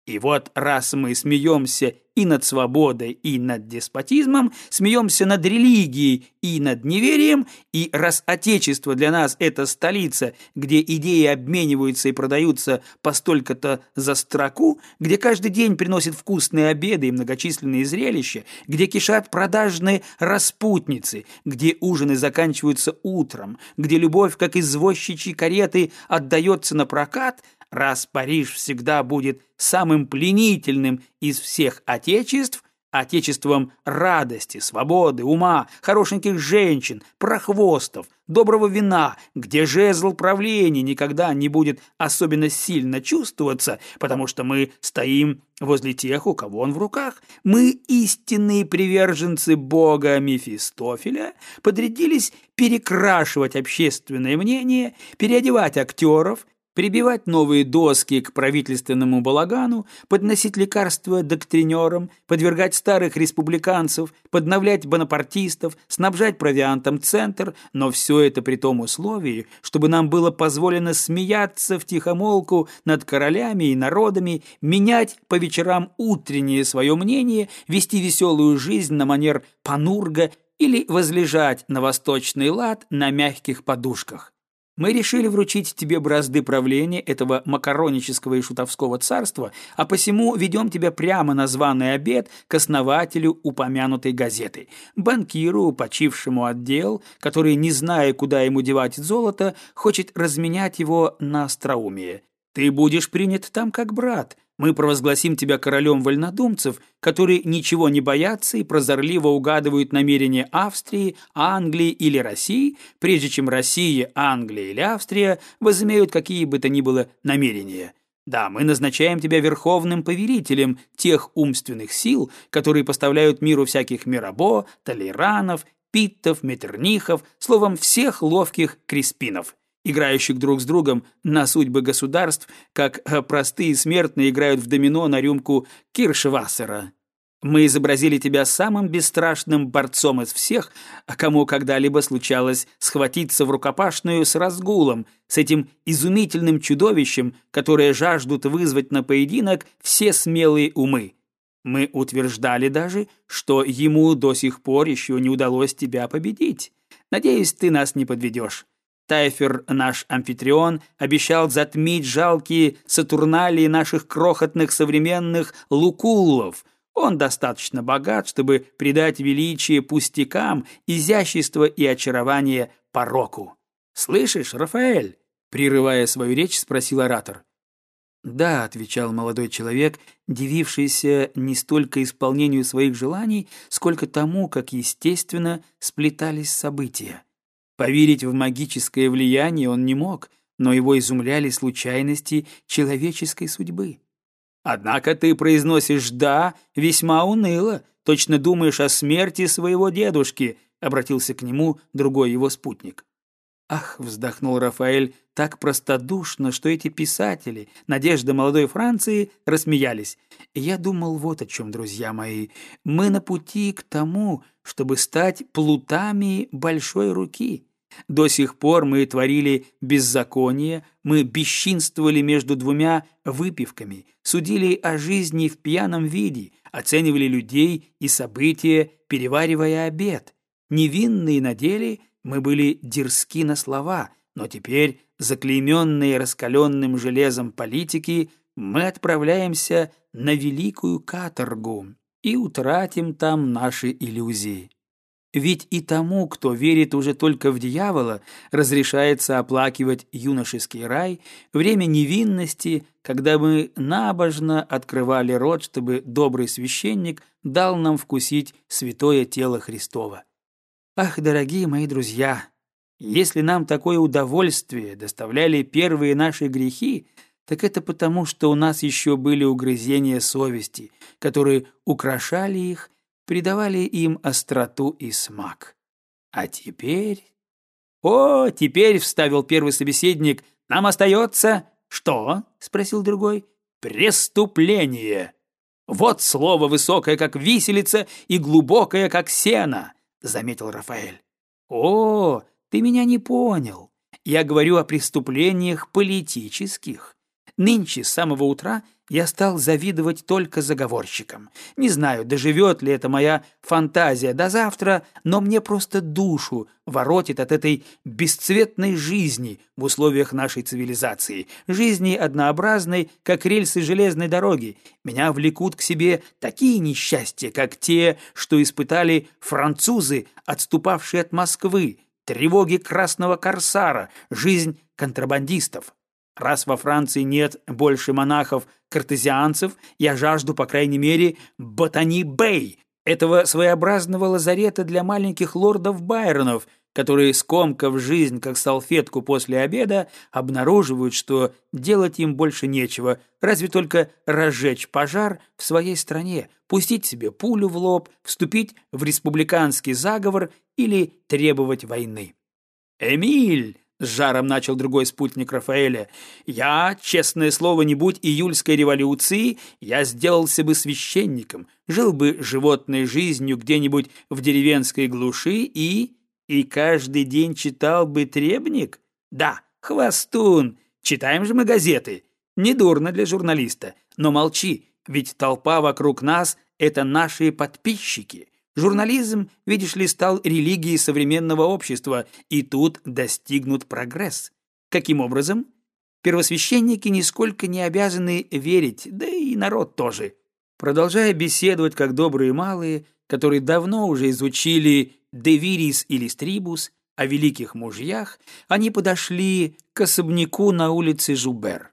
И вот раз мы смеемся и над свободой, и над деспотизмом, смеемся над религией и над неверием, и раз Отечество для нас – это столица, где идеи обмениваются и продаются по столько-то за строку, где каждый день приносит вкусные обеды и многочисленные зрелища, где кишат продажные распутницы, где ужины заканчиваются утром, где любовь, как извозчичьи кареты, отдается на прокат – раз Париж всегда будет самым пленительным из всех отечеств, отечеством радости, свободы, ума, хорошеньких женщин, прохвостов, доброго вина, где жезл правления никогда не будет особенно сильно чувствоваться, потому что мы стоим возле тех, у кого он в руках. Мы, истинные приверженцы бога Мефистофеля, подрядились перекрашивать общественное мнение, переодевать актеров, прибивать новые доски к правительственному балагану, подносить лекарства доктринерам, подвергать старых республиканцев, подновлять бонапартистов, снабжать провиантом центр, но все это при том условии, чтобы нам было позволено смеяться в тихомолку над королями и народами, менять по вечерам утреннее свое мнение, вести веселую жизнь на манер панурга или возлежать на восточный лад на мягких подушках. Мы решили вручить тебе бразды правления этого макаронического и шутовского царства, а посему ведем тебя прямо на званый обед к основателю упомянутой газеты, банкиру, почившему отдел, который, не зная, куда ему девать золото, хочет разменять его на остроумие. Ты будешь принят там как брат, мы провозгласим тебя королем вольнодумцев, которые ничего не боятся и прозорливо угадывают намерения Австрии, Англии или России, прежде чем Россия, Англия или Австрия возымеют какие бы то ни было намерения. Да, мы назначаем тебя верховным повелителем тех умственных сил, которые поставляют миру всяких Мирабо, Толеранов, Питтов, Метернихов, словом, всех ловких креспинов играющих друг с другом на судьбы государств, как э, простые смертные играют в домино на рюмку Киршвассера. Мы изобразили тебя самым бесстрашным борцом из всех, кому когда-либо случалось схватиться в рукопашную с разгулом, с этим изумительным чудовищем, которое жаждут вызвать на поединок все смелые умы. Мы утверждали даже, что ему до сих пор еще не удалось тебя победить. Надеюсь, ты нас не подведешь. Тайфер, наш амфитрион, обещал затмить жалкие сатурналии наших крохотных современных лукуллов. Он достаточно богат, чтобы придать величие пустякам, изящество и очарование пороку. «Слышишь, Рафаэль?» — прерывая свою речь, спросил оратор. «Да», — отвечал молодой человек, дивившийся не столько исполнению своих желаний, сколько тому, как естественно сплетались события. Поверить в магическое влияние он не мог, но его изумляли случайности человеческой судьбы. «Однако ты произносишь «да» весьма уныло, точно думаешь о смерти своего дедушки», — обратился к нему другой его спутник. «Ах!» — вздохнул Рафаэль так простодушно, что эти писатели, надежда молодой Франции, рассмеялись. «Я думал вот о чем, друзья мои. Мы на пути к тому, чтобы стать плутами большой руки». До сих пор мы творили беззаконие, мы бесчинствовали между двумя выпивками, судили о жизни в пьяном виде, оценивали людей и события, переваривая обед. Невинные на деле мы были дерзки на слова, но теперь, заклейменные раскаленным железом политики, мы отправляемся на великую каторгу и утратим там наши иллюзии. Ведь и тому, кто верит уже только в дьявола, разрешается оплакивать юношеский рай, время невинности, когда мы набожно открывали рот, чтобы добрый священник дал нам вкусить святое тело Христова. Ах, дорогие мои друзья, если нам такое удовольствие доставляли первые наши грехи, так это потому, что у нас еще были угрызения совести, которые украшали их придавали им остроту и смак. А теперь... «О, теперь», — вставил первый собеседник, — «нам остается...» «Что?» — спросил другой. «Преступление!» «Вот слово высокое, как виселица, и глубокое, как сено», — заметил Рафаэль. «О, ты меня не понял. Я говорю о преступлениях политических. Нынче с самого утра я стал завидовать только заговорщикам. Не знаю, доживет ли это моя фантазия до завтра, но мне просто душу воротит от этой бесцветной жизни в условиях нашей цивилизации, жизни однообразной, как рельсы железной дороги. Меня влекут к себе такие несчастья, как те, что испытали французы, отступавшие от Москвы, тревоги красного корсара, жизнь контрабандистов. Раз во Франции нет больше монахов-картезианцев, я жажду, по крайней мере, Ботани-Бэй, этого своеобразного лазарета для маленьких лордов-байронов, которые, скомкав жизнь как салфетку после обеда, обнаруживают, что делать им больше нечего, разве только разжечь пожар в своей стране, пустить себе пулю в лоб, вступить в республиканский заговор или требовать войны. «Эмиль!» С жаром начал другой спутник Рафаэля. «Я, честное слово, не будь июльской революции, я сделался бы священником, жил бы животной жизнью где-нибудь в деревенской глуши и... и каждый день читал бы требник? Да, хвостун, читаем же мы газеты. Недурно для журналиста, но молчи, ведь толпа вокруг нас — это наши подписчики». Журнализм, видишь ли, стал религией современного общества, и тут достигнут прогресс. Каким образом? Первосвященники нисколько не обязаны верить, да и народ тоже. Продолжая беседовать как добрые малые, которые давно уже изучили «De viris illustribus», о великих мужьях, они подошли к особняку на улице Жубер.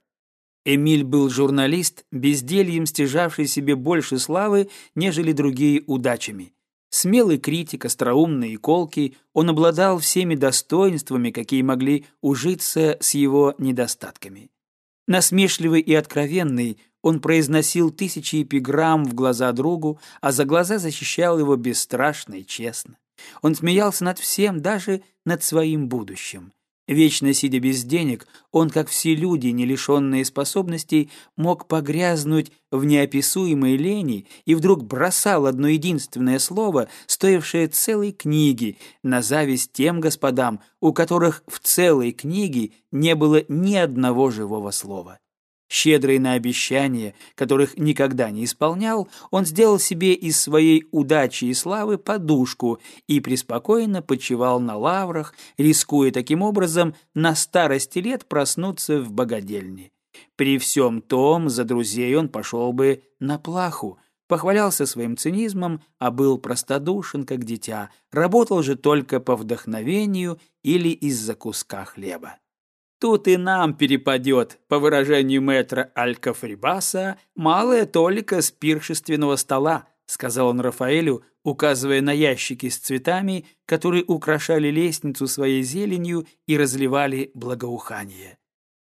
Эмиль был журналист, бездельем стяжавший себе больше славы, нежели другие удачами. Смелый критик, остроумный и колкий, он обладал всеми достоинствами, какие могли ужиться с его недостатками. Насмешливый и откровенный, он произносил тысячи эпиграмм в глаза другу, а за глаза защищал его бесстрашно и честно. Он смеялся над всем, даже над своим будущим. Вечно сидя без денег, он, как все люди, не лишенные способностей, мог погрязнуть в неописуемой лени и вдруг бросал одно единственное слово, стоившее целой книги, на зависть тем господам, у которых в целой книге не было ни одного живого слова. Щедрый на обещания, которых никогда не исполнял, он сделал себе из своей удачи и славы подушку и преспокойно почивал на лаврах, рискуя таким образом на старости лет проснуться в богадельне. При всем том за друзей он пошел бы на плаху, похвалялся своим цинизмом, а был простодушен, как дитя, работал же только по вдохновению или из-за куска хлеба. Тут и нам перепадет, по выражению мэтра Алькафрибаса, малая толика с пиршественного стола, сказал он Рафаэлю, указывая на ящики с цветами, которые украшали лестницу своей зеленью и разливали благоухание.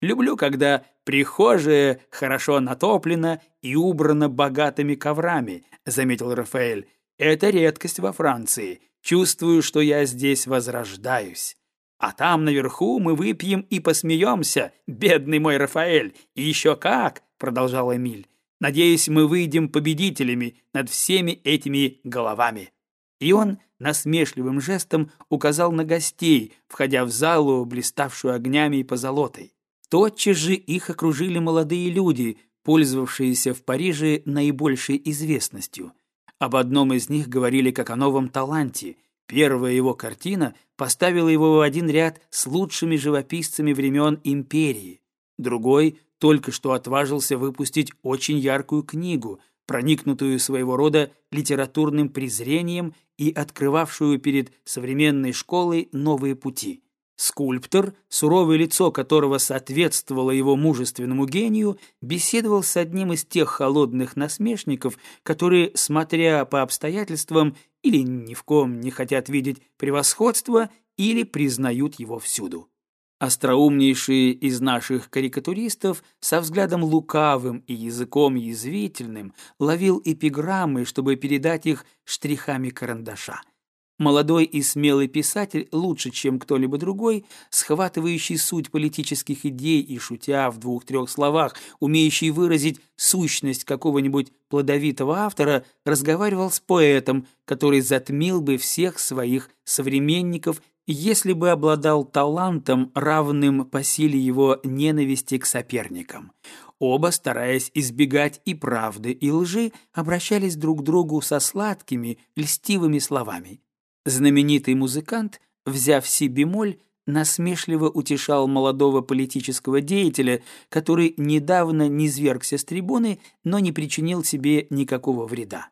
Люблю, когда прихожая хорошо натоплена и убрана богатыми коврами», — заметил Рафаэль. «Это редкость во Франции. Чувствую, что я здесь возрождаюсь. А там наверху мы выпьем и посмеемся, бедный мой Рафаэль. И еще как!» — продолжал Эмиль. «Надеюсь, мы выйдем победителями над всеми этими головами». И он насмешливым жестом указал на гостей, входя в залу, блиставшую огнями и позолотой. Тотчас же их окружили молодые люди, пользовавшиеся в Париже наибольшей известностью. Об одном из них говорили как о новом таланте. Первая его картина поставила его в один ряд с лучшими живописцами времен империи. Другой только что отважился выпустить очень яркую книгу, проникнутую своего рода литературным презрением и открывавшую перед современной школой новые пути. Скульптор, суровое лицо которого соответствовало его мужественному гению, беседовал с одним из тех холодных насмешников, которые, смотря по обстоятельствам, или ни в ком не хотят видеть превосходство, или признают его всюду. Остроумнейший из наших карикатуристов со взглядом лукавым и языком язвительным ловил эпиграммы, чтобы передать их штрихами карандаша. Молодой и смелый писатель, лучше, чем кто-либо другой, схватывающий суть политических идей и, шутя в двух-трех словах, умеющий выразить сущность какого-нибудь плодовитого автора, разговаривал с поэтом, который затмил бы всех своих современников, если бы обладал талантом, равным по силе его ненависти к соперникам. Оба, стараясь избегать и правды, и лжи, обращались друг к другу со сладкими, льстивыми словами. Знаменитый музыкант, взяв си бемоль, насмешливо утешал молодого политического деятеля, который недавно низвергся с трибуны, но не причинил себе никакого вреда.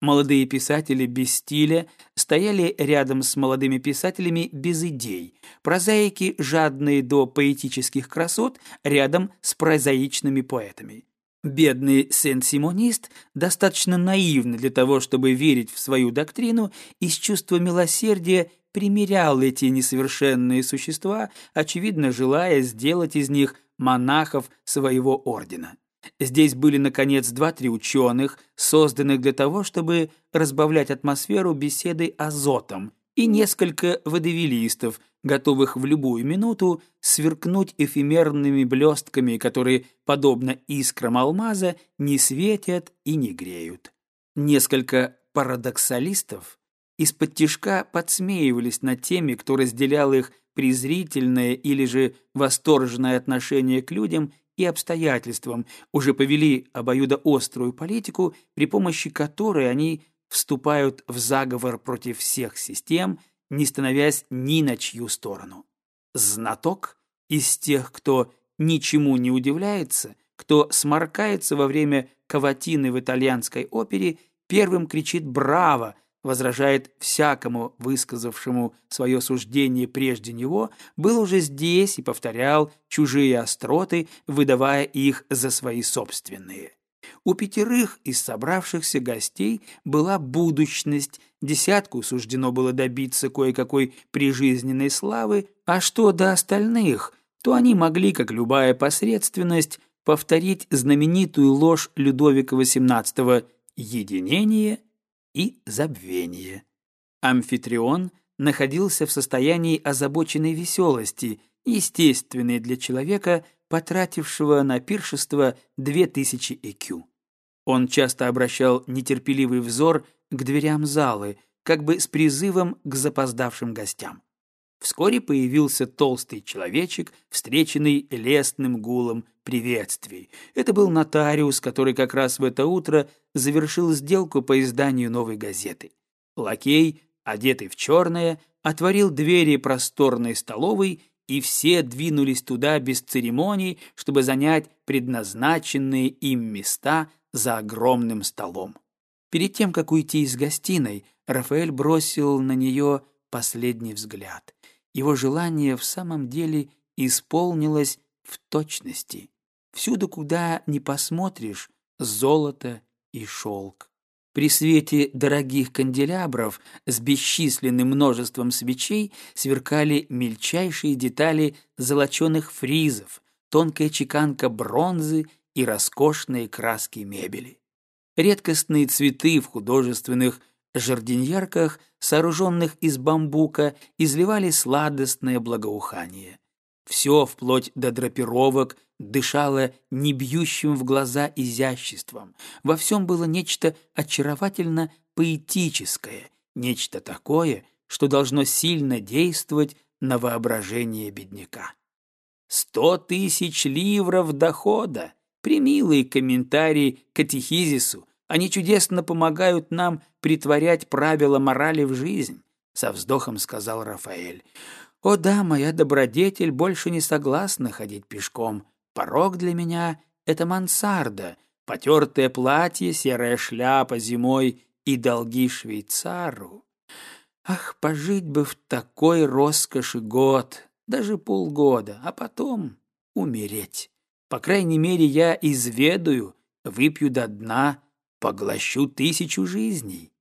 Молодые писатели без стиля стояли рядом с молодыми писателями без идей, прозаики, жадные до поэтических красот, рядом с прозаичными поэтами. Бедный сен-симонист достаточно наивный для того, чтобы верить в свою доктрину, из чувства милосердия примирял эти несовершенные существа, очевидно желая сделать из них монахов своего ордена. Здесь были, наконец, два-три ученых, созданных для того, чтобы разбавлять атмосферу беседой азотом, и несколько водевилистов, готовых в любую минуту сверкнуть эфемерными блестками, которые, подобно искрам алмаза, не светят и не греют. Несколько парадоксалистов из-под тишка подсмеивались над теми, кто разделял их презрительное или же восторженное отношение к людям и обстоятельствам, уже повели обоюдоострую политику, при помощи которой они вступают в заговор против всех систем, не становясь ни на чью сторону. Знаток из тех, кто ничему не удивляется, кто сморкается во время каватины в итальянской опере, первым кричит «Браво!», возражает всякому высказавшему свое суждение прежде него, был уже здесь и повторял чужие остроты, выдавая их за свои собственные. У пятерых из собравшихся гостей была будущность, десятку суждено было добиться кое-какой прижизненной славы, а что до остальных, то они могли, как любая посредственность, повторить знаменитую ложь Людовика XVIII «единение и забвение». Амфитрион находился в состоянии озабоченной веселости, естественной для человека – потратившего на пиршество две тысячи ЭКЮ. Он часто обращал нетерпеливый взор к дверям залы, как бы с призывом к запоздавшим гостям. Вскоре появился толстый человечек, встреченный лестным гулом приветствий. Это был нотариус, который как раз в это утро завершил сделку по изданию новой газеты. Лакей, одетый в черное, отворил двери просторной столовой и все двинулись туда без церемоний, чтобы занять предназначенные им места за огромным столом. Перед тем, как уйти из гостиной, Рафаэль бросил на нее последний взгляд. Его желание в самом деле исполнилось в точности. Всюду, куда ни посмотришь, золото и шелк. При свете дорогих канделябров с бесчисленным множеством свечей сверкали мельчайшие детали золоченых фризов, тонкая чеканка бронзы и роскошные краски мебели. Редкостные цветы в художественных жардиньерках, сооруженных из бамбука, изливали сладостное благоухание. Все, вплоть до драпировок, дышало не бьющим в глаза изяществом. Во всем было нечто очаровательно поэтическое, нечто такое, что должно сильно действовать на воображение бедняка. «Сто тысяч ливров дохода!» Примилые комментарии к катехизису, они чудесно помогают нам притворять правила морали в жизнь, со вздохом сказал Рафаэль. О да, моя добродетель больше не согласна ходить пешком. Порог для меня — это мансарда, потертое платье, серая шляпа зимой и долги швейцару. Ах, пожить бы в такой роскоши год, даже полгода, а потом умереть. По крайней мере, я изведаю, выпью до дна, поглощу тысячу жизней.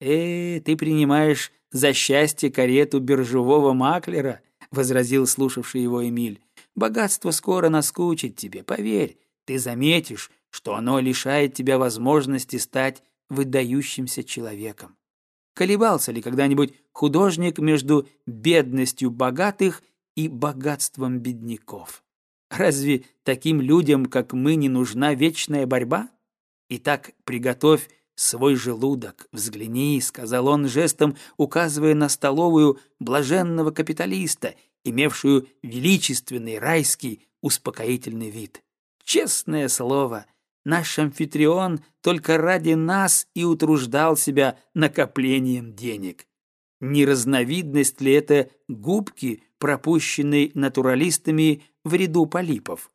«Э, ты принимаешь за счастье карету биржевого маклера», — возразил слушавший его Эмиль. «Богатство скоро наскучит тебе, поверь. Ты заметишь, что оно лишает тебя возможности стать выдающимся человеком. Колебался ли когда-нибудь художник между бедностью богатых и богатством бедняков? Разве таким людям, как мы, не нужна вечная борьба? Итак, приготовь свой желудок, взгляни, сказал он жестом, указывая на столовую блаженного капиталиста, имевшую величественный райский успокоительный вид. Честное слово, наш амфитрион только ради нас и утруждал себя накоплением денег. Не разновидность ли это губки, пропущенной натуралистами в ряду полипов?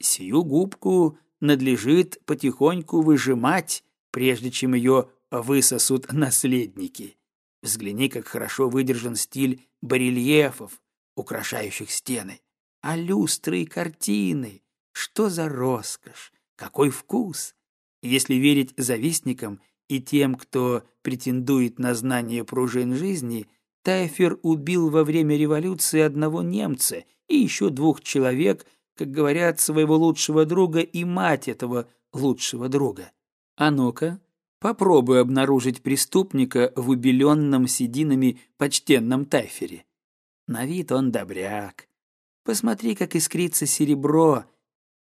Сию губку надлежит потихоньку выжимать, прежде чем ее высосут наследники. Взгляни, как хорошо выдержан стиль барельефов, украшающих стены. А люстры и картины, что за роскошь, какой вкус! Если верить завистникам и тем, кто претендует на знание пружин жизни, Тайфер убил во время революции одного немца и еще двух человек – как говорят, своего лучшего друга и мать этого лучшего друга. А ну-ка, попробуй обнаружить преступника в убеленном сединами почтенном тайфере. На вид он добряк. Посмотри, как искрится серебро.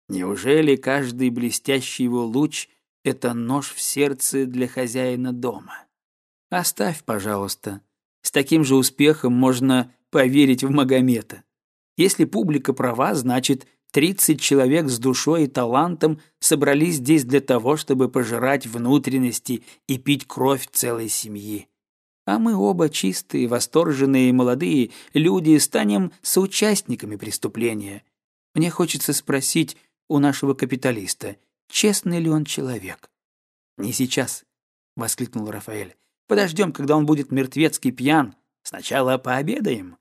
Неужели каждый блестящий его луч — это нож в сердце для хозяина дома? Оставь, пожалуйста. С таким же успехом можно поверить в Магомета. Если публика права, значит, 30 человек с душой и талантом собрались здесь для того, чтобы пожирать внутренности и пить кровь целой семьи. А мы оба чистые, восторженные и молодые люди станем соучастниками преступления. Мне хочется спросить у нашего капиталиста, честный ли он человек. «Не сейчас», — воскликнул Рафаэль. «Подождем, когда он будет мертвецкий пьян. Сначала пообедаем».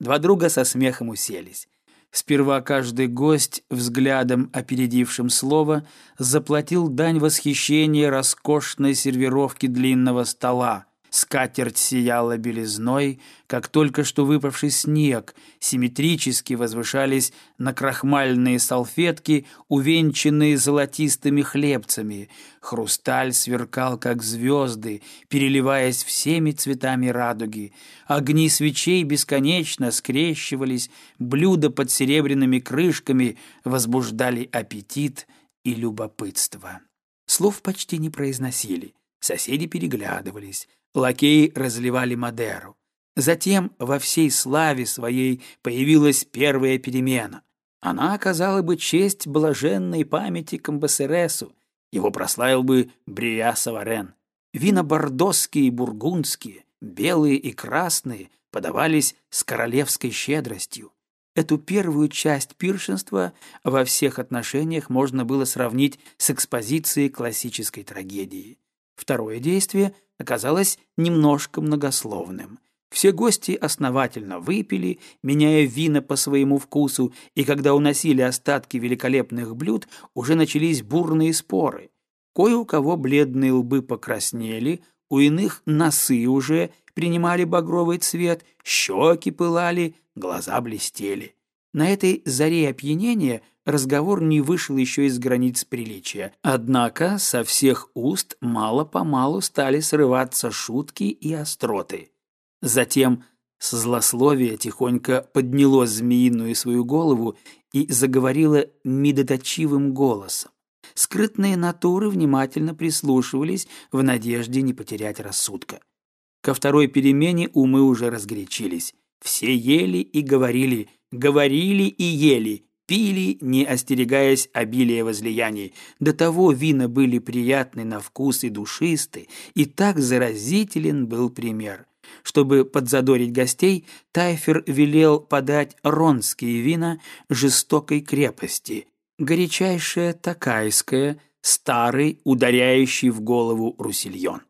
Два друга со смехом уселись. Сперва каждый гость, взглядом опередившим слово, заплатил дань восхищения роскошной сервировки длинного стола, Скатерть сияла белизной, как только что выпавший снег, симметрически возвышались на крахмальные салфетки, увенчанные золотистыми хлебцами. Хрусталь сверкал, как звезды, переливаясь всеми цветами радуги. Огни свечей бесконечно скрещивались, блюда под серебряными крышками возбуждали аппетит и любопытство. Слов почти не произносили. Соседи переглядывались. Лакеи разливали Мадеру. Затем во всей славе своей появилась первая перемена. Она оказала бы честь блаженной памяти Камбасересу, его прославил бы Брия Саварен. Вина бордосские и бургундские, белые и красные, подавались с королевской щедростью. Эту первую часть пиршенства во всех отношениях можно было сравнить с экспозицией классической трагедии. Второе действие оказалось немножко многословным. Все гости основательно выпили, меняя вина по своему вкусу, и когда уносили остатки великолепных блюд, уже начались бурные споры. Кое у кого бледные лбы покраснели, у иных носы уже принимали багровый цвет, щеки пылали, глаза блестели. На этой заре опьянения разговор не вышел еще из границ приличия. Однако со всех уст мало-помалу стали срываться шутки и остроты. Затем с злословия тихонько подняло змеиную свою голову и заговорило медоточивым голосом. Скрытные натуры внимательно прислушивались в надежде не потерять рассудка. Ко второй перемене умы уже разгорячились. Все ели и говорили, говорили и ели, пили, не остерегаясь обилия возлияний. До того вина были приятны на вкус и душисты, и так заразителен был пример. Чтобы подзадорить гостей, Тайфер велел подать ронские вина жестокой крепости, горячайшее такайское, старый, ударяющий в голову русильон.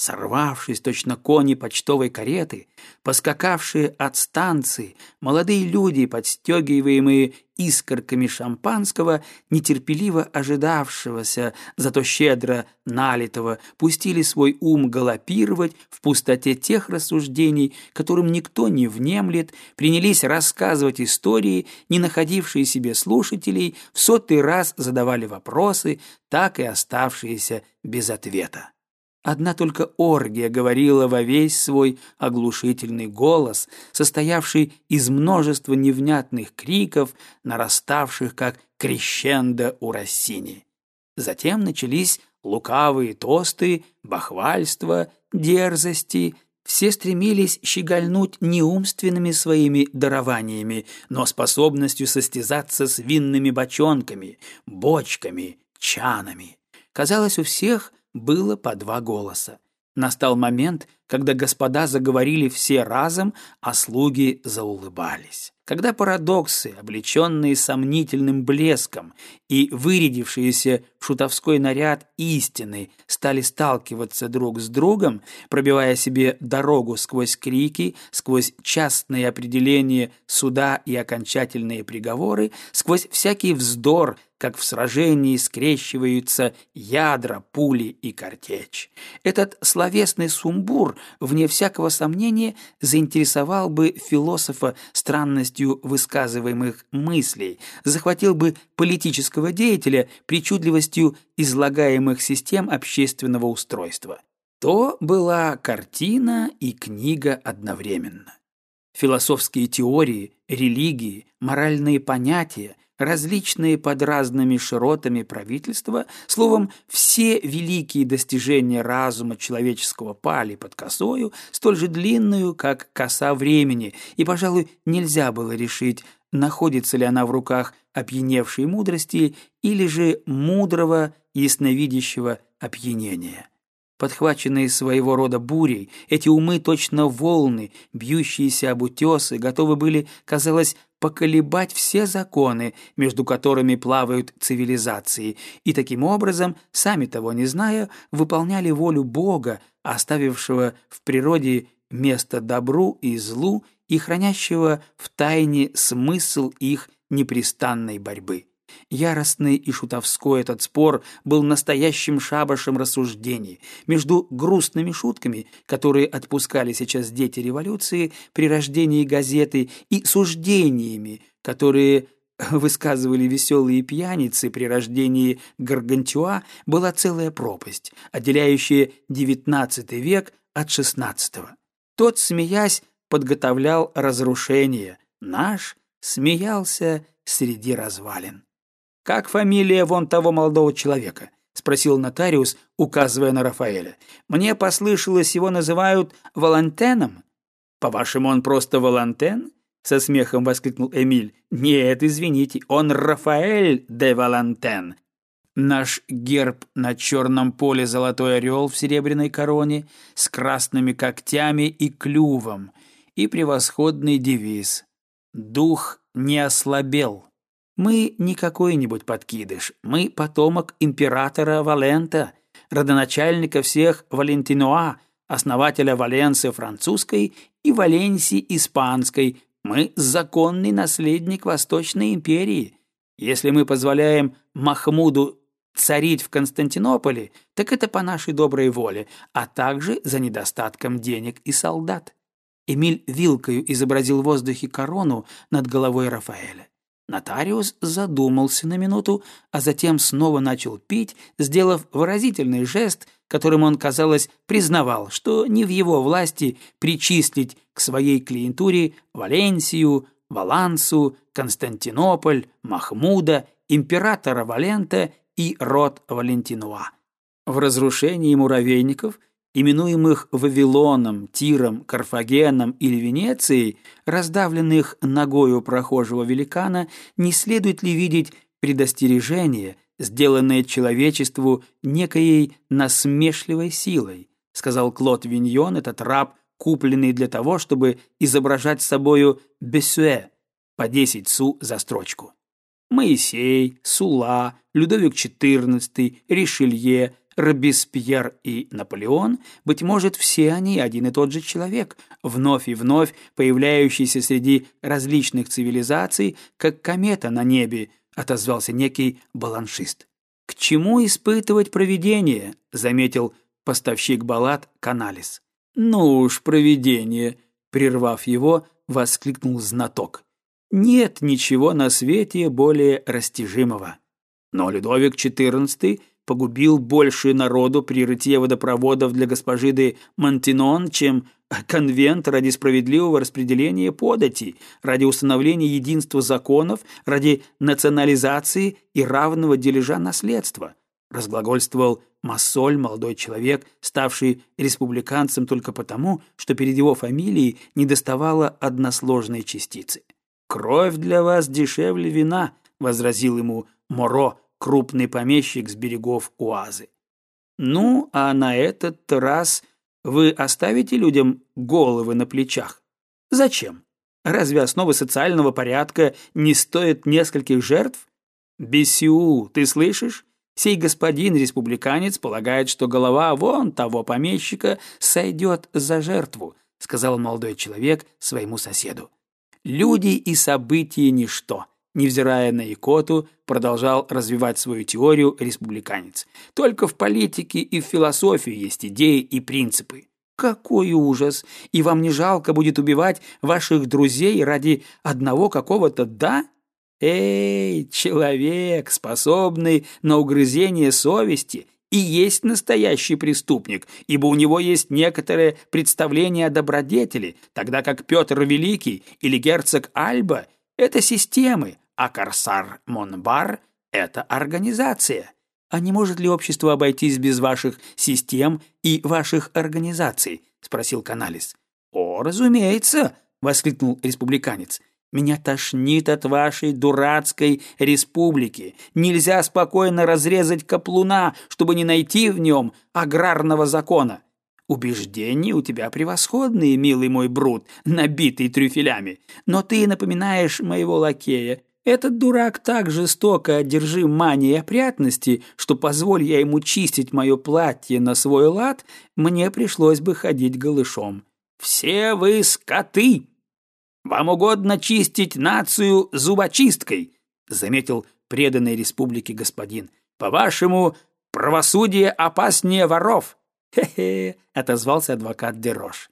Сорвавшись, точно кони почтовой кареты, поскакавшие от станции, молодые люди, подстегиваемые искорками шампанского, нетерпеливо ожидавшегося, зато щедро налитого, пустили свой ум галопировать в пустоте тех рассуждений, которым никто не внемлет, принялись рассказывать истории, не находившие себе слушателей, в сотый раз задавали вопросы, так и оставшиеся без ответа. Одна только оргия говорила во весь свой оглушительный голос, состоявший из множества невнятных криков, нараставших как крещендо у Рассини. Затем начались лукавые тосты, бахвальства, дерзости. Все стремились щегольнуть не умственными своими дарованиями, но способностью состязаться с винными бочонками, бочками, чанами. Казалось, у всех – было по два голоса. Настал момент, когда господа заговорили все разом, а слуги заулыбались. Когда парадоксы, облеченные сомнительным блеском и вырядившиеся в шутовской наряд истины, стали сталкиваться друг с другом, пробивая себе дорогу сквозь крики, сквозь частные определения суда и окончательные приговоры, сквозь всякий вздор, как в сражении скрещиваются ядра, пули и картечь. Этот словесный сумбур, вне всякого сомнения, заинтересовал бы философа странностью высказываемых мыслей, захватил бы политического деятеля причудливостью излагаемых систем общественного устройства. То была картина и книга одновременно. Философские теории, религии, моральные понятия, различные под разными широтами правительства, словом, все великие достижения разума человеческого пали под косою, столь же длинную, как коса времени, и, пожалуй, нельзя было решить, находится ли она в руках опьяневшей мудрости или же мудрого ясновидящего опьянения. Подхваченные своего рода бурей, эти умы точно волны, бьющиеся об утесы, готовы были, казалось, поколебать все законы, между которыми плавают цивилизации, и таким образом, сами того не зная, выполняли волю Бога, оставившего в природе место добру и злу и хранящего в тайне смысл их непрестанной борьбы. Яростный и шутовской этот спор был настоящим шабашем рассуждений между грустными шутками, которые отпускали сейчас дети революции при рождении газеты, и суждениями, которые [laughs] высказывали веселые пьяницы при рождении Гаргантюа, была целая пропасть, отделяющая XIX век от XVI. Тот, смеясь, подготовлял разрушение, наш смеялся среди развалин. «Как фамилия вон того молодого человека?» — спросил нотариус, указывая на Рафаэля. «Мне послышалось, его называют Валантеном». «По-вашему, он просто Валантен?» — со смехом воскликнул Эмиль. «Нет, извините, он Рафаэль де Валантен». Наш герб на черном поле золотой орел в серебряной короне с красными когтями и клювом и превосходный девиз «Дух не ослабел». Мы не какой-нибудь подкидыш, мы потомок императора Валента, родоначальника всех Валентинуа, основателя Валенции французской и Валенсии испанской. Мы законный наследник Восточной империи. Если мы позволяем Махмуду царить в Константинополе, так это по нашей доброй воле, а также за недостатком денег и солдат. Эмиль вилкою изобразил в воздухе корону над головой Рафаэля. Нотариус задумался на минуту, а затем снова начал пить, сделав выразительный жест, которым он, казалось, признавал, что не в его власти причислить к своей клиентуре Валенсию, Валансу, Константинополь, Махмуда, императора Валента и род Валентинуа. В разрушении муравейников – именуемых Вавилоном, Тиром, Карфагеном или Венецией, раздавленных ногою прохожего великана, не следует ли видеть предостережение, сделанное человечеству некоей насмешливой силой, сказал Клод Виньон, этот раб, купленный для того, чтобы изображать собою Бессуэ по 10 су за строчку. Моисей, Сула, Людовик XIV, Ришелье, Робеспьер и Наполеон, быть может, все они один и тот же человек, вновь и вновь появляющийся среди различных цивилизаций, как комета на небе, отозвался некий баланшист. «К чему испытывать провидение?» — заметил поставщик баллад Каналис. «Ну уж, провидение!» — прервав его, воскликнул знаток. «Нет ничего на свете более растяжимого». Но Людовик XIV погубил больше народу при рытье водопроводов для госпожи де Монтинон, чем конвент ради справедливого распределения подати, ради установления единства законов, ради национализации и равного дележа наследства, разглагольствовал Массоль, молодой человек, ставший республиканцем только потому, что перед его фамилией недоставало односложной частицы. «Кровь для вас дешевле вина», — возразил ему Моро, крупный помещик с берегов Уазы. Ну, а на этот раз вы оставите людям головы на плечах? Зачем? Разве основы социального порядка не стоят нескольких жертв? Бесю, ты слышишь? Сей господин-республиканец полагает, что голова вон того помещика сойдет за жертву, сказал молодой человек своему соседу. Люди и события – ничто невзирая на икоту, продолжал развивать свою теорию республиканец. Только в политике и в философии есть идеи и принципы. Какой ужас! И вам не жалко будет убивать ваших друзей ради одного какого-то «да»? Эй, человек, способный на угрызение совести, и есть настоящий преступник, ибо у него есть некоторое представление о добродетели, тогда как Петр Великий или герцог Альба – это системы, а Корсар Монбар — это организация. А не может ли общество обойтись без ваших систем и ваших организаций? спросил Каналис. О, разумеется, воскликнул республиканец. Меня тошнит от вашей дурацкой республики. Нельзя спокойно разрезать каплуна, чтобы не найти в нем аграрного закона. Убеждения у тебя превосходные, милый мой Брут, набитый трюфелями. Но ты напоминаешь моего лакея. Этот дурак так жестоко одержим манией опрятности, что позволь я ему чистить мое платье на свой лад, мне пришлось бы ходить голышом. Все вы скоты! Вам угодно чистить нацию зубочисткой, заметил преданный республике господин. По-вашему, правосудие опаснее воров. «Хе-хе», — отозвался адвокат Дерош.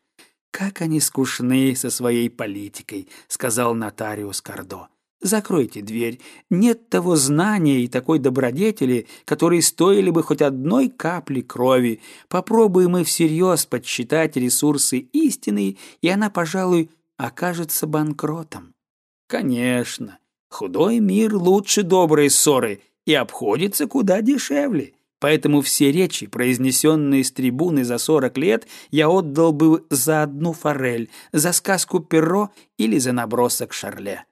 «Как они скучны со своей политикой», — сказал нотариус Кардо. «Закройте дверь. Нет того знания и такой добродетели, которые стоили бы хоть одной капли крови. Попробуем мы всерьез подсчитать ресурсы истины, и она, пожалуй, окажется банкротом». «Конечно. Худой мир лучше доброй ссоры и обходится куда дешевле. Поэтому все речи, произнесенные с трибуны за сорок лет, я отдал бы за одну форель, за сказку Перро или за набросок Шарле.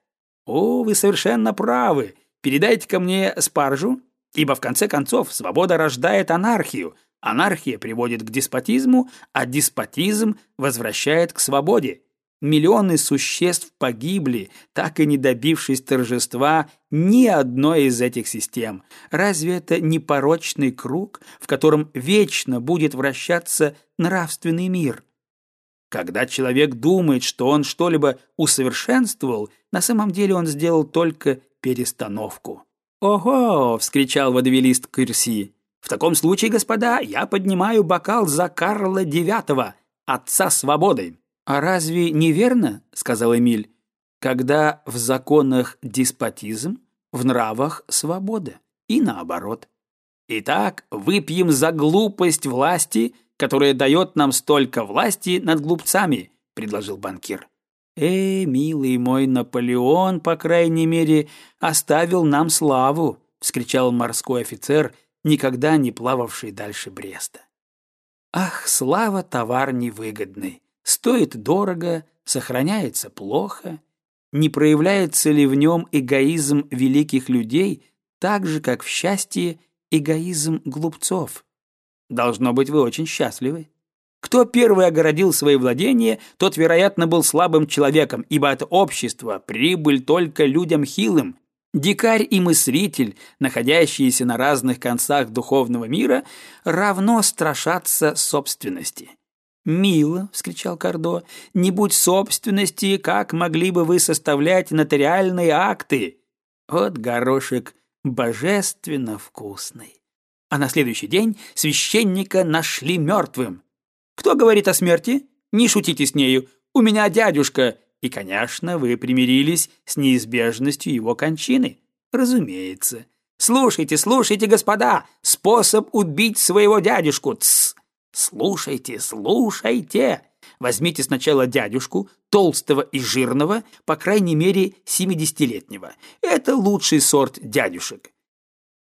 О, вы совершенно правы. Передайте ко мне спаржу, ибо в конце концов свобода рождает анархию, анархия приводит к деспотизму, а деспотизм возвращает к свободе. Миллионы существ погибли, так и не добившись торжества ни одной из этих систем. Разве это не порочный круг, в котором вечно будет вращаться нравственный мир? Когда человек думает, что он что-либо усовершенствовал, на самом деле он сделал только перестановку. «Ого!» — вскричал водовелист Кирси. «В таком случае, господа, я поднимаю бокал за Карла IX, отца свободы!» «А разве не верно, — сказал Эмиль, — когда в законах деспотизм, в нравах свобода, и наоборот? Итак, выпьем за глупость власти, которая дает нам столько власти над глупцами, — предложил банкир. «Э, милый мой Наполеон, по крайней мере, оставил нам славу!» — вскричал морской офицер, никогда не плававший дальше Бреста. «Ах, слава товар невыгодный! Стоит дорого, сохраняется плохо. Не проявляется ли в нем эгоизм великих людей, так же, как в счастье эгоизм глупцов? Должно быть, вы очень счастливы. Кто первый огородил свои владения, тот, вероятно, был слабым человеком, ибо от общества прибыль только людям хилым. Дикарь и мыслитель, находящиеся на разных концах духовного мира, равно страшатся собственности. «Мило!» — вскричал Кордо. «Не будь собственности, как могли бы вы составлять нотариальные акты?» Вот горошек божественно вкусный. А на следующий день священника нашли мертвым. Кто говорит о смерти? Не шутите с нею. У меня дядюшка. И, конечно, вы примирились с неизбежностью его кончины. Разумеется. Слушайте, слушайте, господа, способ убить своего дядюшку. Тсс. Слушайте, слушайте. Возьмите сначала дядюшку, толстого и жирного, по крайней мере, семидесятилетнего. Это лучший сорт дядюшек.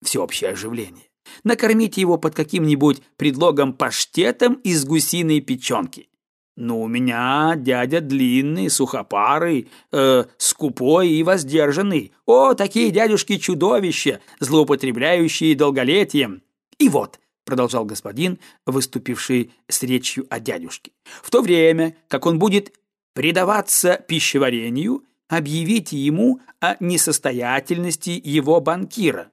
Всеобщее оживление. Накормите его под каким-нибудь предлогом паштетом из гусиной печенки. Ну, у меня дядя длинный, сухопарый, э, скупой и воздержанный. О, такие дядюшки чудовища, злоупотребляющие долголетием. И вот, продолжал господин, выступивший с речью о дядюшке, в то время, как он будет предаваться пищеварению, объявите ему о несостоятельности его банкира.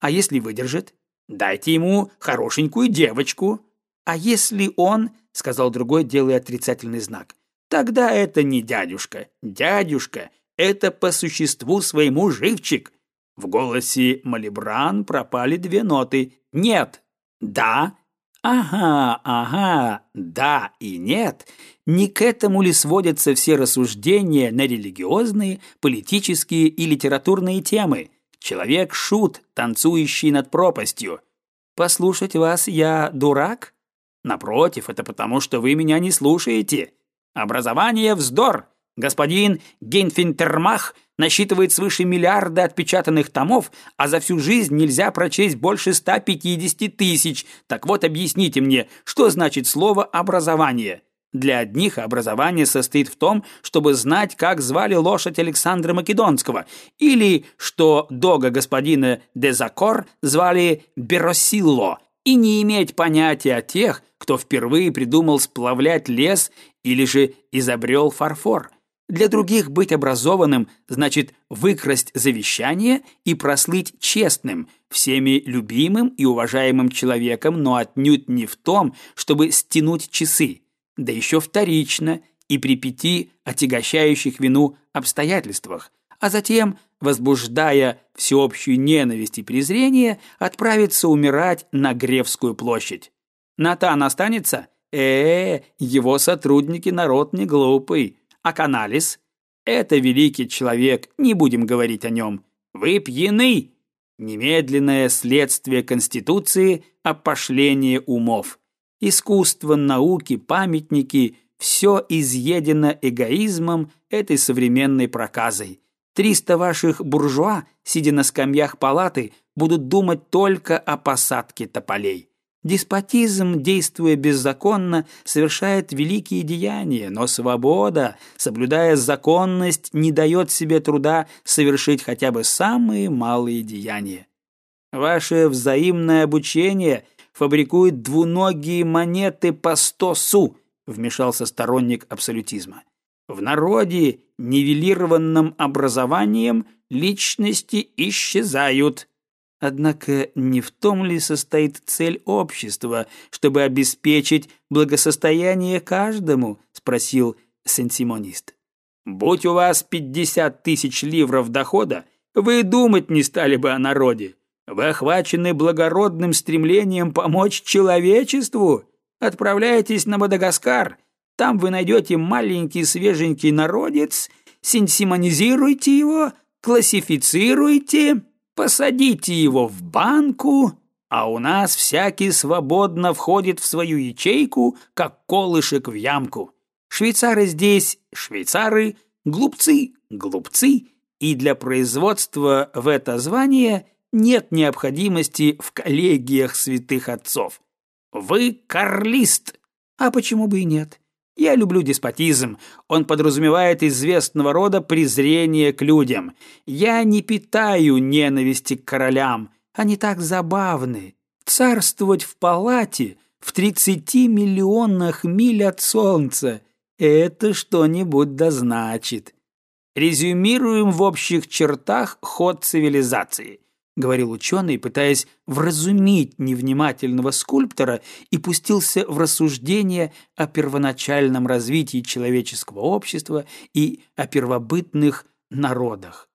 А если выдержит, Дайте ему хорошенькую девочку. А если он, — сказал другой, делая отрицательный знак, — тогда это не дядюшка. Дядюшка — это по существу своему живчик. В голосе Малибран пропали две ноты. Нет, да, ага, ага, да и нет. Не к этому ли сводятся все рассуждения на религиозные, политические и литературные темы? Человек-шут, танцующий над пропастью. Послушать вас я дурак? Напротив, это потому, что вы меня не слушаете. Образование – вздор. Господин Гейнфинтермах насчитывает свыше миллиарда отпечатанных томов, а за всю жизнь нельзя прочесть больше 150 тысяч. Так вот, объясните мне, что значит слово «образование»? Для одних образование состоит в том, чтобы знать, как звали лошадь Александра Македонского, или что дога господина Дезакор звали Беросилло, и не иметь понятия о тех, кто впервые придумал сплавлять лес или же изобрел фарфор. Для других быть образованным значит выкрасть завещание и прослыть честным, всеми любимым и уважаемым человеком, но отнюдь не в том, чтобы стянуть часы да еще вторично и при пяти отягощающих вину обстоятельствах, а затем, возбуждая всеобщую ненависть и презрение, отправиться умирать на Гревскую площадь. Натан останется? э, -э его сотрудники народ не глупый. А Каналис? Это великий человек, не будем говорить о нем. Вы пьяны! Немедленное следствие Конституции – опошление умов. Искусство, науки, памятники – все изъедено эгоизмом этой современной проказой. Триста ваших буржуа, сидя на скамьях палаты, будут думать только о посадке тополей. Деспотизм, действуя беззаконно, совершает великие деяния, но свобода, соблюдая законность, не дает себе труда совершить хотя бы самые малые деяния. Ваше взаимное обучение – фабрикует двуногие монеты по сто су, вмешался сторонник абсолютизма. В народе, нивелированном образованием, личности исчезают. Однако не в том ли состоит цель общества, чтобы обеспечить благосостояние каждому? спросил сенсимонист. Будь у вас пятьдесят тысяч ливров дохода, вы думать не стали бы о народе. Вы охвачены благородным стремлением помочь человечеству? Отправляйтесь на Мадагаскар. Там вы найдете маленький свеженький народец, синсимонизируйте его, классифицируйте, посадите его в банку, а у нас всякий свободно входит в свою ячейку, как колышек в ямку. Швейцары здесь швейцары, глупцы глупцы, и для производства в это звание нет необходимости в коллегиях святых отцов. Вы карлист, а почему бы и нет? Я люблю деспотизм. Он подразумевает известного рода презрение к людям. Я не питаю ненависти к королям. Они так забавны. Царствовать в палате в тридцати миллионах миль от солнца — это что-нибудь да значит. Резюмируем в общих чертах ход цивилизации — говорил ученый, пытаясь вразумить невнимательного скульптора и пустился в рассуждение о первоначальном развитии человеческого общества и о первобытных народах.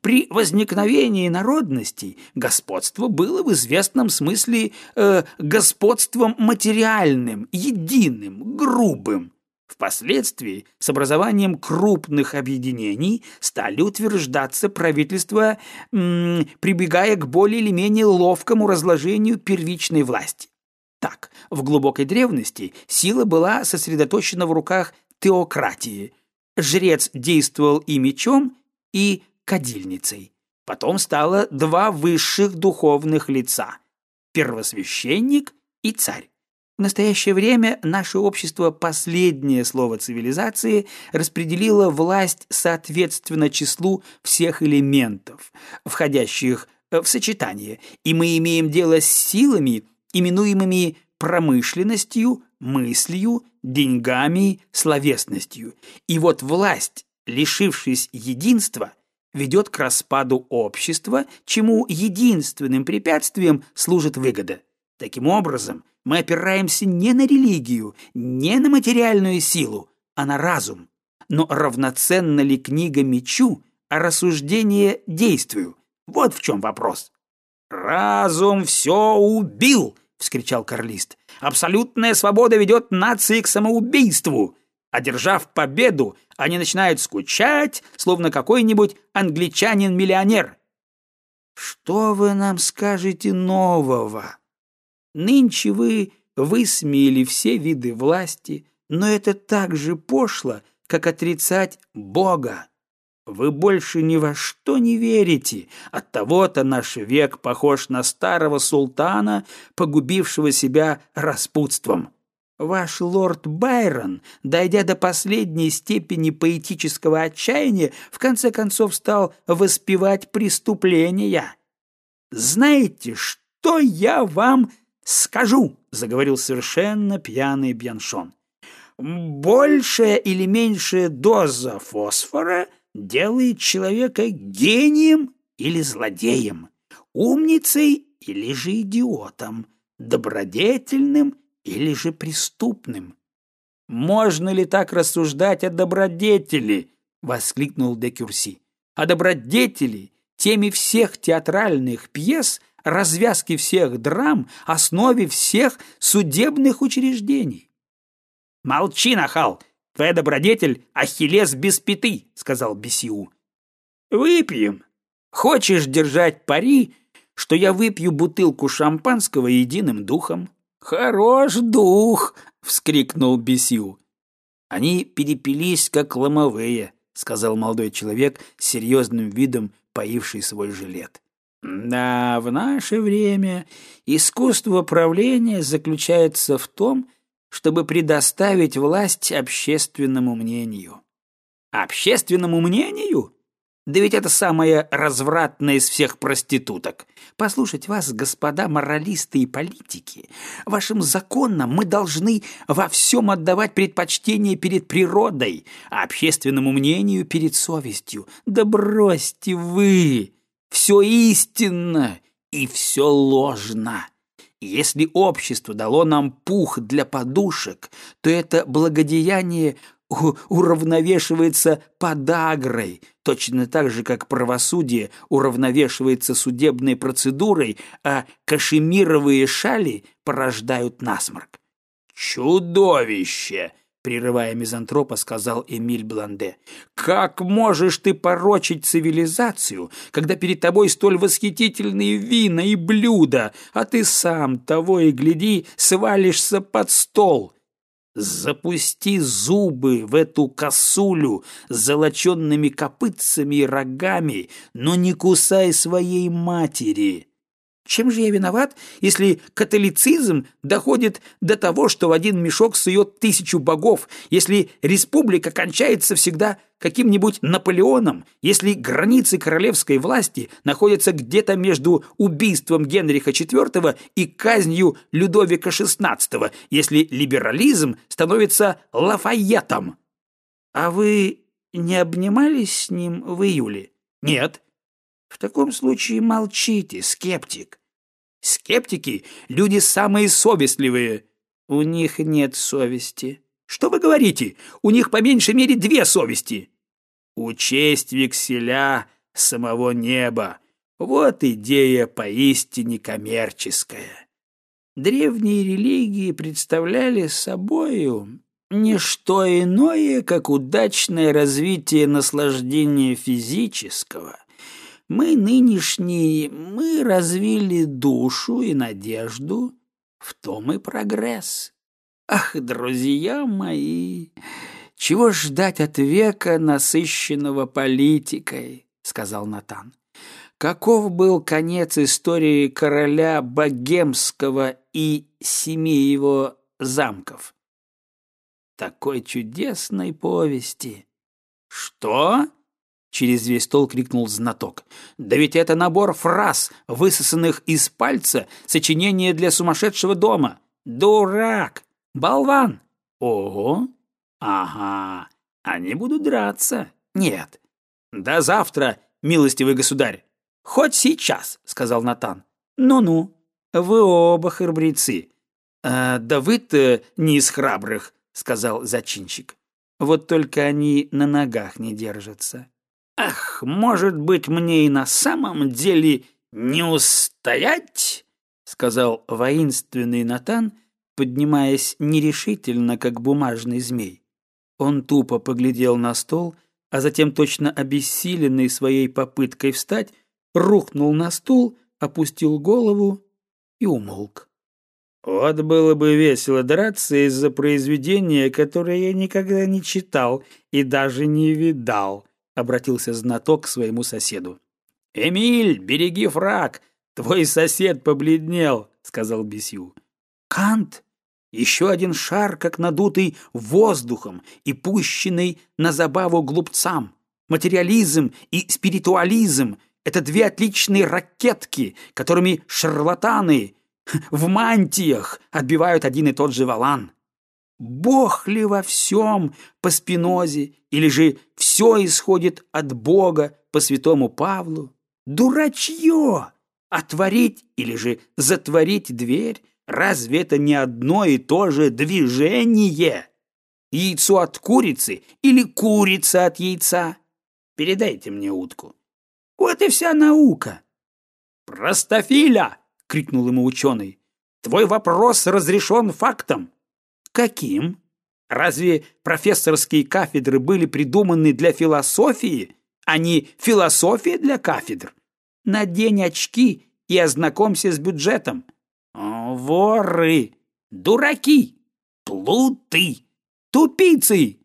При возникновении народностей господство было в известном смысле э, господством материальным, единым, грубым. Впоследствии с образованием крупных объединений стали утверждаться правительства, прибегая к более или менее ловкому разложению первичной власти. Так, в глубокой древности сила была сосредоточена в руках теократии. Жрец действовал и мечом, и кадильницей. Потом стало два высших духовных лица – первосвященник и царь. В настоящее время наше общество последнее слово цивилизации распределило власть соответственно числу всех элементов, входящих э, в сочетание, и мы имеем дело с силами, именуемыми промышленностью, мыслью, деньгами, словесностью. И вот власть, лишившись единства, ведет к распаду общества, чему единственным препятствием служит выгода. Таким образом, мы опираемся не на религию, не на материальную силу, а на разум. Но равноценна ли книга мечу, а рассуждение действию? Вот в чем вопрос. «Разум все убил!» — вскричал Карлист. «Абсолютная свобода ведет нации к самоубийству!» Одержав победу, они начинают скучать, словно какой-нибудь англичанин-миллионер. «Что вы нам скажете нового?» Нынче вы высмеяли все виды власти, но это так же пошло, как отрицать Бога. Вы больше ни во что не верите. Оттого-то наш век похож на старого султана, погубившего себя распутством. Ваш лорд Байрон, дойдя до последней степени поэтического отчаяния, в конце концов стал воспевать преступления. Знаете, что я вам «Скажу», — заговорил совершенно пьяный Бьяншон. «Большая или меньшая доза фосфора делает человека гением или злодеем, умницей или же идиотом, добродетельным или же преступным». «Можно ли так рассуждать о добродетели?» — воскликнул де Кюрси. «О добродетели, теме всех театральных пьес — развязке всех драм, основе всех судебных учреждений. «Молчи, нахал! Твоя добродетель — Ахиллес без пяты!» — сказал Бесиу. «Выпьем. Хочешь держать пари, что я выпью бутылку шампанского единым духом?» «Хорош дух!» — вскрикнул Бесиу. «Они перепились, как ломовые», — сказал молодой человек с серьезным видом, поивший свой жилет. Да, в наше время искусство правления заключается в том, чтобы предоставить власть общественному мнению. Общественному мнению? Да ведь это самая развратная из всех проституток. Послушать вас, господа моралисты и политики, вашим законам мы должны во всем отдавать предпочтение перед природой, а общественному мнению перед совестью. Да бросьте вы! Все истинно и все ложно. Если общество дало нам пух для подушек, то это благодеяние уравновешивается подагрой, точно так же, как правосудие уравновешивается судебной процедурой, а кашемировые шали порождают насморк. «Чудовище!» Прерывая мизантропа, сказал Эмиль Бланде. «Как можешь ты порочить цивилизацию, когда перед тобой столь восхитительные вина и блюда, а ты сам, того и гляди, свалишься под стол?» Запусти зубы в эту косулю с золоченными копытцами и рогами, но не кусай своей матери. Чем же я виноват, если католицизм доходит до того, что в один мешок сует тысячу богов, если республика кончается всегда каким-нибудь Наполеоном, если границы королевской власти находятся где-то между убийством Генриха IV и казнью Людовика XVI, если либерализм становится Лафайетом? А вы не обнимались с ним в июле? Нет. В таком случае молчите, скептик. Скептики — люди самые совестливые. У них нет совести. Что вы говорите? У них по меньшей мере две совести. Учесть векселя самого неба. Вот идея поистине коммерческая. Древние религии представляли собою не что иное, как удачное развитие наслаждения физического, мы нынешние, мы развили душу и надежду, в том и прогресс. Ах, друзья мои, чего ждать от века, насыщенного политикой, сказал Натан. Каков был конец истории короля Богемского и семи его замков? Такой чудесной повести. Что? Через весь стол крикнул знаток. «Да ведь это набор фраз, высосанных из пальца, сочинение для сумасшедшего дома! Дурак! Болван! Ого! Ага! Они будут драться! Нет! До завтра, милостивый государь! Хоть сейчас!» — сказал Натан. «Ну-ну, вы оба храбрецы!» «А, «Да вы-то не из храбрых!» — сказал зачинщик. «Вот только они на ногах не держатся!» «Ах, может быть, мне и на самом деле не устоять?» — сказал воинственный Натан, поднимаясь нерешительно, как бумажный змей. Он тупо поглядел на стол, а затем, точно обессиленный своей попыткой встать, рухнул на стул, опустил голову и умолк. «Вот было бы весело драться из-за произведения, которое я никогда не читал и даже не видал», — обратился знаток к своему соседу. «Эмиль, береги фраг! Твой сосед побледнел!» — сказал Бесью. «Кант! Еще один шар, как надутый воздухом и пущенный на забаву глупцам. Материализм и спиритуализм — это две отличные ракетки, которыми шарлатаны в мантиях отбивают один и тот же валан. Бог ли во всем по Спинозе, или же все исходит от Бога по святому Павлу? Дурачье! Отворить или же затворить дверь? Разве это не одно и то же движение? Яйцо от курицы или курица от яйца? Передайте мне утку. Вот и вся наука. «Простофиля!» — крикнул ему ученый. «Твой вопрос разрешен фактом. Каким? Разве профессорские кафедры были придуманы для философии, а не философия для кафедр? Надень очки и ознакомься с бюджетом. О, воры, дураки, плуты, тупицы!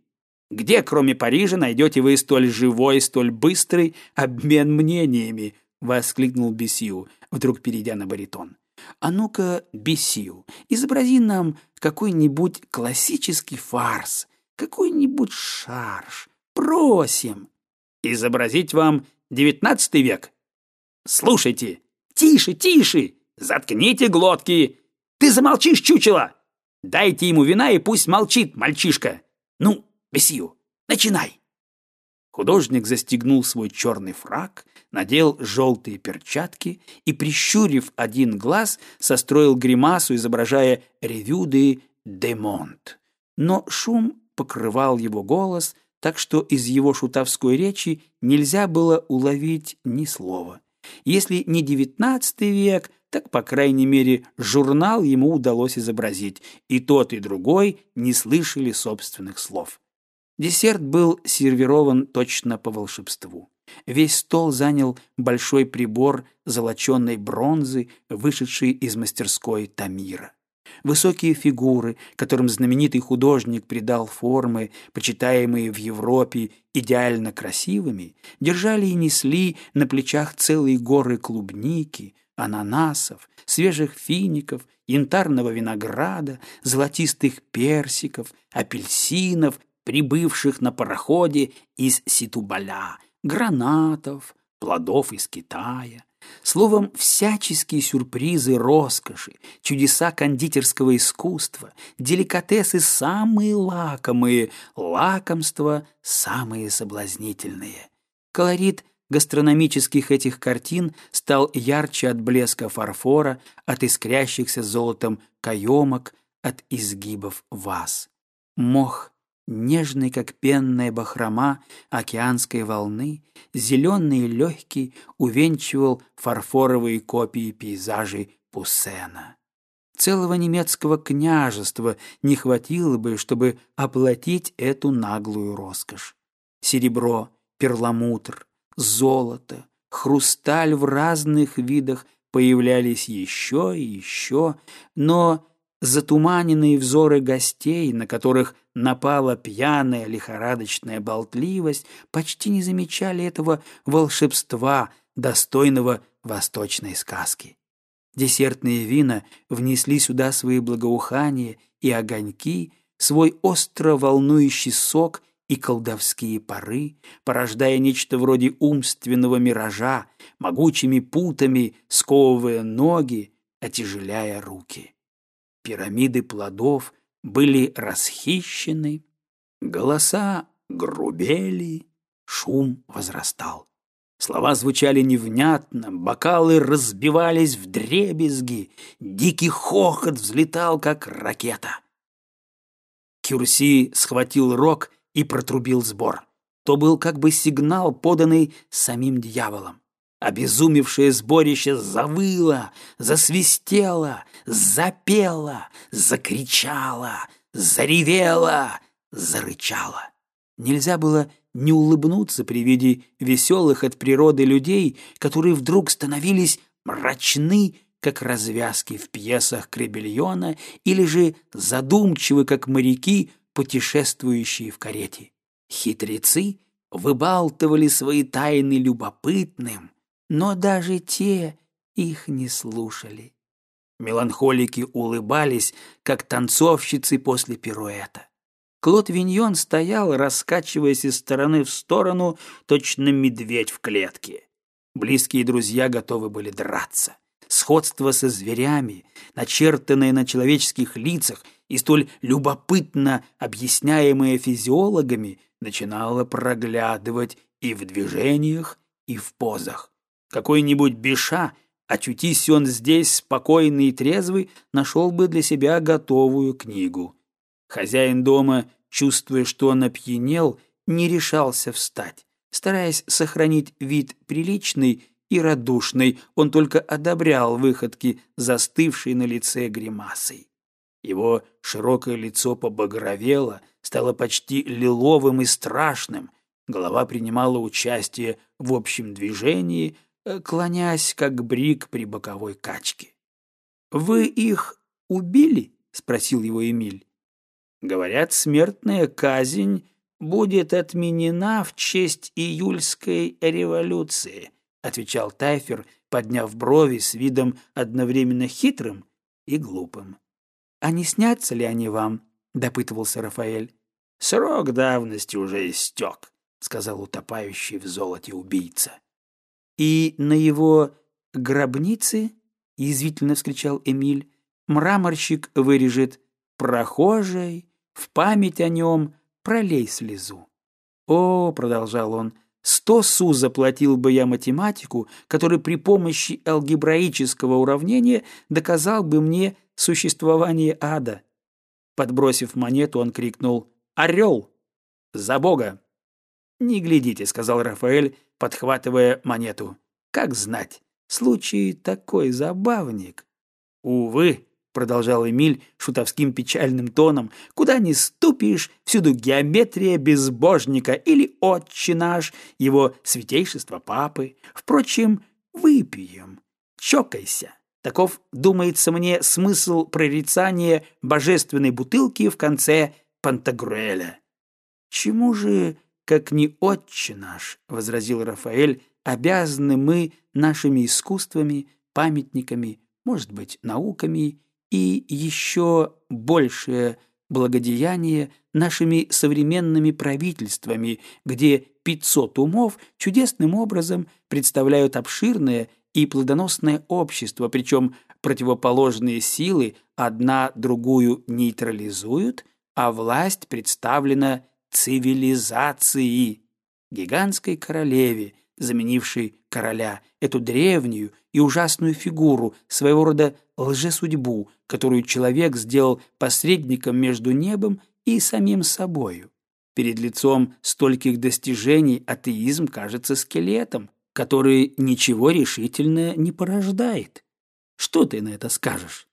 Где, кроме Парижа, найдете вы столь живой, столь быстрый обмен мнениями? Воскликнул Бесью, вдруг перейдя на баритон. А ну-ка, Бесью, изобрази нам какой-нибудь классический фарс, какой-нибудь шарж. Просим. Изобразить вам девятнадцатый век? Слушайте. Тише, тише. Заткните глотки. Ты замолчишь, чучело. Дайте ему вина и пусть молчит, мальчишка. Ну, Бесью, начинай. Художник застегнул свой черный фраг, надел желтые перчатки и, прищурив один глаз, состроил гримасу, изображая «Ревю де Демонт». Но шум покрывал его голос, так что из его шутовской речи нельзя было уловить ни слова. Если не девятнадцатый век, так, по крайней мере, журнал ему удалось изобразить, и тот, и другой не слышали собственных слов. Десерт был сервирован точно по волшебству. Весь стол занял большой прибор золоченой бронзы, вышедший из мастерской Тамира. Высокие фигуры, которым знаменитый художник придал формы, почитаемые в Европе идеально красивыми, держали и несли на плечах целые горы клубники, ананасов, свежих фиников, янтарного винограда, золотистых персиков, апельсинов, прибывших на пароходе из Ситубаля, гранатов, плодов из Китая. Словом, всяческие сюрпризы роскоши, чудеса кондитерского искусства, деликатесы самые лакомые, лакомства самые соблазнительные. Колорит гастрономических этих картин стал ярче от блеска фарфора, от искрящихся золотом каемок, от изгибов ваз. Мох нежный, как пенная бахрома океанской волны, зеленый и легкий, увенчивал фарфоровые копии пейзажей Пуссена. Целого немецкого княжества не хватило бы, чтобы оплатить эту наглую роскошь. Серебро, перламутр, золото, хрусталь в разных видах появлялись еще и еще, но затуманенные взоры гостей, на которых напала пьяная лихорадочная болтливость, почти не замечали этого волшебства, достойного восточной сказки. Десертные вина внесли сюда свои благоухания и огоньки, свой остро волнующий сок и колдовские пары, порождая нечто вроде умственного миража, могучими путами сковывая ноги, отяжеляя руки пирамиды плодов были расхищены, голоса грубели, шум возрастал. Слова звучали невнятно, бокалы разбивались в дребезги, дикий хохот взлетал, как ракета. Кюрси схватил рог и протрубил сбор. То был как бы сигнал, поданный самим дьяволом. Обезумевшее сборище завыло, засвистело, запело, закричало, заревело, зарычало. Нельзя было не улыбнуться при виде веселых от природы людей, которые вдруг становились мрачны, как развязки в пьесах Кребельона, или же задумчивы, как моряки, путешествующие в карете. Хитрецы выбалтывали свои тайны любопытным, но даже те их не слушали. Меланхолики улыбались, как танцовщицы после пируэта. Клод Виньон стоял, раскачиваясь из стороны в сторону, точно медведь в клетке. Близкие друзья готовы были драться. Сходство со зверями, начертанное на человеческих лицах и столь любопытно объясняемое физиологами, начинало проглядывать и в движениях, и в позах. Какой-нибудь Биша, очутись он здесь спокойный и трезвый, нашел бы для себя готовую книгу. Хозяин дома, чувствуя, что он опьянел, не решался встать. Стараясь сохранить вид приличный и радушный, он только одобрял выходки, застывшей на лице гримасой. Его широкое лицо побагровело, стало почти лиловым и страшным, голова принимала участие в общем движении, клонясь, как брик при боковой качке. «Вы их убили?» — спросил его Эмиль. «Говорят, смертная казнь будет отменена в честь июльской революции», — отвечал Тайфер, подняв брови с видом одновременно хитрым и глупым. «А не снятся ли они вам?» — допытывался Рафаэль. «Срок давности уже истек», — сказал утопающий в золоте убийца. И на его гробнице, язвительно вскричал Эмиль, мраморщик вырежет прохожий, в память о нем пролей слезу. О, продолжал он, сто су заплатил бы я математику, который при помощи алгебраического уравнения доказал бы мне существование ада. Подбросив монету, он крикнул «Орел! За Бога!» «Не глядите», — сказал Рафаэль, подхватывая монету. Как знать, случай такой забавник. Увы, продолжал Эмиль шутовским печальным тоном, куда ни ступишь, всюду геометрия безбожника или отче наш, его святейшество папы. Впрочем, выпьем, чокайся. Таков, думается мне, смысл прорицания божественной бутылки в конце Пантагруэля. Чему же, как не отче наш, — возразил Рафаэль, — обязаны мы нашими искусствами, памятниками, может быть, науками и еще большее благодеяние нашими современными правительствами, где 500 умов чудесным образом представляют обширное и плодоносное общество, причем противоположные силы одна другую нейтрализуют, а власть представлена цивилизацией, гигантской королеве, заменившей короля, эту древнюю и ужасную фигуру, своего рода лжесудьбу, которую человек сделал посредником между небом и самим собою. Перед лицом стольких достижений атеизм кажется скелетом, который ничего решительно не порождает. Что ты на это скажешь?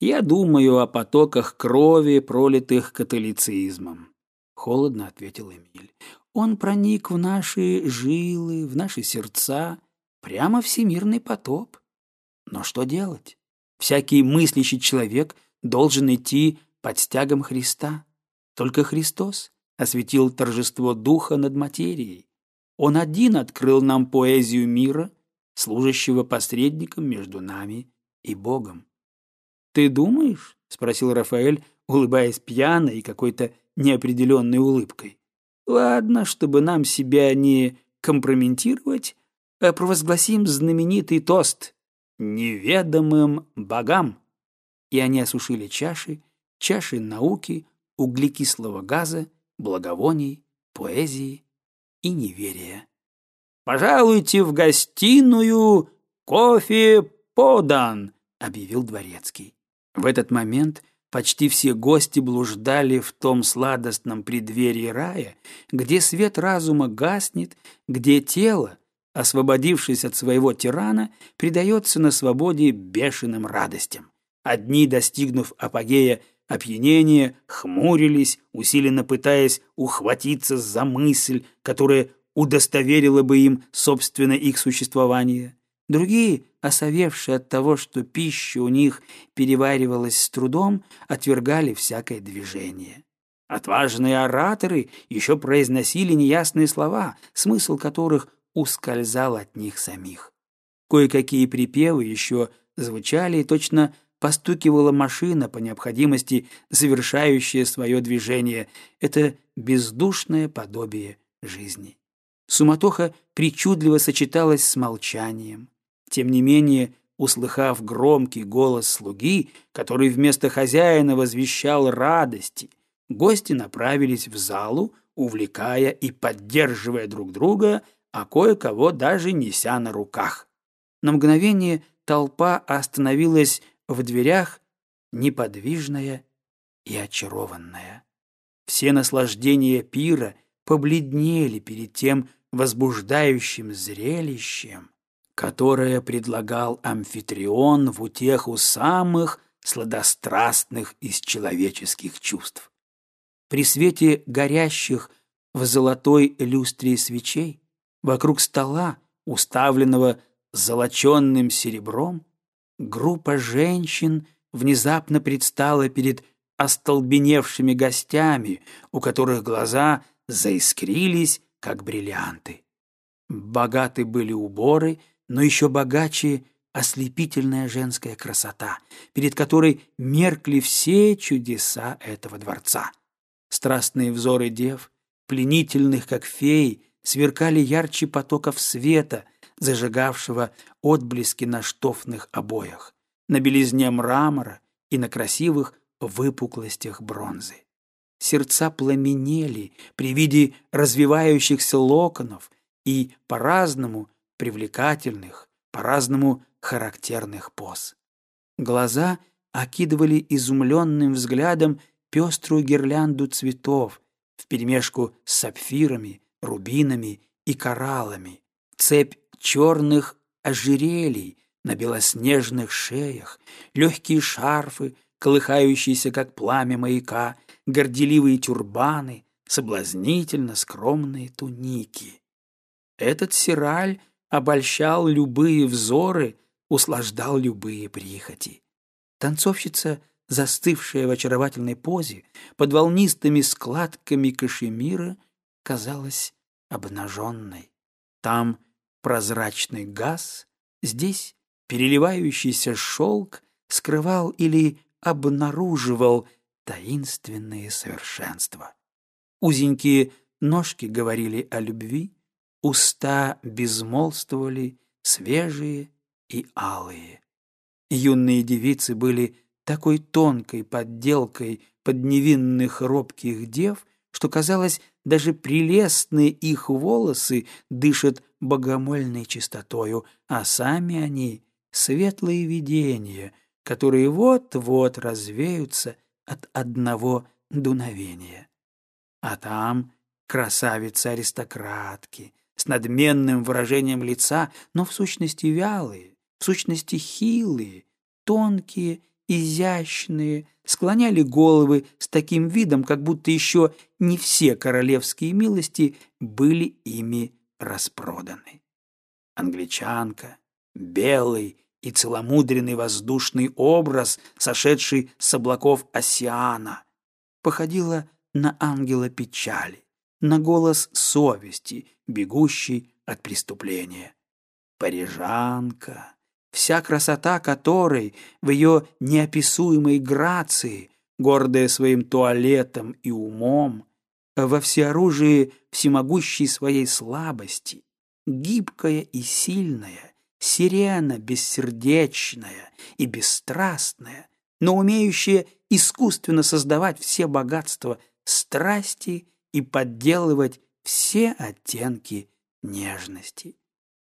Я думаю о потоках крови, пролитых католицизмом. Холодно ответил Эмиль. Он проник в наши жилы, в наши сердца, прямо всемирный потоп. Но что делать? Всякий мыслящий человек должен идти под стягом Христа. Только Христос осветил торжество духа над материей. Он один открыл нам поэзию мира, служащего посредником между нами и Богом. «Ты думаешь?» — спросил Рафаэль, улыбаясь пьяной и какой-то неопределенной улыбкой. «Ладно, чтобы нам себя не компрометировать, а провозгласим знаменитый тост неведомым богам. И они осушили чаши, чаши науки, углекислого газа, благовоний, поэзии и неверия. «Пожалуйте в гостиную, кофе подан», — объявил дворецкий. В этот момент почти все гости блуждали в том сладостном преддверии рая, где свет разума гаснет, где тело, освободившись от своего тирана, предается на свободе бешеным радостям. Одни, достигнув апогея опьянения, хмурились, усиленно пытаясь ухватиться за мысль, которая удостоверила бы им собственно их существование. Другие, осовевшие от того, что пища у них переваривалась с трудом, отвергали всякое движение. Отважные ораторы еще произносили неясные слова, смысл которых ускользал от них самих. Кое-какие припевы еще звучали, и точно постукивала машина по необходимости, завершающая свое движение. Это бездушное подобие жизни. Суматоха причудливо сочеталась с молчанием. Тем не менее, услыхав громкий голос слуги, который вместо хозяина возвещал радости, гости направились в залу, увлекая и поддерживая друг друга – а кое-кого даже неся на руках. На мгновение толпа остановилась в дверях, неподвижная и очарованная. Все наслаждения пира побледнели перед тем возбуждающим зрелищем, которое предлагал амфитрион в утеху самых сладострастных из человеческих чувств. При свете горящих в золотой люстре свечей Вокруг стола, уставленного золоченным серебром, группа женщин внезапно предстала перед остолбеневшими гостями, у которых глаза заискрились, как бриллианты. Богаты были уборы, но еще богаче ослепительная женская красота, перед которой меркли все чудеса этого дворца. Страстные взоры дев, пленительных, как феи, сверкали ярче потоков света, зажигавшего отблески на штофных обоях, на белизне мрамора и на красивых выпуклостях бронзы. Сердца пламенели при виде развивающихся локонов и по-разному привлекательных, по-разному характерных поз. Глаза окидывали изумленным взглядом пеструю гирлянду цветов вперемешку с сапфирами, рубинами и кораллами, цепь черных ожерелий на белоснежных шеях, легкие шарфы, колыхающиеся, как пламя маяка, горделивые тюрбаны, соблазнительно скромные туники. Этот сираль обольщал любые взоры, услаждал любые прихоти. Танцовщица, застывшая в очаровательной позе, под волнистыми складками кашемира, казалась обнаженной. Там прозрачный газ, здесь переливающийся шелк скрывал или обнаруживал таинственные совершенства. Узенькие ножки говорили о любви, уста безмолвствовали, свежие и алые. Юные девицы были такой тонкой подделкой под невинных робких дев, что, казалось, даже прелестные их волосы дышат богомольной чистотою, а сами они — светлые видения, которые вот-вот развеются от одного дуновения. А там красавицы-аристократки с надменным выражением лица, но в сущности вялые, в сущности хилые, тонкие, изящные, склоняли головы с таким видом, как будто еще не все королевские милости были ими распроданы. Англичанка, белый и целомудренный воздушный образ, сошедший с облаков Осиана, походила на ангела печали, на голос совести, бегущий от преступления. Парижанка, вся красота которой в ее неописуемой грации, гордая своим туалетом и умом, во всеоружии всемогущей своей слабости, гибкая и сильная, сирена бессердечная и бесстрастная, но умеющая искусственно создавать все богатства страсти и подделывать все оттенки нежности.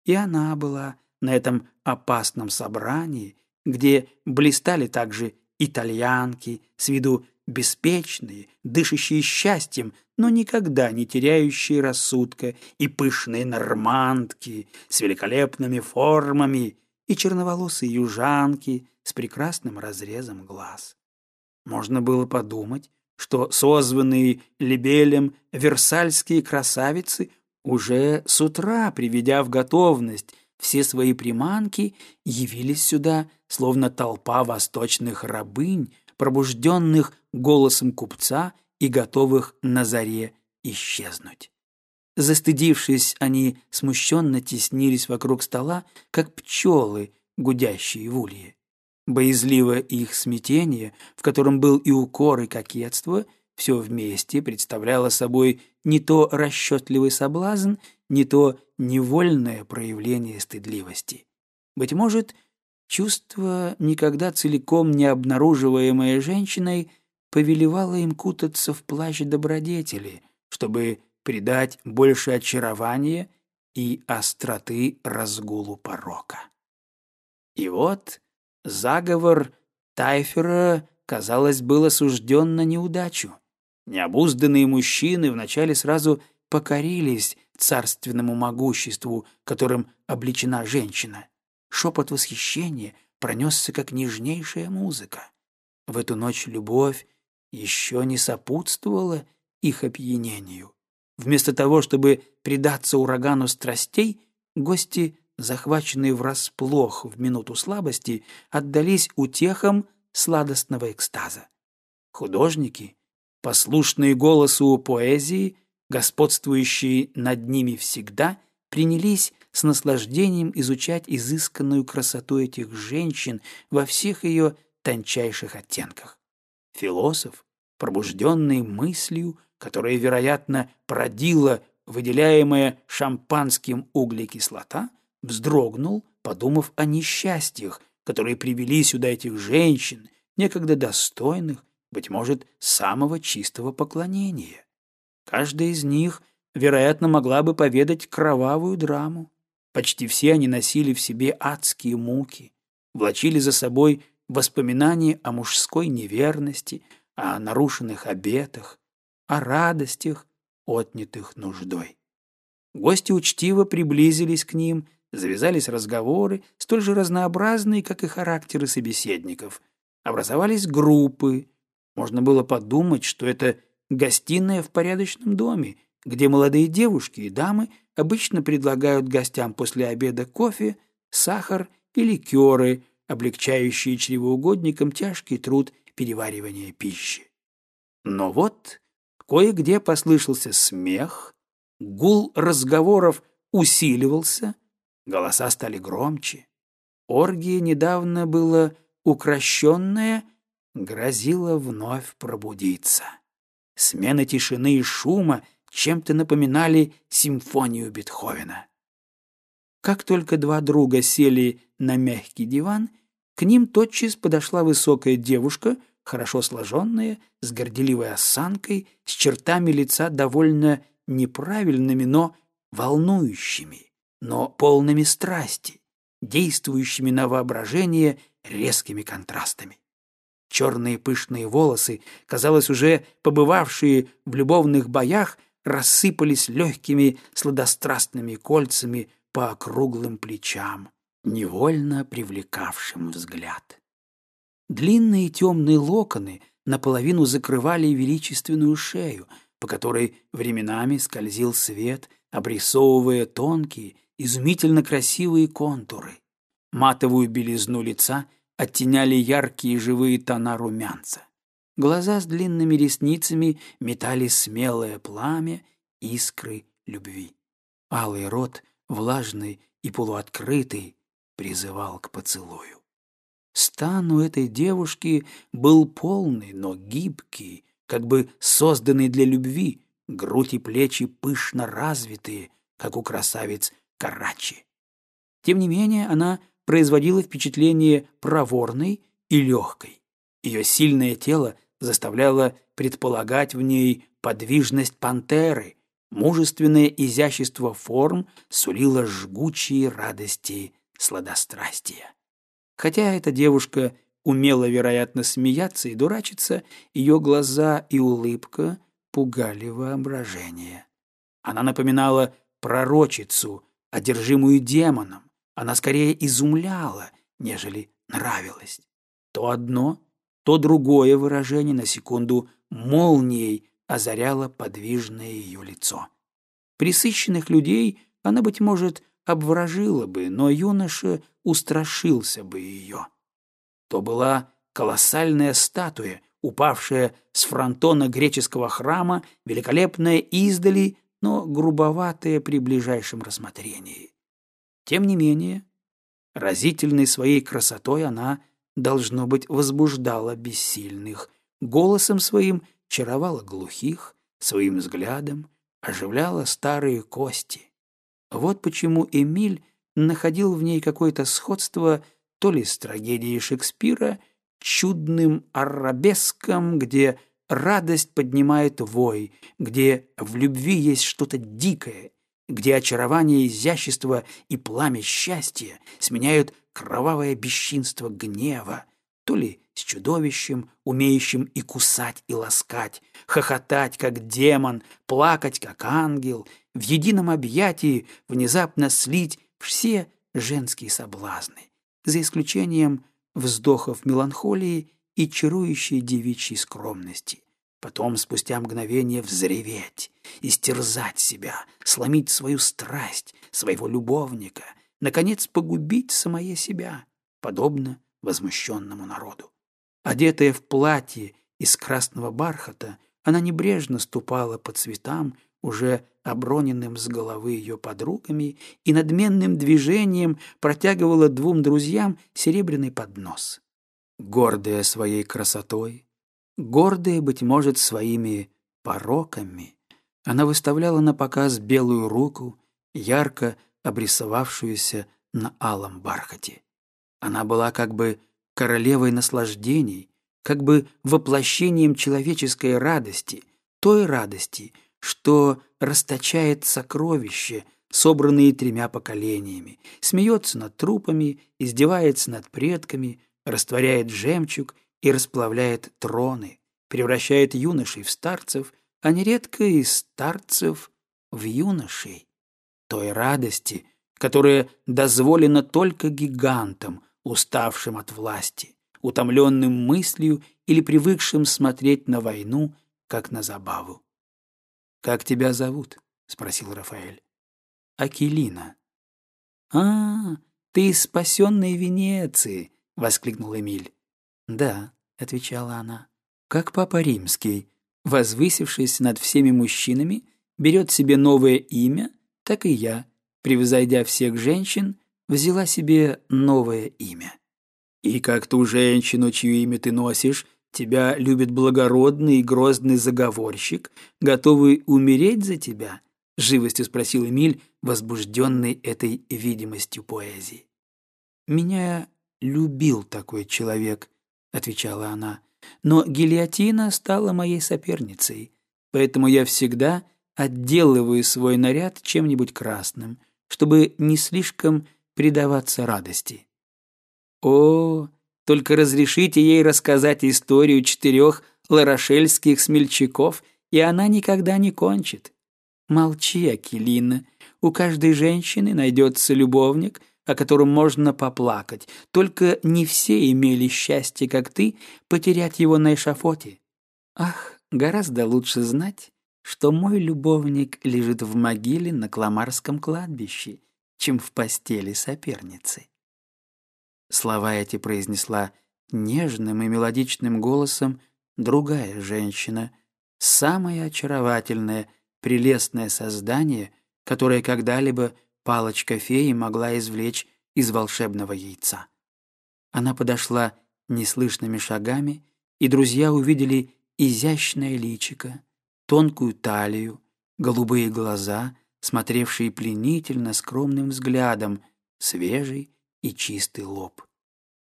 И она была на этом опасном собрании, где блистали также итальянки, с виду беспечные, дышащие счастьем, но никогда не теряющие рассудка, и пышные нормандки с великолепными формами, и черноволосые южанки с прекрасным разрезом глаз. Можно было подумать, что созванные Лебелем версальские красавицы уже с утра, приведя в готовность все свои приманки, явились сюда, словно толпа восточных рабынь, пробужденных голосом купца и готовых на заре исчезнуть. Застыдившись, они смущенно теснились вокруг стола, как пчелы, гудящие в улье. Боязливо их смятение, в котором был и укор, и кокетство, все вместе представляло собой не то расчетливый соблазн, не то невольное проявление стыдливости. Быть может, чувство, никогда целиком не обнаруживаемое женщиной, повелевало им кутаться в плащ добродетели, чтобы придать больше очарования и остроты разгулу порока. И вот Заговор Тайфера, казалось, был осужден на неудачу. Необузданные мужчины вначале сразу покорились царственному могуществу, которым обличена женщина. Шепот восхищения пронесся, как нежнейшая музыка. В эту ночь любовь еще не сопутствовала их опьянению. Вместо того, чтобы предаться урагану страстей, гости захваченные врасплох в минуту слабости, отдались утехам сладостного экстаза. Художники, послушные голосу поэзии, господствующие над ними всегда, принялись с наслаждением изучать изысканную красоту этих женщин во всех ее тончайших оттенках. Философ, пробужденный мыслью, которая, вероятно, продила выделяемая шампанским углекислота, вздрогнул, подумав о несчастьях, которые привели сюда этих женщин, некогда достойных, быть может, самого чистого поклонения. Каждая из них, вероятно, могла бы поведать кровавую драму. Почти все они носили в себе адские муки, влачили за собой воспоминания о мужской неверности, о нарушенных обетах, о радостях, отнятых нуждой. Гости учтиво приблизились к ним завязались разговоры, столь же разнообразные, как и характеры собеседников. Образовались группы. Можно было подумать, что это гостиная в порядочном доме, где молодые девушки и дамы обычно предлагают гостям после обеда кофе, сахар и ликеры, облегчающие чревоугодникам тяжкий труд переваривания пищи. Но вот кое-где послышался смех, гул разговоров усиливался, голоса стали громче. Оргия недавно было укращенная, грозила вновь пробудиться. Смена тишины и шума чем-то напоминали симфонию Бетховена. Как только два друга сели на мягкий диван, к ним тотчас подошла высокая девушка, хорошо сложенная, с горделивой осанкой, с чертами лица довольно неправильными, но волнующими, но полными страсти, действующими на воображение резкими контрастами. Черные пышные волосы, казалось, уже побывавшие в любовных боях, рассыпались легкими сладострастными кольцами по округлым плечам, невольно привлекавшим взгляд. Длинные темные локоны наполовину закрывали величественную шею, по которой временами скользил свет, обрисовывая тонкие, изумительно красивые контуры. Матовую белизну лица оттеняли яркие живые тона румянца. Глаза с длинными ресницами метали смелое пламя искры любви. Алый рот, влажный и полуоткрытый, призывал к поцелую. Стан у этой девушки был полный, но гибкий, как бы созданный для любви, грудь и плечи пышно развитые, как у красавиц Карачи. Тем не менее, она производила впечатление проворной и легкой. Ее сильное тело заставляло предполагать в ней подвижность пантеры, мужественное изящество форм сулило жгучие радости сладострастия. Хотя эта девушка умела, вероятно, смеяться и дурачиться, ее глаза и улыбка пугали воображение. Она напоминала пророчицу, одержимую демоном. Она скорее изумляла, нежели нравилась. То одно, то другое выражение на секунду молнией озаряло подвижное ее лицо. Присыщенных людей она, быть может, обворожила бы, но юноша устрашился бы ее. То была колоссальная статуя, упавшая с фронтона греческого храма, великолепная издали, но грубоватая при ближайшем рассмотрении. Тем не менее, разительной своей красотой она, должно быть, возбуждала бессильных, голосом своим чаровала глухих, своим взглядом оживляла старые кости. Вот почему Эмиль находил в ней какое-то сходство то ли с трагедией Шекспира, чудным арабеском, где радость поднимает вой, где в любви есть что-то дикое, где очарование изящества и пламя счастья сменяют кровавое бесчинство гнева, то ли с чудовищем, умеющим и кусать, и ласкать, хохотать, как демон, плакать, как ангел, в едином объятии внезапно слить все женские соблазны, за исключением вздохов меланхолии и чарующей девичьей скромности. Потом, спустя мгновение, взреветь, истерзать себя, сломить свою страсть, своего любовника, наконец погубить самое себя, подобно возмущенному народу. Одетая в платье из красного бархата, она небрежно ступала по цветам, уже оброненным с головы ее подругами, и надменным движением протягивала двум друзьям серебряный поднос. Гордая своей красотой, гордая, быть может, своими пороками, она выставляла на показ белую руку, ярко обрисовавшуюся на алом бархате. Она была как бы королевой наслаждений, как бы воплощением человеческой радости, той радости, что расточает сокровища, собранные тремя поколениями, смеется над трупами, издевается над предками, растворяет жемчуг и расплавляет троны, превращает юношей в старцев, а нередко и старцев в юношей. Той радости, которое дозволено только гигантам, уставшим от власти, утомленным мыслью или привыкшим смотреть на войну, как на забаву. «Как тебя зовут?» — спросил Рафаэль. «Акелина». «А, ты из спасенной Венеции!» — воскликнул Эмиль. «Да», — отвечала она, — «как папа римский, возвысившись над всеми мужчинами, берет себе новое имя, так и я, превзойдя всех женщин, взяла себе новое имя. И как ту женщину, чье имя ты носишь, тебя любит благородный и грозный заговорщик, готовый умереть за тебя, живостью спросил Эмиль, возбужденный этой видимостью поэзии. Меня любил такой человек, отвечала она, но гильотина стала моей соперницей, поэтому я всегда отделываю свой наряд чем-нибудь красным, чтобы не слишком предаваться радости. О, только разрешите ей рассказать историю четырех ларошельских смельчаков, и она никогда не кончит. Молчи, Акелина, у каждой женщины найдется любовник, о котором можно поплакать, только не все имели счастье, как ты, потерять его на эшафоте. Ах, гораздо лучше знать, что мой любовник лежит в могиле на Кламарском кладбище, чем в постели соперницы. Слова эти произнесла нежным и мелодичным голосом другая женщина, самое очаровательное, прелестное создание, которое когда-либо палочка феи могла извлечь из волшебного яйца. Она подошла неслышными шагами, и друзья увидели изящное личико, тонкую талию, голубые глаза — смотревший пленительно скромным взглядом, свежий и чистый лоб.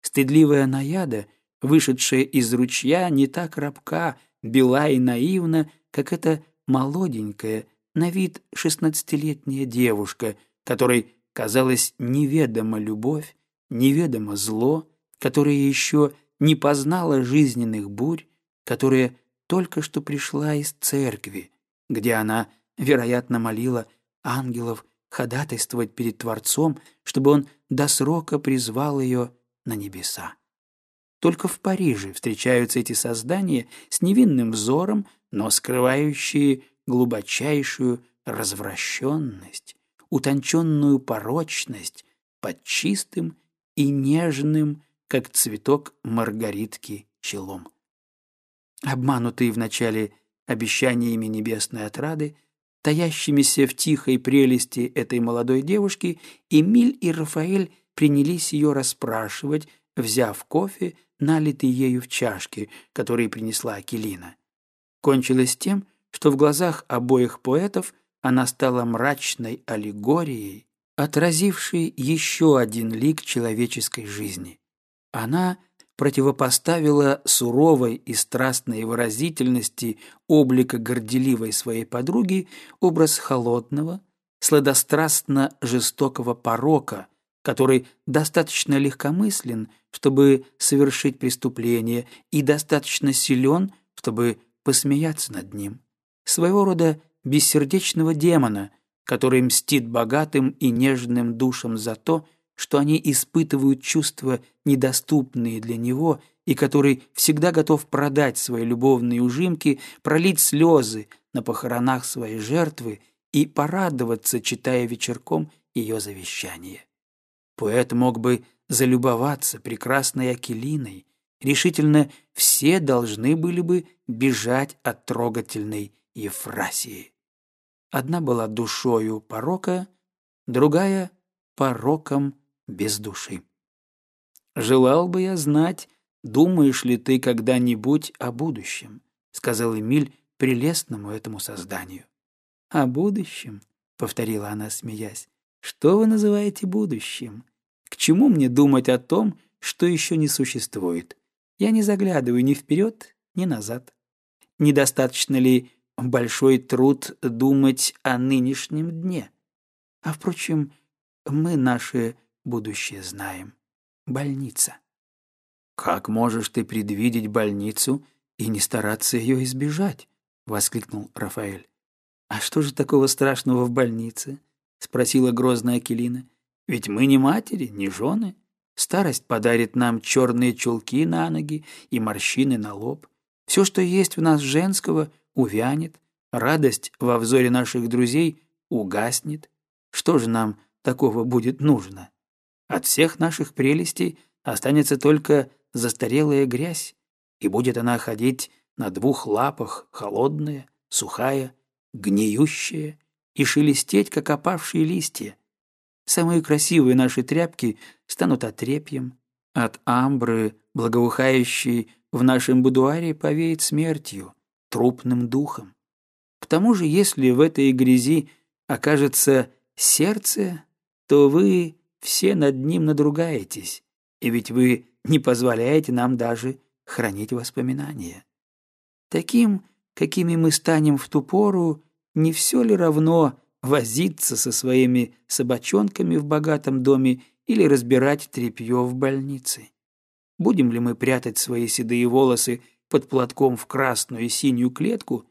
Стыдливая наяда, вышедшая из ручья, не так рабка, бела и наивна, как эта молоденькая, на вид шестнадцатилетняя девушка, которой казалось неведома любовь, неведомо зло, которая еще не познала жизненных бурь, которая только что пришла из церкви, где она, вероятно, молила ангелов ходатайствовать перед Творцом, чтобы он до срока призвал ее на небеса. Только в Париже встречаются эти создания с невинным взором, но скрывающие глубочайшую развращенность, утонченную порочность под чистым и нежным, как цветок маргаритки, челом. Обманутые вначале обещаниями небесной отрады, таящимися в тихой прелести этой молодой девушки, Эмиль и Рафаэль принялись ее расспрашивать, взяв кофе, налитый ею в чашке, которые принесла Акелина. Кончилось тем, что в глазах обоих поэтов она стала мрачной аллегорией, отразившей еще один лик человеческой жизни. Она — противопоставила суровой и страстной выразительности облика горделивой своей подруги образ холодного, сладострастно жестокого порока, который достаточно легкомыслен, чтобы совершить преступление, и достаточно силен, чтобы посмеяться над ним. Своего рода бессердечного демона, который мстит богатым и нежным душам за то, что они испытывают чувства, недоступные для него, и который всегда готов продать свои любовные ужимки, пролить слезы на похоронах своей жертвы и порадоваться, читая вечерком ее завещание. Поэт мог бы залюбоваться прекрасной Акелиной, решительно все должны были бы бежать от трогательной Ефрасии. Одна была душою порока, другая — пороком без души. «Желал бы я знать, думаешь ли ты когда-нибудь о будущем», сказал Эмиль прелестному этому созданию. «О будущем?» — повторила она, смеясь. «Что вы называете будущим? К чему мне думать о том, что еще не существует? Я не заглядываю ни вперед, ни назад. Недостаточно ли большой труд думать о нынешнем дне? А, впрочем, мы наши будущее знаем. Больница. «Как можешь ты предвидеть больницу и не стараться ее избежать?» — воскликнул Рафаэль. «А что же такого страшного в больнице?» — спросила грозная Акелина. Ведь мы не матери, не жены. Старость подарит нам черные чулки на ноги и морщины на лоб. Все, что есть в нас женского, увянет, радость во взоре наших друзей угаснет. Что же нам такого будет нужно? От всех наших прелестей останется только застарелая грязь, и будет она ходить на двух лапах, холодная, сухая, гниющая, и шелестеть, как опавшие листья. Самые красивые наши тряпки станут отрепьем, от амбры, благоухающей в нашем будуаре, повеет смертью, трупным духом. К тому же, если в этой грязи окажется сердце, то вы все над ним надругаетесь, и ведь вы не позволяете нам даже хранить воспоминания. Таким, какими мы станем в ту пору, не все ли равно возиться со своими собачонками в богатом доме или разбирать тряпье в больнице? Будем ли мы прятать свои седые волосы под платком в красную и синюю клетку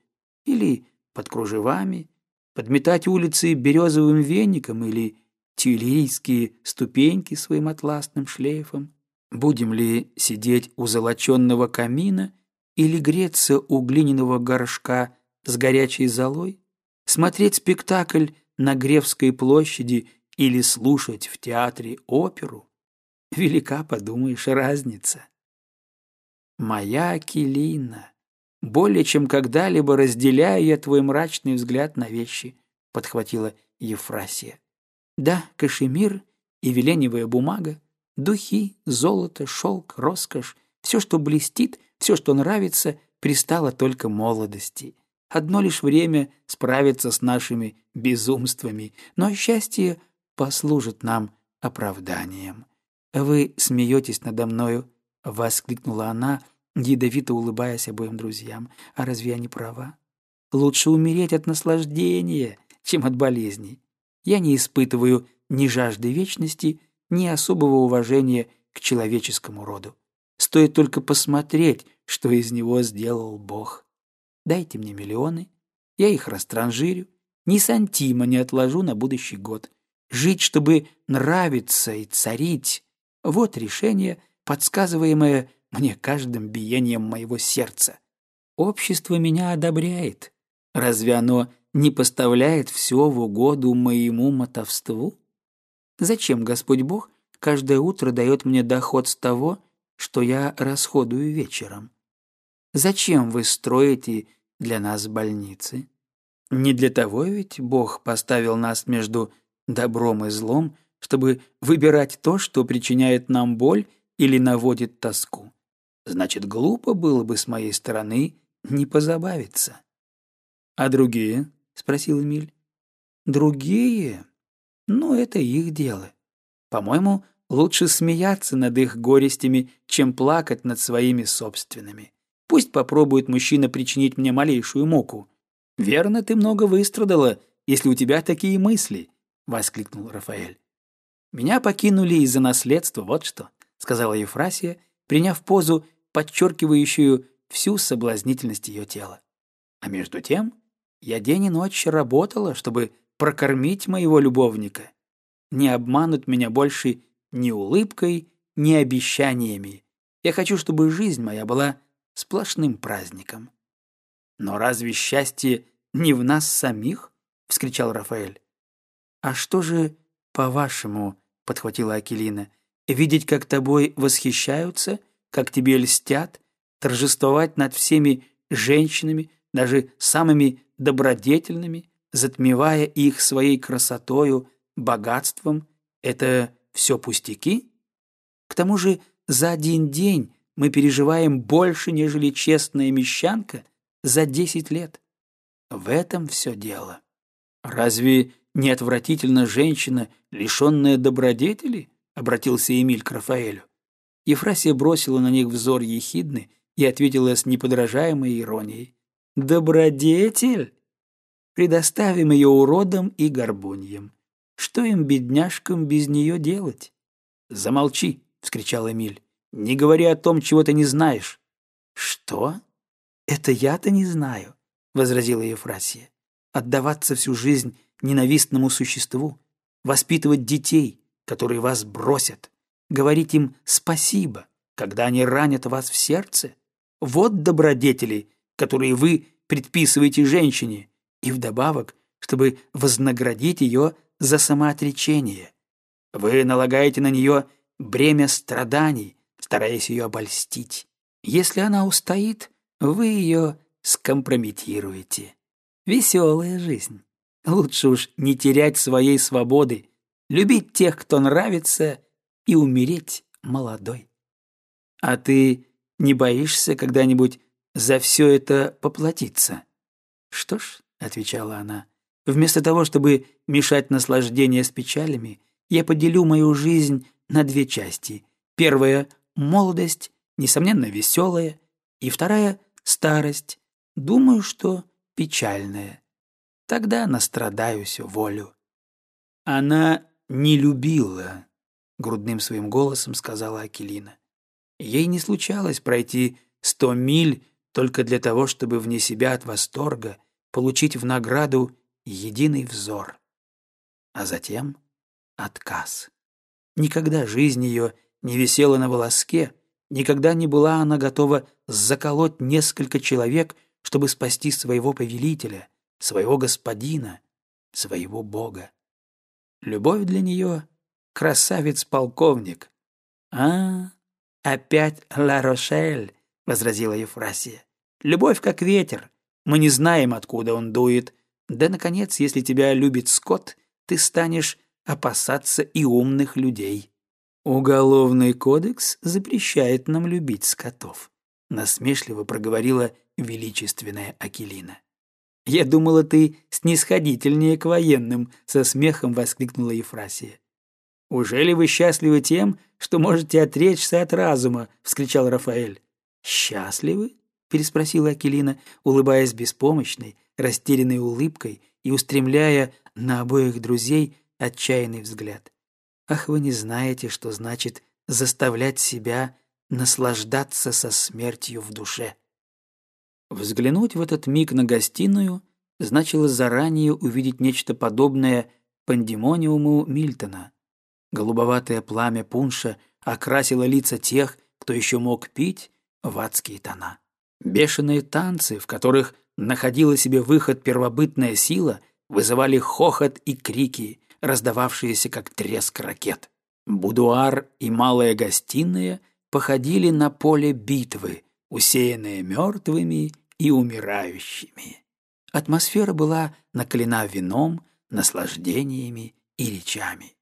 или под кружевами, подметать улицы березовым веником или тюлерийские ступеньки своим атласным шлейфом? Будем ли сидеть у золоченного камина или греться у глиняного горшка с горячей золой? Смотреть спектакль на Гревской площади или слушать в театре оперу? Велика, подумаешь, разница. Моя Келина, более чем когда-либо разделяю я твой мрачный взгляд на вещи, подхватила Ефрасия. Да, кашемир и веленевая бумага, духи, золото, шелк, роскошь, все, что блестит, все, что нравится, пристало только молодости. Одно лишь время справиться с нашими безумствами, но счастье послужит нам оправданием. «Вы смеетесь надо мною?» — воскликнула она, ядовито улыбаясь обоим друзьям. «А разве я не права? Лучше умереть от наслаждения, чем от болезней. Я не испытываю ни жажды вечности, ни особого уважения к человеческому роду. Стоит только посмотреть, что из него сделал Бог. Дайте мне миллионы, я их растранжирю, ни сантима не отложу на будущий год. Жить, чтобы нравиться и царить — вот решение, подсказываемое мне каждым биением моего сердца. Общество меня одобряет. Разве оно не поставляет все в угоду моему мотовству? Зачем Господь Бог каждое утро дает мне доход с того, что я расходую вечером? Зачем вы строите для нас больницы? Не для того ведь Бог поставил нас между добром и злом, чтобы выбирать то, что причиняет нам боль или наводит тоску. Значит, глупо было бы с моей стороны не позабавиться. «А другие?» — спросил Эмиль. «Другие? Ну, это их дело. По-моему, лучше смеяться над их горестями, чем плакать над своими собственными. Пусть попробует мужчина причинить мне малейшую муку. Верно, ты много выстрадала, если у тебя такие мысли», — воскликнул Рафаэль. «Меня покинули из-за наследства, вот что», — сказала Ефрасия, приняв позу, подчеркивающую всю соблазнительность ее тела. А между тем я день и ночь работала, чтобы прокормить моего любовника. Не обманут меня больше ни улыбкой, ни обещаниями. Я хочу, чтобы жизнь моя была сплошным праздником. Но разве счастье не в нас самих? — вскричал Рафаэль. «А что же, по-вашему, — подхватила Акелина, — видеть, как тобой восхищаются, как тебе льстят, торжествовать над всеми женщинами, даже самыми добродетельными, затмевая их своей красотою, богатством, это все пустяки? К тому же за один день мы переживаем больше, нежели честная мещанка за десять лет. В этом все дело. Разве не отвратительно женщина, лишенная добродетели? Обратился Эмиль к Рафаэлю. Ефрасия бросила на них взор ехидный и ответила с неподражаемой иронией. «Добродетель? Предоставим ее уродам и горбуньям. Что им, бедняжкам, без нее делать?» «Замолчи!» — вскричал Эмиль. «Не говори о том, чего ты не знаешь». «Что? Это я-то не знаю», — возразила Ефрасия. «Отдаваться всю жизнь ненавистному существу, воспитывать детей, которые вас бросят, говорить им спасибо, когда они ранят вас в сердце. Вот добродетели, которые вы предписываете женщине, и вдобавок, чтобы вознаградить ее за самоотречение. Вы налагаете на нее бремя страданий, стараясь ее обольстить. Если она устоит, вы ее скомпрометируете. Веселая жизнь. Лучше уж не терять своей свободы, любить тех, кто нравится, и умереть молодой. А ты не боишься когда-нибудь за все это поплатиться? Что ж, — отвечала она, — вместо того, чтобы мешать наслаждение с печалями, я поделю мою жизнь на две части. Первая — молодость, несомненно, веселая, и вторая — старость, думаю, что печальная. Тогда настрадаюсь волю. Она не любила, — грудным своим голосом сказала Акелина. Ей не случалось пройти сто миль только для того, чтобы вне себя от восторга получить в награду единый взор. А затем отказ. Никогда жизнь ее не висела на волоске, никогда не была она готова заколоть несколько человек, чтобы спасти своего повелителя, своего господина, своего бога. Любовь для нее — красавец-полковник. «А, опять Ла-Рошель», — возразила Ефрасия. «Любовь как ветер. Мы не знаем, откуда он дует. Да, наконец, если тебя любит Скотт, ты станешь опасаться и умных людей. Уголовный кодекс запрещает нам любить скотов, насмешливо проговорила величественная Акелина. «Я думала, ты снисходительнее к военным», — со смехом воскликнула Ефрасия. «Уже ли вы счастливы тем, что можете отречься от разума?» — вскричал Рафаэль. «Счастливы?» — переспросила Акелина, улыбаясь беспомощной, растерянной улыбкой и устремляя на обоих друзей отчаянный взгляд. «Ах, вы не знаете, что значит заставлять себя наслаждаться со смертью в душе». Взглянуть в этот миг на гостиную значило заранее увидеть нечто подобное пандемониуму Мильтона. Голубоватое пламя пунша окрасило лица тех, кто еще мог пить, в адские тона. Бешеные танцы, в которых находила себе выход первобытная сила, вызывали хохот и крики, раздававшиеся как треск ракет. Будуар и малая гостиная походили на поле битвы, усеянное мертвыми и умирающими. Атмосфера была накалена вином, наслаждениями и речами.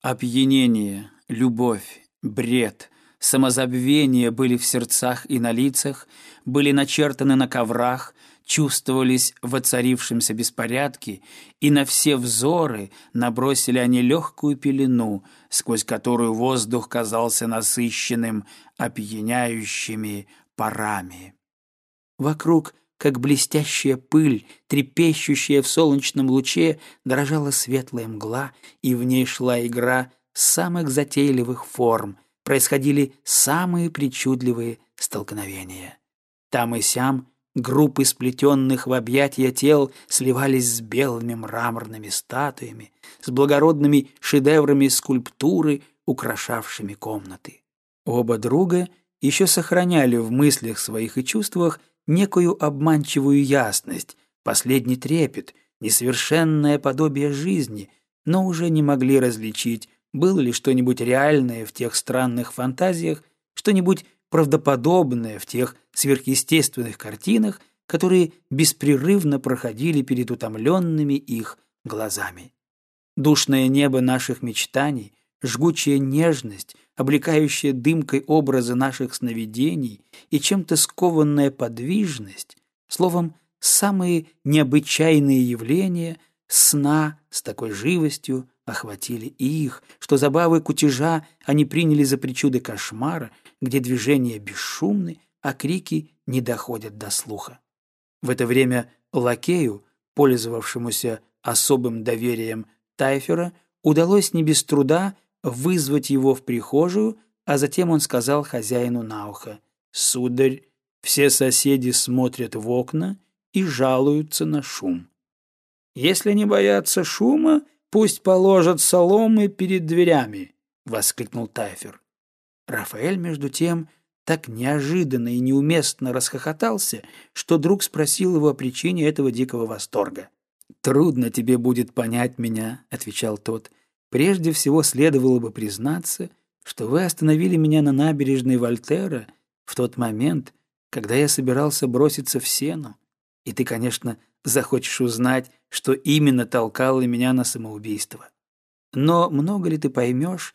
Опьянение, любовь, бред, самозабвение были в сердцах и на лицах, были начертаны на коврах, чувствовались в оцарившемся беспорядке, и на все взоры набросили они легкую пелену, сквозь которую воздух казался насыщенным опьяняющими парами. Вокруг, как блестящая пыль, трепещущая в солнечном луче, дрожала светлая мгла, и в ней шла игра самых затейливых форм, происходили самые причудливые столкновения. Там и сям группы сплетенных в объятия тел сливались с белыми мраморными статуями, с благородными шедеврами скульптуры, украшавшими комнаты. Оба друга еще сохраняли в мыслях своих и чувствах некую обманчивую ясность, последний трепет, несовершенное подобие жизни, но уже не могли различить, было ли что-нибудь реальное в тех странных фантазиях, что-нибудь правдоподобное в тех сверхъестественных картинах, которые беспрерывно проходили перед утомленными их глазами. Душное небо наших мечтаний, жгучая нежность, облекающая дымкой образы наших сновидений и чем-то скованная подвижность, словом, самые необычайные явления сна с такой живостью охватили их, что забавы кутежа они приняли за причуды кошмара, где движения бесшумны, а крики не доходят до слуха. В это время лакею, пользовавшемуся особым доверием Тайфера, удалось не без труда вызвать его в прихожую, а затем он сказал хозяину на ухо, «Сударь, все соседи смотрят в окна и жалуются на шум. Если они боятся шума, пусть положат соломы перед дверями!» — воскликнул Тайфер. Рафаэль, между тем, так неожиданно и неуместно расхохотался, что друг спросил его о причине этого дикого восторга. «Трудно тебе будет понять меня», — отвечал тот. «Прежде всего следовало бы признаться, что вы остановили меня на набережной Вольтера в тот момент, когда я собирался броситься в сену. И ты, конечно, захочешь узнать, что именно толкало меня на самоубийство. Но много ли ты поймешь,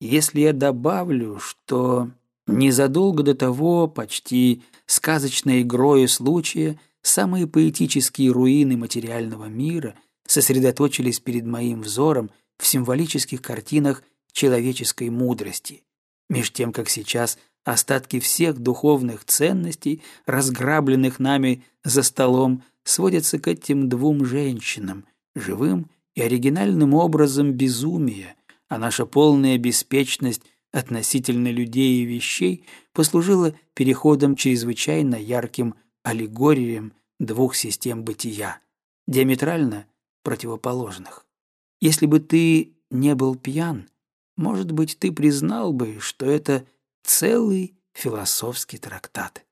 если я добавлю, что незадолго до того, почти сказочной игрою случая, самые поэтические руины материального мира сосредоточились перед моим взором в символических картинах человеческой мудрости, меж тем, как сейчас остатки всех духовных ценностей, разграбленных нами за столом, сводятся к этим двум женщинам, живым и оригинальным образом безумия, а наша полная беспечность относительно людей и вещей послужила переходом чрезвычайно ярким аллегориям двух систем бытия, диаметрально противоположных. Если бы ты не был пьян, может быть, ты признал бы, что это целый философский трактат.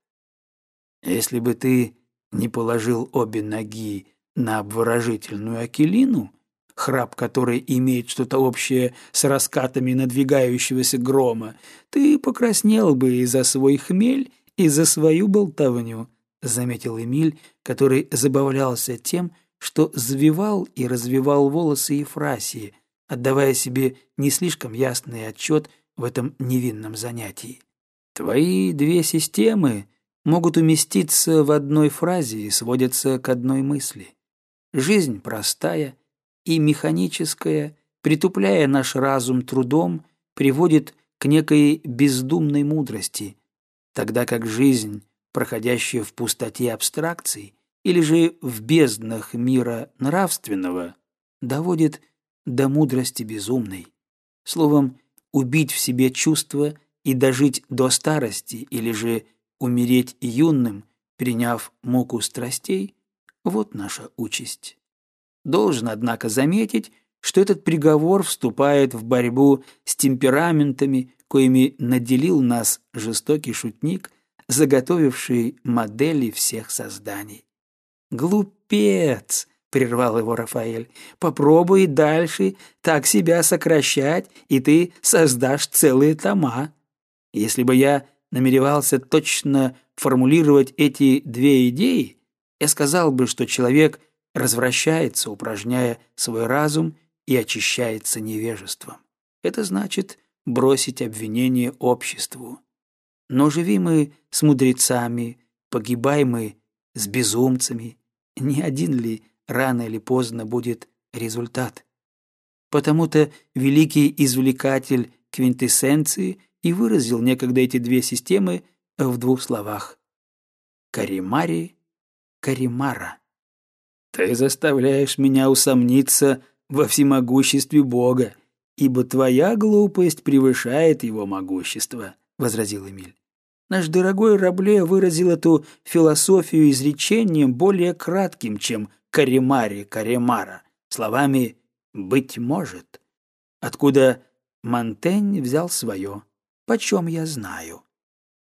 Если бы ты не положил обе ноги на обворожительную акелину, храп которой имеет что-то общее с раскатами надвигающегося грома, ты покраснел бы и за свой хмель, и за свою болтовню, — заметил Эмиль, который забавлялся тем, что завивал и развивал волосы Ефрасии, отдавая себе не слишком ясный отчет в этом невинном занятии. Твои две системы могут уместиться в одной фразе и сводятся к одной мысли. Жизнь простая и механическая, притупляя наш разум трудом, приводит к некой бездумной мудрости, тогда как жизнь, проходящая в пустоте абстракций или же в безднах мира нравственного, доводит до мудрости безумной. Словом, убить в себе чувства и дожить до старости или же умереть юным, приняв муку страстей – вот наша участь. Должен, однако, заметить, что этот приговор вступает в борьбу с темпераментами, коими наделил нас жестокий шутник, заготовивший модели всех созданий. Глупец! прервал его Рафаэль. Попробуй дальше так себя сокращать, и ты создашь целые тома. Если бы я намеревался точно формулировать эти две идеи, я сказал бы, что человек развращается, упражняя свой разум и очищается невежеством. Это значит бросить обвинение обществу. Но живи мы с мудрецами, погибай мы с безумцами. Не один ли рано или поздно будет результат. Потому-то великий извлекатель квинтэссенции и выразил некогда эти две системы в двух словах. Каримари, Каримара. Ты заставляешь меня усомниться во всемогуществе Бога, ибо твоя глупость превышает его могущество, — возразил Эмиль. Наш дорогой Рабле выразил эту философию изречением более кратким, чем Каримари Каримара, словами «быть может», откуда Монтень взял свое «почем я знаю».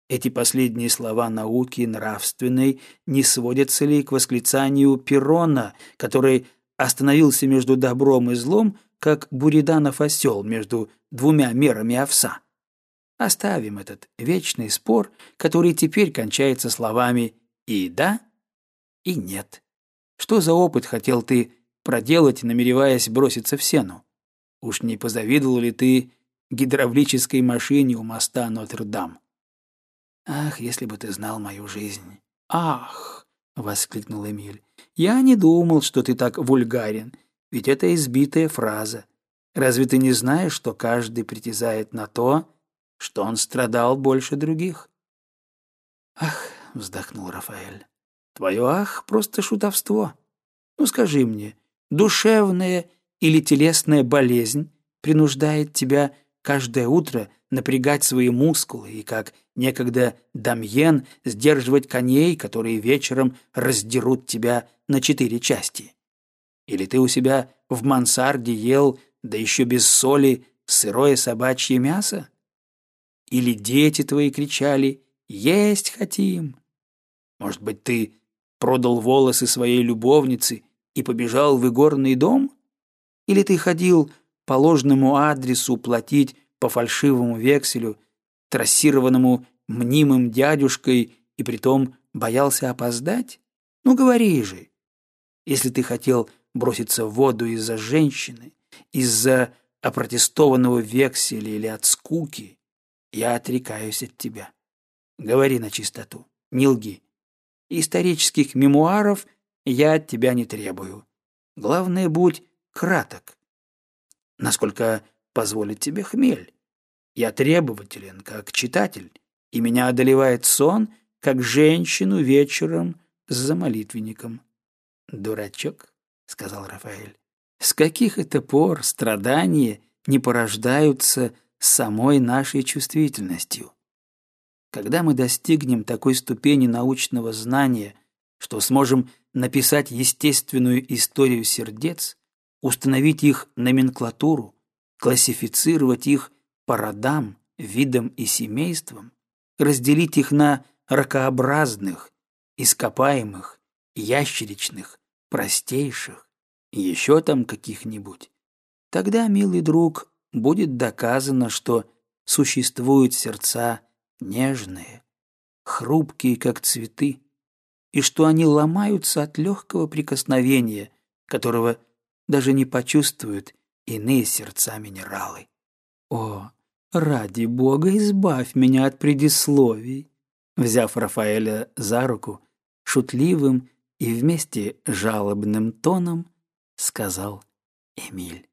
Эти последние слова науки нравственной не сводятся ли к восклицанию Перрона, который остановился между добром и злом, как Буриданов осел между двумя мерами овса? Оставим этот вечный спор, который теперь кончается словами «и да», и «нет». Что за опыт хотел ты проделать, намереваясь броситься в сену? Уж не позавидовал ли ты гидравлической машине у моста Нотр-Дам? Ах, если бы ты знал мою жизнь. Ах, воскликнул Эмиль. Я не думал, что ты так вульгарен, ведь это избитая фраза. Разве ты не знаешь, что каждый притязает на то, что он страдал больше других? Ах, вздохнул Рафаэль. Твое «ах» — просто шутовство. Ну скажи мне, душевная или телесная болезнь принуждает тебя каждое утро напрягать свои мускулы и, как некогда Дамьен, сдерживать коней, которые вечером раздерут тебя на четыре части? Или ты у себя в мансарде ел, да еще без соли, сырое собачье мясо? Или дети твои кричали «Есть хотим!» Может быть, ты продал волосы своей любовницы и побежал в игорный дом? Или ты ходил по ложному адресу платить по фальшивому векселю, трассированному мнимым дядюшкой, и притом боялся опоздать? Ну, говори же. Если ты хотел броситься в воду из-за женщины, из-за опротестованного векселя или от скуки, я отрекаюсь от тебя. Говори на чистоту, не лги. Исторических мемуаров я от тебя не требую. Главное, будь краток. Насколько позволит тебе хмель. Я требователен, как читатель, и меня одолевает сон, как женщину вечером за молитвенником. «Дурачок», — сказал Рафаэль, — «с каких это пор страдания не порождаются самой нашей чувствительностью? Когда мы достигнем такой ступени научного знания, что сможем написать естественную историю сердец, установить их номенклатуру, классифицировать их по родам, видам и семействам, разделить их на ракообразных, ископаемых, ящеричных, простейших, еще там каких-нибудь, тогда, милый друг, будет доказано, что существуют сердца нежные, хрупкие, как цветы, и что они ломаются от легкого прикосновения, которого даже не почувствуют иные сердца минералы. О, ради бога, избавь меня от предисловий. Взяв Рафаэля за руку, шутливым и вместе жалобным тоном сказал Эмиль.